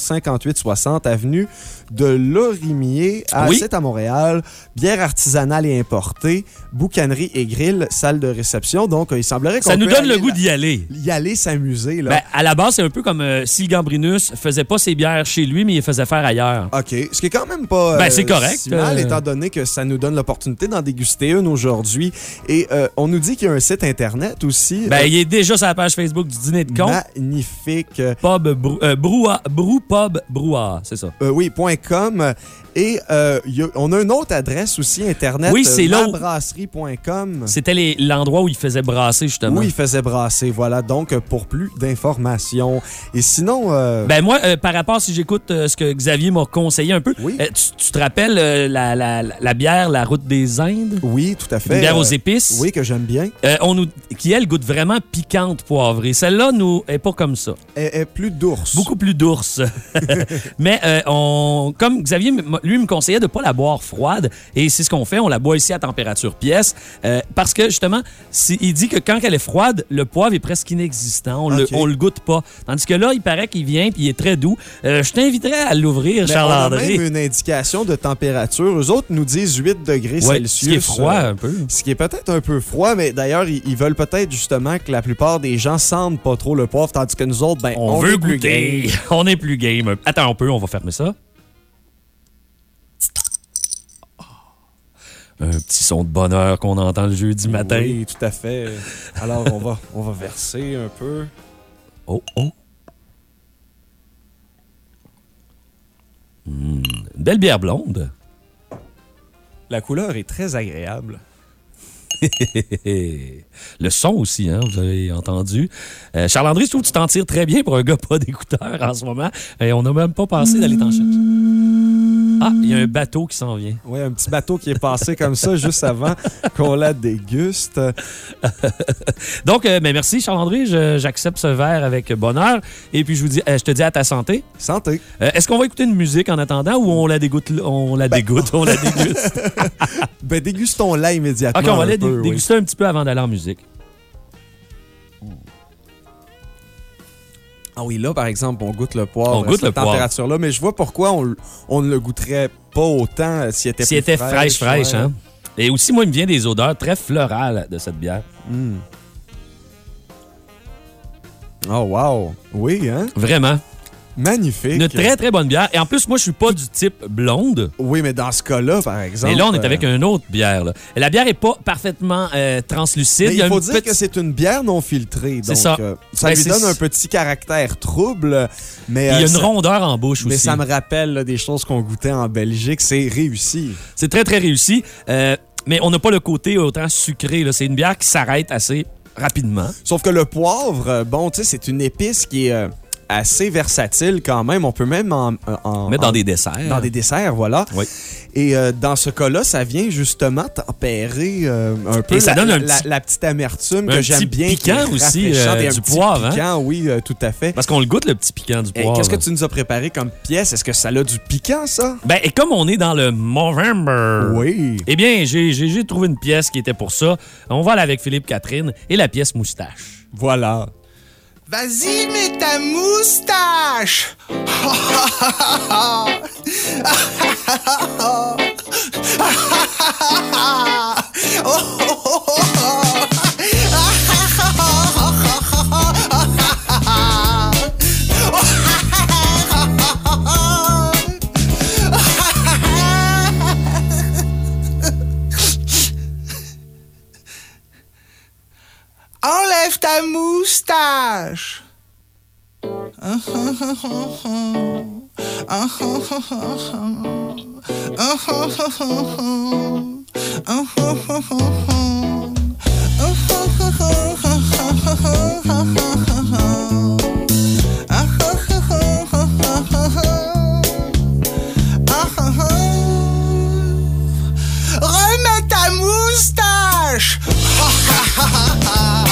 5860 avenue de Lorimier, à Oui. c'est à Montréal. Bière artisanale et importée, boucanerie et grill, salle de réception. Donc, il semblerait qu'on Ça nous donne le goût d'y aller. y aller s'amuser. là. Ben, à la base, c'est un peu comme euh, si Gambrinus faisait pas ses bières chez lui, mais il les faisait faire ailleurs. OK. Ce qui est quand même pas. Ben, euh, c'est correct, si mal, euh. étant donné que ça nous donne l'opportunité d'en déguster une aujourd'hui. Et on nous dit qu'il y a un site Internet aussi. Ben, il est déjà sur la page Facebook du Dîner de con. magnifique. Pub Brou, euh, Broua- Brou Pub c'est ça. Euh, oui, point .com. Et euh, il y a- on a une autre adresse aussi, Internet. Oui, c'est euh, là où-. C'était l'endroit où il faisait brasser, justement. Oui, il faisait brasser. Voilà, donc pour plus d'informations. Et sinon... euh, Ben moi, euh, par rapport, si j'écoute euh, ce que Xavier m'a conseillé un peu, euh, tu, tu te rappelles la, la- bière La Route des Indes? Oui, tout à fait. Une bière aux épices? Oui, que j'aime bien. On nous, qui, elle, goûte vraiment piquante poivrée. Celle-là, nous, est pas comme ça. Elle est plus douce. Beaucoup plus douce. Mais on, comme Xavier, lui, me conseillait de pas la boire froide. Et c'est ce qu'on fait. On la boit ici à température pièce. Euh, parce que, justement, il dit que quand elle est froide, le poivre est presque inexistant. On, le, on le goûte pas. Tandis que là, il paraît qu'il vient puis il est très doux. Euh, je t'inviterais à l'ouvrir, Ben, Charles-André. même une indication de température. Eux autres nous disent 8 degrés Ouais, Celsius. ce qui est froid euh, un peu. Ce qui est peut-être un peu froid, mais d'ailleurs, ils, ils veulent peut-être justement que la plupart des gens sentent pas trop le poivre, tandis que nous autres, ben, On, on, veut est plus goûter. game. on est plus game. Attends un peu, on va fermer ça. Un petit son de bonheur qu'on entend le jeudi matin. Oui, tout à fait. Alors, on va, on va verser un peu. Oh, oh. Hmm, une belle bière blonde. La couleur est très agréable. Le son aussi, hein, vous avez entendu. Euh, Charles-André, je trouve que tu t'en tires très bien pour un gars pas d'écouteur en ce moment. Et on n'a même pas pensé d'aller t'en chercher. Ah, il y a un bateau qui s'en vient. Oui, un petit bateau qui est passé comme ça juste avant qu'on la déguste. Donc, euh, ben, merci Charles-André, Je- j'accepte ce verre avec bonheur. Et puis je vous dis, euh, je te dis à ta santé. Santé. Euh, Est-ce qu'on va écouter une musique en attendant ou on la dégoûte, on la dégoûte, on la déguste? Ben, dégustons-la immédiatement. ok, on va un aller oui. déguster un petit peu avant d'aller en musique. Ah oui, là, par exemple, on goûte le poivre. On goûte à cette température-là, mais je vois pourquoi on, on ne le goûterait pas autant s'il était plus était fraîche, fraîche, hein? Et aussi, moi, il me vient des odeurs très florales de cette bière. Mm. Oh, wow. Oui, hein? Vraiment. Magnifique. Une très, très bonne bière. Et en plus, moi, je suis pas du type blonde. Oui, mais dans ce cas-là, par exemple. Mais là, on est euh, avec une autre bière. là. La bière est pas parfaitement euh, translucide. Mais il faut dire que c'est une bière non filtrée. C'est donc, ça. euh, ça Ben, lui c'est- donne un petit caractère trouble. Mais, Il y a euh, une ça- rondeur en bouche Mais aussi. ça me rappelle là, des choses qu'on goûtait en Belgique. C'est réussi. C'est très, très réussi. Euh, mais on n'a pas le côté autant sucré. C'est une bière qui s'arrête assez rapidement. Sauf que le poivre, euh, bon, tu sais, c'est une épice qui est euh, assez versatile quand même. On peut même en... en- Mettre dans en- des desserts. Dans des desserts, voilà. Oui. Et euh, dans ce cas-là, ça vient justement tempérer euh, un peu ça la, donne un la- petit- la petite amertume un que j'aime bien. piquant aussi, euh, du poivre, hein? piquant, oui, euh, tout à fait. Parce qu'on le goûte, le petit piquant du poivre. Qu'est-ce que tu nous as préparé comme pièce? Est-ce que ça a du piquant, ça? Ben, et comme on est dans le Movember. Oui. Eh bien, j'ai trouvé une pièce qui était pour ça. On va aller avec Philippe Catherine et la pièce moustache. Voilà. Vas-y, mets ta moustache. ta moustache. Remets ta moustache.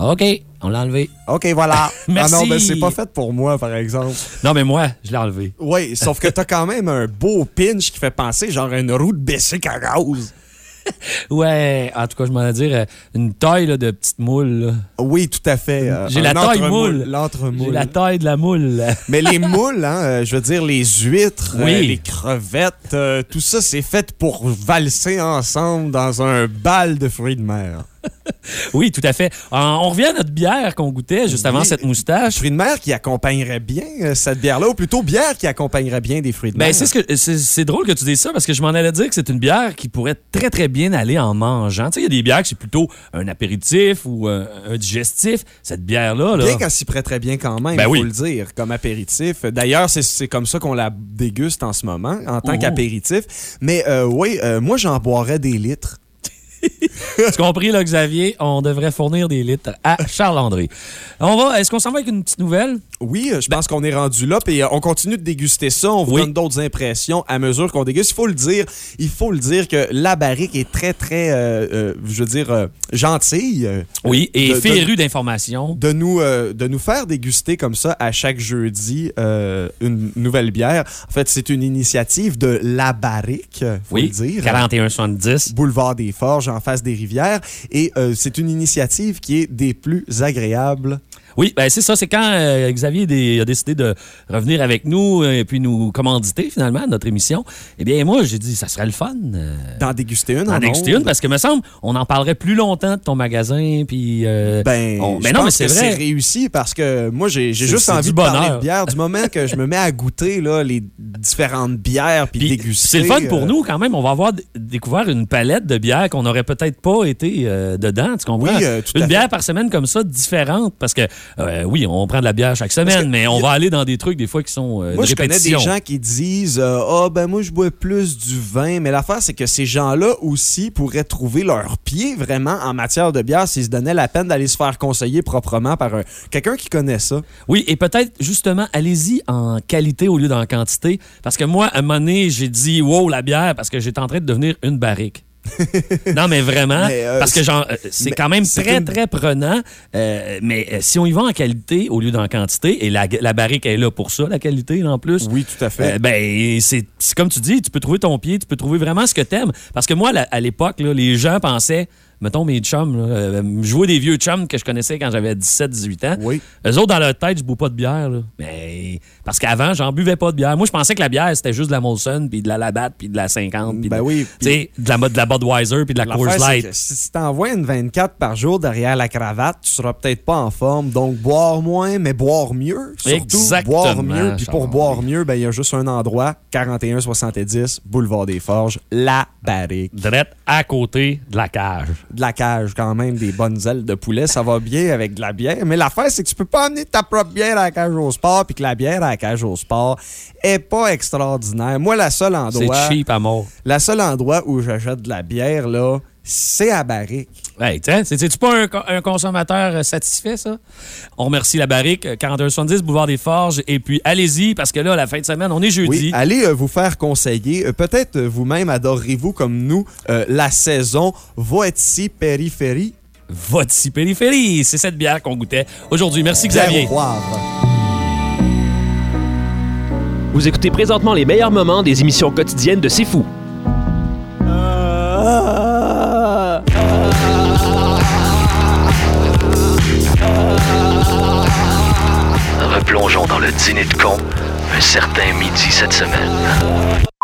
OK, on l'a enlevé. OK, voilà. Merci. Ah non, ben c'est pas fait pour moi, par exemple. Non, mais moi, je l'ai enlevé. Oui, sauf que t'as quand même un beau pinch qui fait penser genre à une roue de bicycle à. Ouais, en tout cas, je m'en ai dire euh, une taille là, de petite moule. là. Oui, tout à fait. euh, J'ai un la taille entremoule, moule. L'entremoule. J'ai la taille de la moule. Mais les moules, hein, euh, je veux dire, les huîtres, Oui. euh, les crevettes, euh, tout ça, c'est fait pour valser ensemble dans un bal de fruits de mer. Oui, tout à fait. Euh, on revient à notre bière qu'on goûtait juste avant Oui. cette moustache. Fruits de mer qui accompagnerait bien euh, cette bière-là, ou plutôt bière qui accompagnerait bien des fruits de mer. Ben, c'est ce que c'est drôle que tu dises ça parce que je m'en allais dire que c'est une bière qui pourrait très très bien aller en mangeant. Tu sais, il y a des bières qui c'est plutôt un apéritif ou un, un digestif. Cette bière là, Bien qu'elle s'y prêterait bien quand même, il Ben faut oui. le dire, comme apéritif. D'ailleurs, c'est- comme ça qu'on la déguste en ce moment, en tant Oh. qu'apéritif. Mais euh, oui, euh, moi, j'en boirais des litres. tu compris là, Xavier, on devrait fournir des litres à Charles André. On va, est-ce qu'on s'en va avec une petite nouvelle? Oui, euh, je pense qu'on est rendu là, puis euh, on continue de déguster ça. On vous Oui. donne d'autres impressions à mesure qu'on déguste. Il faut le dire, il faut le dire que la barrique est très, très, euh, euh, je veux dire, euh, gentille. Oui, et de- de- féru d'informations. de nous, de nous faire déguster comme ça à chaque jeudi une nouvelle bière. En fait, c'est une initiative de La Barrique, faut Oui, le dire. 41,70. Boulevard des Forges, en face des rivières. Et euh, c'est une initiative qui est des plus agréables. Oui, ben c'est ça. C'est quand euh, Xavier a décidé de revenir avec nous euh, et puis nous commanditer finalement notre émission. Eh bien, moi, j'ai dit, ça serait le fun. euh, D'en déguster une d'en en déguster une parce que, me semble, on en parlerait plus longtemps de ton magasin. Puis, euh, Ben, on- je ben non, mais c'est vrai. c'est réussi parce que moi, j'ai juste envie de parler bonheur. de bière. Du moment que je me mets à goûter là, les différentes bières puis Puis déguster. C'est le fun pour nous quand même. On va avoir découvert une palette de bières qu'on n'aurait peut-être pas été dedans. Tu comprends? Oui, à une fait. bière par semaine comme ça, différente. Parce que, euh, oui, on prend de la bière chaque semaine, mais on va aller dans des trucs des fois qui sont euh, Moi, de je connais des gens qui disent Ah, ben moi, je bois plus du vin. Mais l'affaire, c'est que ces gens-là aussi pourraient trouver leur pied vraiment en matière de bière s'ils se donnaient la peine d'aller se faire conseiller proprement par un- quelqu'un qui connaît ça. Oui, et peut-être justement, allez-y en qualité au lieu d'en quantité. Parce que moi, à un moment donné, j'ai dit wow, la bière, parce que j'étais en train de devenir une barrique. non, mais vraiment, Mais, euh, parce que genre, euh, c'est quand même très, une- très prenant. euh, mais si on y va en qualité au lieu d'en quantité, et la, la barrique est là pour ça, la qualité en plus. Oui, tout à fait. euh, ben, c'est c'est comme tu dis, tu peux trouver ton pied, tu peux trouver vraiment ce que t'aimes. Parce que moi, à l'époque, là, les gens pensaient mettons mes chums, là, euh, jouer des vieux chums que je connaissais quand j'avais 17-18 ans. Oui. Eux autres, dans leur tête, je bois pas de bière. là. Mais parce qu'avant, j'en buvais pas de bière. Moi, je pensais que la bière, c'était juste de la Molson, puis de la Labatt, puis de la 50. Puis Ben de- oui, Tu sais, de la, de la Budweiser, puis de la Coors Light. Si t'envoies une 24 par jour derrière la cravate, tu seras peut-être pas en forme. Donc, boire moins, mais boire mieux. Surtout, Exactement, boire mieux. Puis pour boire mieux, ben, il y a juste un endroit, 4170, Boulevard des Forges, la barrique. Drette à côté de la cage. De la cage, quand même, des bonnes ailes de poulet, ça va bien avec de la bière. Mais l'affaire, c'est que tu peux pas amener ta propre bière à la cage au sport, puis que la bière à la cage au sport est pas extraordinaire. Moi, la seule endroit. C'est cheap à mort. La seule endroit où j'achète de la bière, là, c'est à barrique. Hey, tiens, c'est-tu pas un, co- un consommateur euh, satisfait, ça? On remercie la barrique, euh, 4170, Boulevard des Forges. Et puis, allez-y, parce que là, la fin de semaine, on est jeudi. Oui, allez euh, vous faire conseiller. Euh, Peut-être euh, vous-même adorerez-vous, comme nous, euh, la saison Voici Périphérie. Voici Périphérie. C'est cette bière qu'on goûtait aujourd'hui. Merci, Xavier. Poivre. Vous écoutez présentement les meilleurs moments des émissions quotidiennes de C'est Fou. Dans le dîner de con un certain midi cette semaine.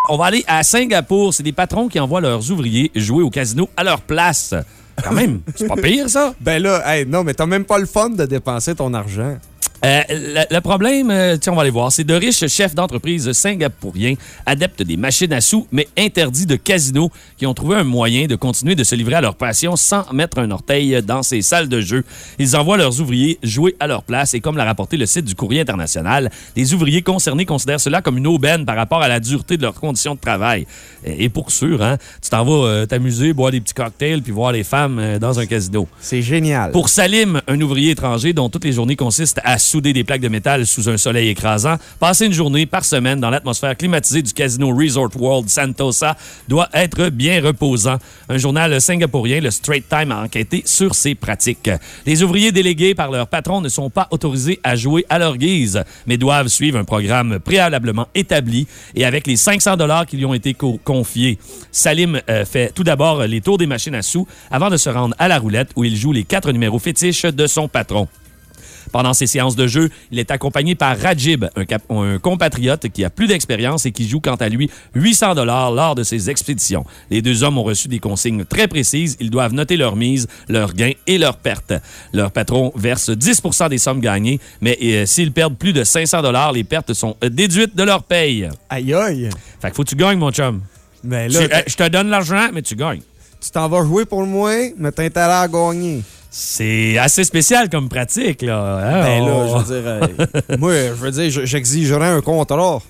On va aller à Singapour. C'est des patrons qui envoient leurs ouvriers jouer au casino à leur place. Quand même, c'est pas pire, ça. Ben là, hey, non, mais t'as même pas le fun de dépenser ton argent. Euh, le, le problème, euh, tiens, on va aller voir, c'est de riches chefs d'entreprise singapouriens, adeptes des machines à sous, mais interdits de casino, qui ont trouvé un moyen de continuer de se livrer à leur passion sans mettre un orteil dans ces salles de jeu. Ils envoient leurs ouvriers jouer à leur place et comme l'a rapporté le site du Courrier international, les ouvriers concernés considèrent cela comme une aubaine par rapport à la dureté de leurs conditions de travail. Et pour sûr, hein, tu t'en vas euh, t'amuser, boire des petits cocktails puis voir les femmes dans un casino. C'est génial. Pour Salim, un ouvrier étranger dont toutes les journées consistent à souder des plaques de métal sous un soleil écrasant, passer une journée par semaine dans l'atmosphère climatisée du casino Resort World Sentosa doit être bien reposant. Un journal singapourien, le Straight Time, a enquêté sur ces pratiques. Les ouvriers délégués par leur patron ne sont pas autorisés à jouer à leur guise, mais doivent suivre un programme préalablement établi et avec les 500 dollars qui lui ont été co- confiés. Salim euh, fait tout d'abord les tours des machines à sous avant de se rendre à la roulette où il joue les quatre numéros fétiches de son patron. Pendant ces séances de jeu, il est accompagné par Rajib, un, cap- un compatriote qui a plus d'expérience et qui joue quant à lui 800 dollars lors de ses expéditions. Les deux hommes ont reçu des consignes très précises. Ils doivent noter leur mise, leurs gains et leurs pertes. Leur patron verse 10% des sommes gagnées, mais euh, s'ils perdent plus de 500 dollars, les pertes sont euh, déduites de leur paye. Aïe aïe. Fait que faut que tu gagnes, mon chum. Mais Tu- là, euh, je te donne l'argent, mais tu gagnes. tu t'en vas jouer pour moi, mais t'as intérêt à gagner. C'est assez spécial comme pratique, là. hein? Ben là, je veux dire, euh, moi, je veux dire, je- j'exigerais un contrat.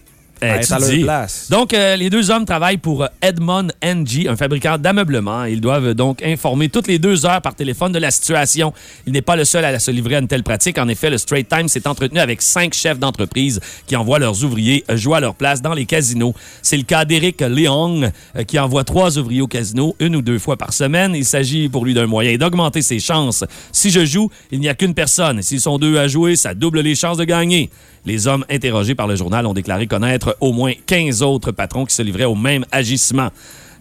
Eh, à être à leur dis. place. Donc, euh, les deux hommes travaillent pour euh, Edmond NG, un fabricant d'ameublement. Ils doivent donc informer toutes les deux heures par téléphone de la situation. Il n'est pas le seul à se livrer à une telle pratique. En effet, le Straight Time s'est entretenu avec cinq chefs d'entreprise qui envoient leurs ouvriers euh, jouer à leur place dans les casinos. C'est le cas d'Éric Leong, euh, qui envoie trois ouvriers au casino une ou deux fois par semaine. Il s'agit pour lui d'un moyen d'augmenter ses chances. Si je joue, il n'y a qu'une personne. S'ils sont deux à jouer, ça double les chances de gagner. Les hommes interrogés par le journal ont déclaré connaître au moins 15 autres patrons qui se livraient au même agissement.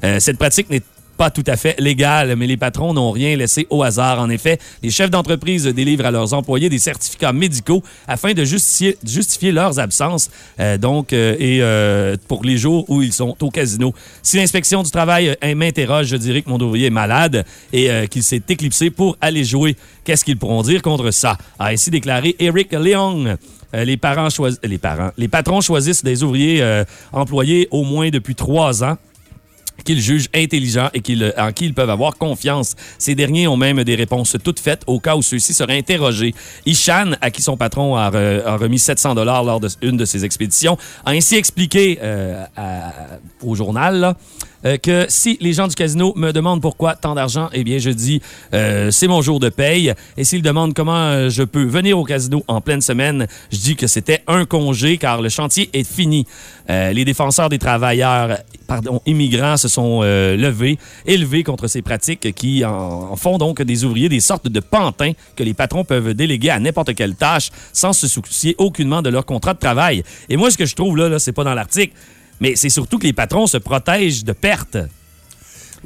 Euh, cette pratique n'est pas tout à fait légale, mais les patrons n'ont rien laissé au hasard. En effet, les chefs d'entreprise délivrent à leurs employés des certificats médicaux afin de justifier, leurs absences, euh, donc, euh, et pour les jours où ils sont au casino. Si l'inspection du travail m'interroge, je dirais que mon ouvrier est malade et qu'il s'est éclipsé pour aller jouer. Qu'est-ce qu'ils pourront dire contre ça? A ainsi déclaré Eric Leong. Euh, les parents choisissent, les parents, les patrons choisissent des ouvriers euh, employés au moins depuis trois ans qu'ils jugent intelligents et qu'ils- en qui ils peuvent avoir confiance. Ces derniers ont même des réponses toutes faites au cas où ceux-ci seraient interrogés. Ishan, à qui son patron a, re- a remis 700 dollars lors d'une de, ses expéditions, a ainsi expliqué euh, au journal euh, que si les gens du casino me demandent pourquoi tant d'argent, eh bien, je dis euh, c'est mon jour de paye. Et s'ils demandent comment euh, je peux venir au casino en pleine semaine, je dis que c'était un congé car le chantier est fini. Euh, les défenseurs des travailleurs immigrants se sont euh, levés, élevés contre ces pratiques qui en, font donc des ouvriers des sortes de pantins que les patrons peuvent déléguer à n'importe quelle tâche sans se soucier aucunement de leur contrat de travail. Et moi, ce que je trouve là c'est pas dans l'article, mais c'est surtout que les patrons se protègent de pertes.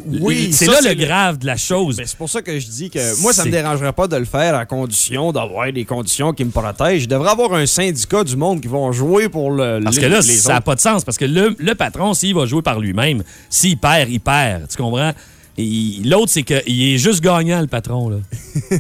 Oui, c'est là le grave de la chose. C'est pour ça que je dis que moi, ça me C'est- dérangerait pas de le faire à condition d'avoir des conditions qui me protègent. Je devrais avoir un syndicat du monde qui vont jouer pour le. Parce les- que là, ça n'a pas de sens. Parce que le, le patron, s'il va jouer par lui-même, s'il perd, il perd. Tu comprends? Et L'autre, c'est qu'il est juste gagnant, le patron. Là.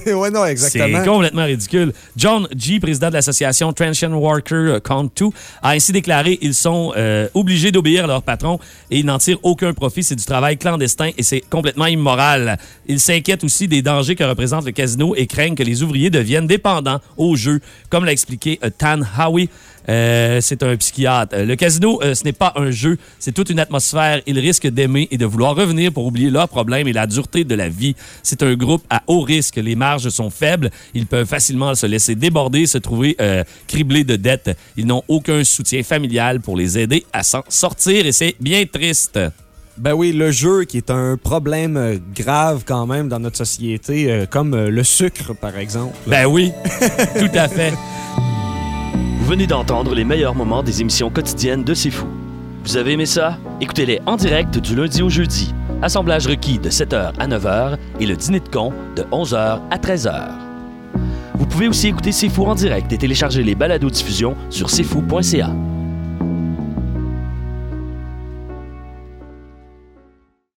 ouais, non, exactement. C'est complètement ridicule. John G., président de l'association Transition Worker Count 2, a ainsi déclaré ils sont euh, obligés d'obéir à leur patron et ils n'en tirent aucun profit. C'est du travail clandestin et c'est complètement immoral. Ils s'inquiètent aussi des dangers que représente le casino et craignent que les ouvriers deviennent dépendants au jeu, comme l'a expliqué euh, Tan Howie. Euh, c'est un psychiatre. Euh, Le casino, euh, ce n'est pas un jeu, c'est toute une atmosphère. Ils risquent d'aimer et de vouloir revenir pour oublier leurs problèmes et la dureté de la vie. C'est un groupe à haut risque. Les marges sont faibles. Ils peuvent facilement se laisser déborder, se trouver euh, criblés de dettes. Ils n'ont aucun soutien familial pour les aider à s'en sortir et c'est bien triste. Ben oui, le jeu qui est un problème grave quand même dans notre société, comme le sucre, par exemple. Ben oui, tout à fait. Venez d'entendre les meilleurs moments des émissions quotidiennes de C'est. Vous avez aimé ça? Écoutez-les en direct du lundi au jeudi. Assemblage requis de 7h à 9h et le dîner de con de 11h à 13h. Vous pouvez aussi écouter C'est en direct et télécharger les balados diffusion sur cfou.ca.